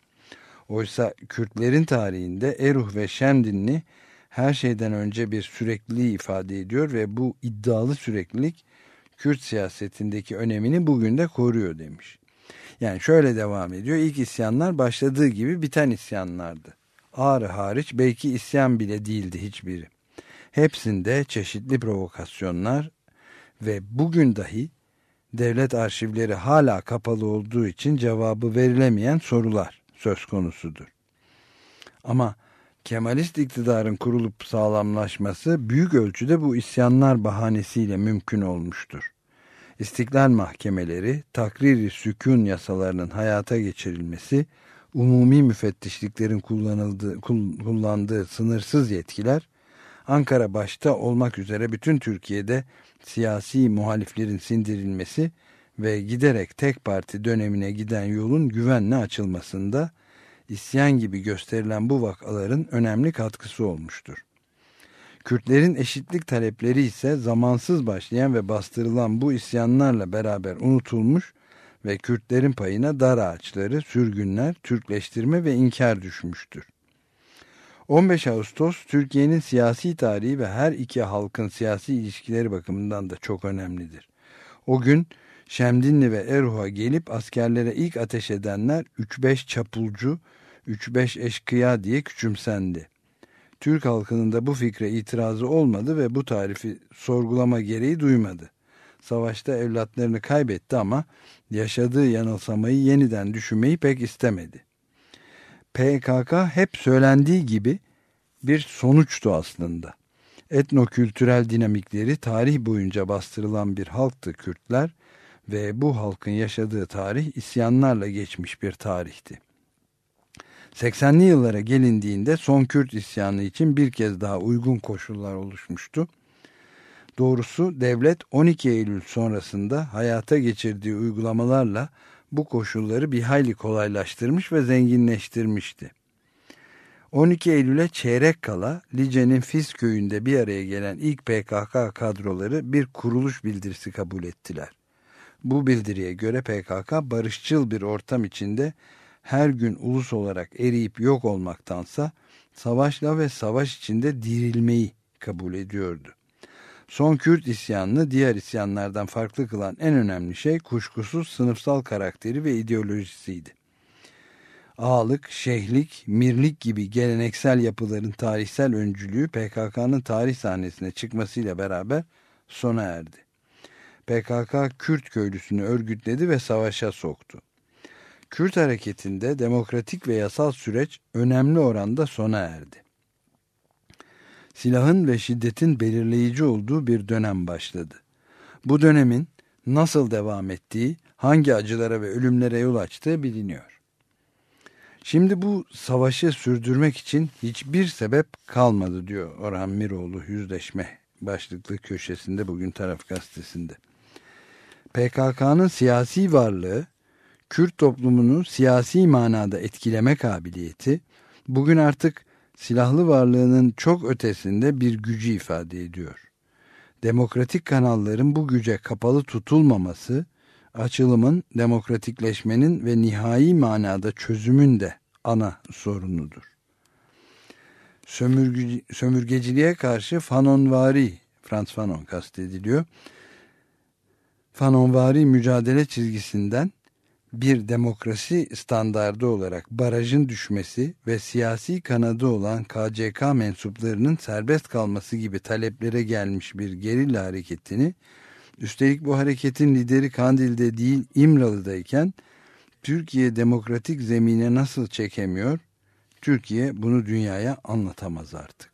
Speaker 2: Oysa Kürtlerin tarihinde Eruh ve Şemdinli her şeyden önce bir sürekliliği ifade ediyor ve bu iddialı süreklilik Kürt siyasetindeki önemini bugün de koruyor demiş. Yani şöyle devam ediyor. İlk isyanlar başladığı gibi biten isyanlardı. Ağrı hariç belki isyan bile değildi hiçbiri. Hepsinde çeşitli provokasyonlar ve bugün dahi devlet arşivleri hala kapalı olduğu için cevabı verilemeyen sorular söz konusudur. Ama Kemalist iktidarın kurulup sağlamlaşması büyük ölçüde bu isyanlar bahanesiyle mümkün olmuştur. İstiklal mahkemeleri, takriri sükun yasalarının hayata geçirilmesi, umumi müfettişliklerin kullanıldığı, kullandığı sınırsız yetkiler, Ankara başta olmak üzere bütün Türkiye'de siyasi muhaliflerin sindirilmesi ve giderek tek parti dönemine giden yolun güvenle açılmasında isyan gibi gösterilen bu vakaların önemli katkısı olmuştur. Kürtlerin eşitlik talepleri ise zamansız başlayan ve bastırılan bu isyanlarla beraber unutulmuş ve Kürtlerin payına dar ağaçları, sürgünler, Türkleştirme ve inkar düşmüştür. 15 Ağustos Türkiye'nin siyasi tarihi ve her iki halkın siyasi ilişkileri bakımından da çok önemlidir. O gün Şemdinli ve Erhu'a gelip askerlere ilk ateş edenler 3-5 çapulcu, 3-5 eşkıya diye küçümsendi. Türk halkının da bu fikre itirazı olmadı ve bu tarifi sorgulama gereği duymadı. Savaşta evlatlarını kaybetti ama yaşadığı yanılsamayı yeniden düşünmeyi pek istemedi. PKK hep söylendiği gibi bir sonuçtu aslında. Etnokültürel dinamikleri tarih boyunca bastırılan bir halktı Kürtler ve bu halkın yaşadığı tarih isyanlarla geçmiş bir tarihti. 80'li yıllara gelindiğinde son Kürt isyanı için bir kez daha uygun koşullar oluşmuştu. Doğrusu devlet 12 Eylül sonrasında hayata geçirdiği uygulamalarla bu koşulları bir hayli kolaylaştırmış ve zenginleştirmişti. 12 Eylül'e çeyrek kala Lice'nin Fis köyünde bir araya gelen ilk PKK kadroları bir kuruluş bildirisi kabul ettiler. Bu bildiriye göre PKK barışçıl bir ortam içinde her gün ulus olarak eriyip yok olmaktansa savaşla ve savaş içinde dirilmeyi kabul ediyordu. Son Kürt isyanını diğer isyanlardan farklı kılan en önemli şey kuşkusuz sınıfsal karakteri ve ideolojisiydi. Ağalık, şehlik, mirlik gibi geleneksel yapıların tarihsel öncülüğü PKK'nın tarih sahnesine çıkmasıyla beraber sona erdi. PKK Kürt köylüsünü örgütledi ve savaşa soktu. Kürt hareketinde demokratik ve yasal süreç önemli oranda sona erdi. Silahın ve şiddetin belirleyici olduğu bir dönem başladı. Bu dönemin nasıl devam ettiği, hangi acılara ve ölümlere yol açtığı biliniyor. Şimdi bu savaşı sürdürmek için hiçbir sebep kalmadı diyor Orhan Miroğlu yüzleşme başlıklı köşesinde bugün Taraf Gazetesi'nde. PKK'nın siyasi varlığı Kürt toplumunu siyasi manada etkileme kabiliyeti bugün artık silahlı varlığının çok ötesinde bir gücü ifade ediyor. Demokratik kanalların bu güce kapalı tutulmaması, açılımın, demokratikleşmenin ve nihai manada çözümün de ana sorunudur. Sömürgü, sömürgeciliğe karşı fanonvari, Frans Fanon kastediliyor. Fanonvari mücadele çizgisinden bir demokrasi standardı olarak barajın düşmesi ve siyasi kanadı olan KCK mensuplarının serbest kalması gibi taleplere gelmiş bir gerilla hareketini, üstelik bu hareketin lideri Kandil'de değil İmralı'dayken Türkiye demokratik zemine nasıl çekemiyor? Türkiye bunu dünyaya anlatamaz artık.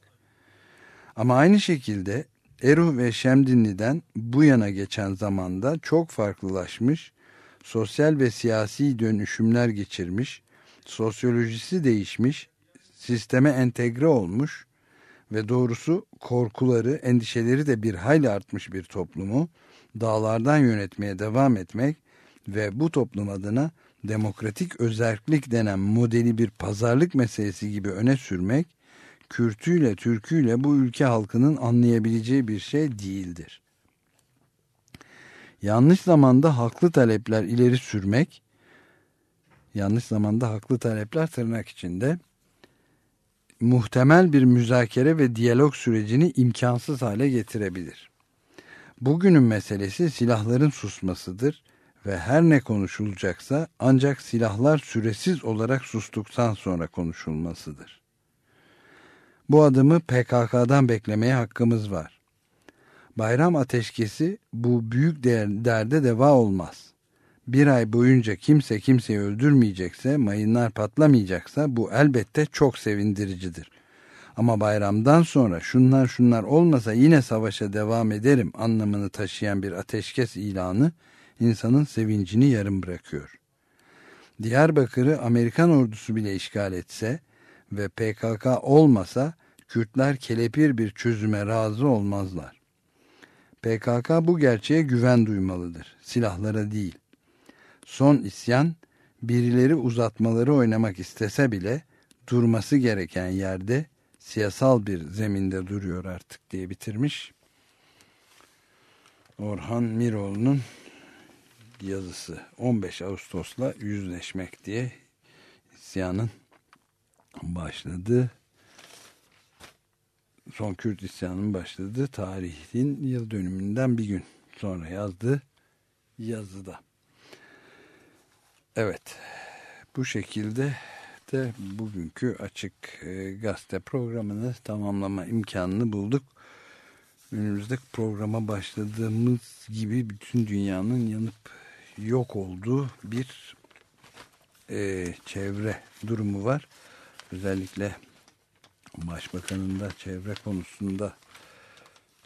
Speaker 2: Ama aynı şekilde Eruh ve Şemdinli'den bu yana geçen zamanda çok farklılaşmış sosyal ve siyasi dönüşümler geçirmiş, sosyolojisi değişmiş, sisteme entegre olmuş ve doğrusu korkuları, endişeleri de bir hayli artmış bir toplumu dağlardan yönetmeye devam etmek ve bu toplum adına demokratik özerklik denen modeli bir pazarlık meselesi gibi öne sürmek, Kürtüyle, Türküyle bu ülke halkının anlayabileceği bir şey değildir yanlış zamanda haklı talepler ileri sürmek, yanlış zamanda haklı talepler tırnak içinde muhtemel bir müzakere ve diyalog sürecini imkansız hale getirebilir. Bugünün meselesi silahların susmasıdır ve her ne konuşulacaksa ancak silahlar süresiz olarak sustuktan sonra konuşulmasıdır. Bu adımı PKK'dan beklemeye hakkımız var. Bayram ateşkesi bu büyük derde deva olmaz. Bir ay boyunca kimse kimseyi öldürmeyecekse, mayınlar patlamayacaksa bu elbette çok sevindiricidir. Ama bayramdan sonra şunlar şunlar olmasa yine savaşa devam ederim anlamını taşıyan bir ateşkes ilanı insanın sevincini yarım bırakıyor. Diyarbakır'ı Amerikan ordusu bile işgal etse ve PKK olmasa Kürtler kelepir bir çözüme razı olmazlar. PKK bu gerçeğe güven duymalıdır, silahlara değil. Son isyan birileri uzatmaları oynamak istese bile durması gereken yerde siyasal bir zeminde duruyor artık diye bitirmiş. Orhan Miroğlu'nun yazısı 15 Ağustos'la yüzleşmek diye isyanın başladığı son Kürt isyanının başladığı tarihin yıl dönümünden bir gün sonra yazdığı yazıda. Evet bu şekilde de bugünkü açık e, gazete programını tamamlama imkanını bulduk. Önümüzdeki programa başladığımız gibi bütün dünyanın yanıp yok olduğu bir e, çevre durumu var. Özellikle Başbakanın da çevre konusunda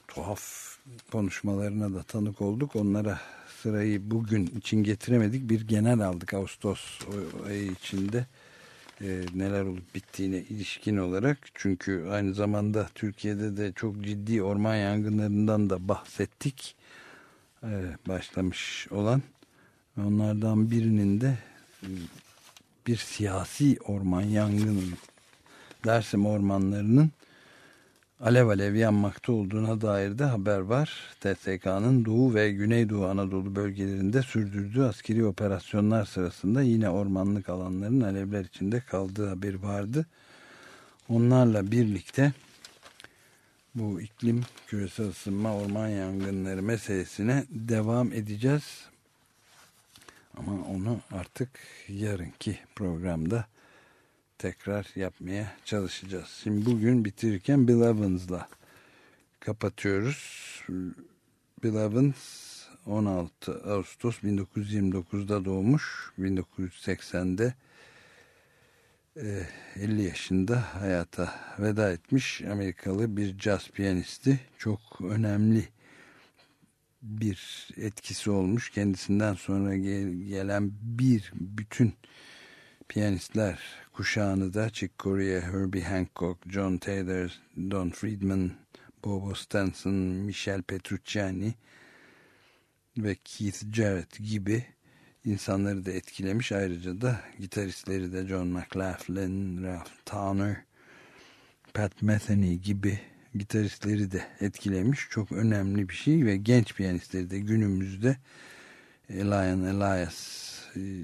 Speaker 2: tuhaf konuşmalarına da tanık olduk. Onlara sırayı bugün için getiremedik. Bir genel aldık Ağustos ayı içinde e, neler olup bittiğine ilişkin olarak. Çünkü aynı zamanda Türkiye'de de çok ciddi orman yangınlarından da bahsettik. E, başlamış olan onlardan birinin de e, bir siyasi orman yangının Dersim ormanlarının alev alev yanmakta olduğuna dair de haber var. TSK'nın Doğu ve Güneydoğu Anadolu bölgelerinde sürdürdüğü askeri operasyonlar sırasında yine ormanlık alanların alevler içinde kaldığı haberi vardı. Onlarla birlikte bu iklim küresel ısınma orman yangınları meselesine devam edeceğiz. Ama onu artık yarınki programda tekrar yapmaya çalışacağız. Şimdi bugün bitirirken Bill Evans'la kapatıyoruz. Bill Evans 16 Ağustos 1929'da doğmuş. 1980'de 50 e, yaşında hayata veda etmiş Amerikalı bir caz piyanisti. Çok önemli bir etkisi olmuş. Kendisinden sonra gelen bir bütün piyanistler kuşağını da Chick Corea, Herbie Hancock, John Taylor, Don Friedman, Bobo Stenson, Michel Petrucciani ve Keith Jarrett gibi insanları da etkilemiş. Ayrıca da gitaristleri de John McLaughlin, Ralph Towner, Pat Metheny gibi gitaristleri de etkilemiş. Çok önemli bir şey ve genç piyanistleri de günümüzde Elian Elias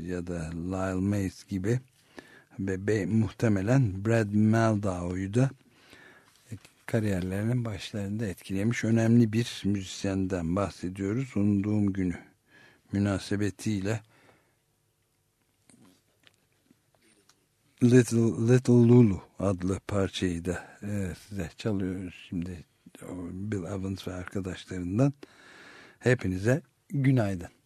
Speaker 2: ya da Lyle Mays gibi ve be, muhtemelen Brad Meldau'yu da kariyerlerinin başlarında etkilemiş önemli bir müzisyenden bahsediyoruz. Onun doğum günü münasebetiyle Little, Little Lulu adlı parçayı da e, size çalıyoruz şimdi Bill Evans ve arkadaşlarından. Hepinize günaydın.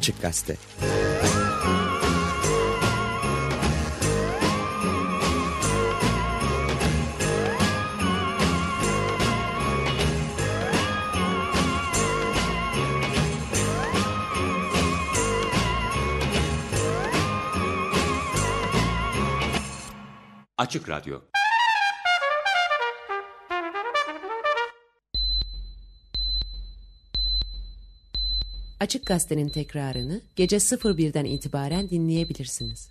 Speaker 6: Açık Gazete.
Speaker 7: Açık Radyo
Speaker 1: Açık Gazete'nin tekrarını gece 01'den itibaren dinleyebilirsiniz.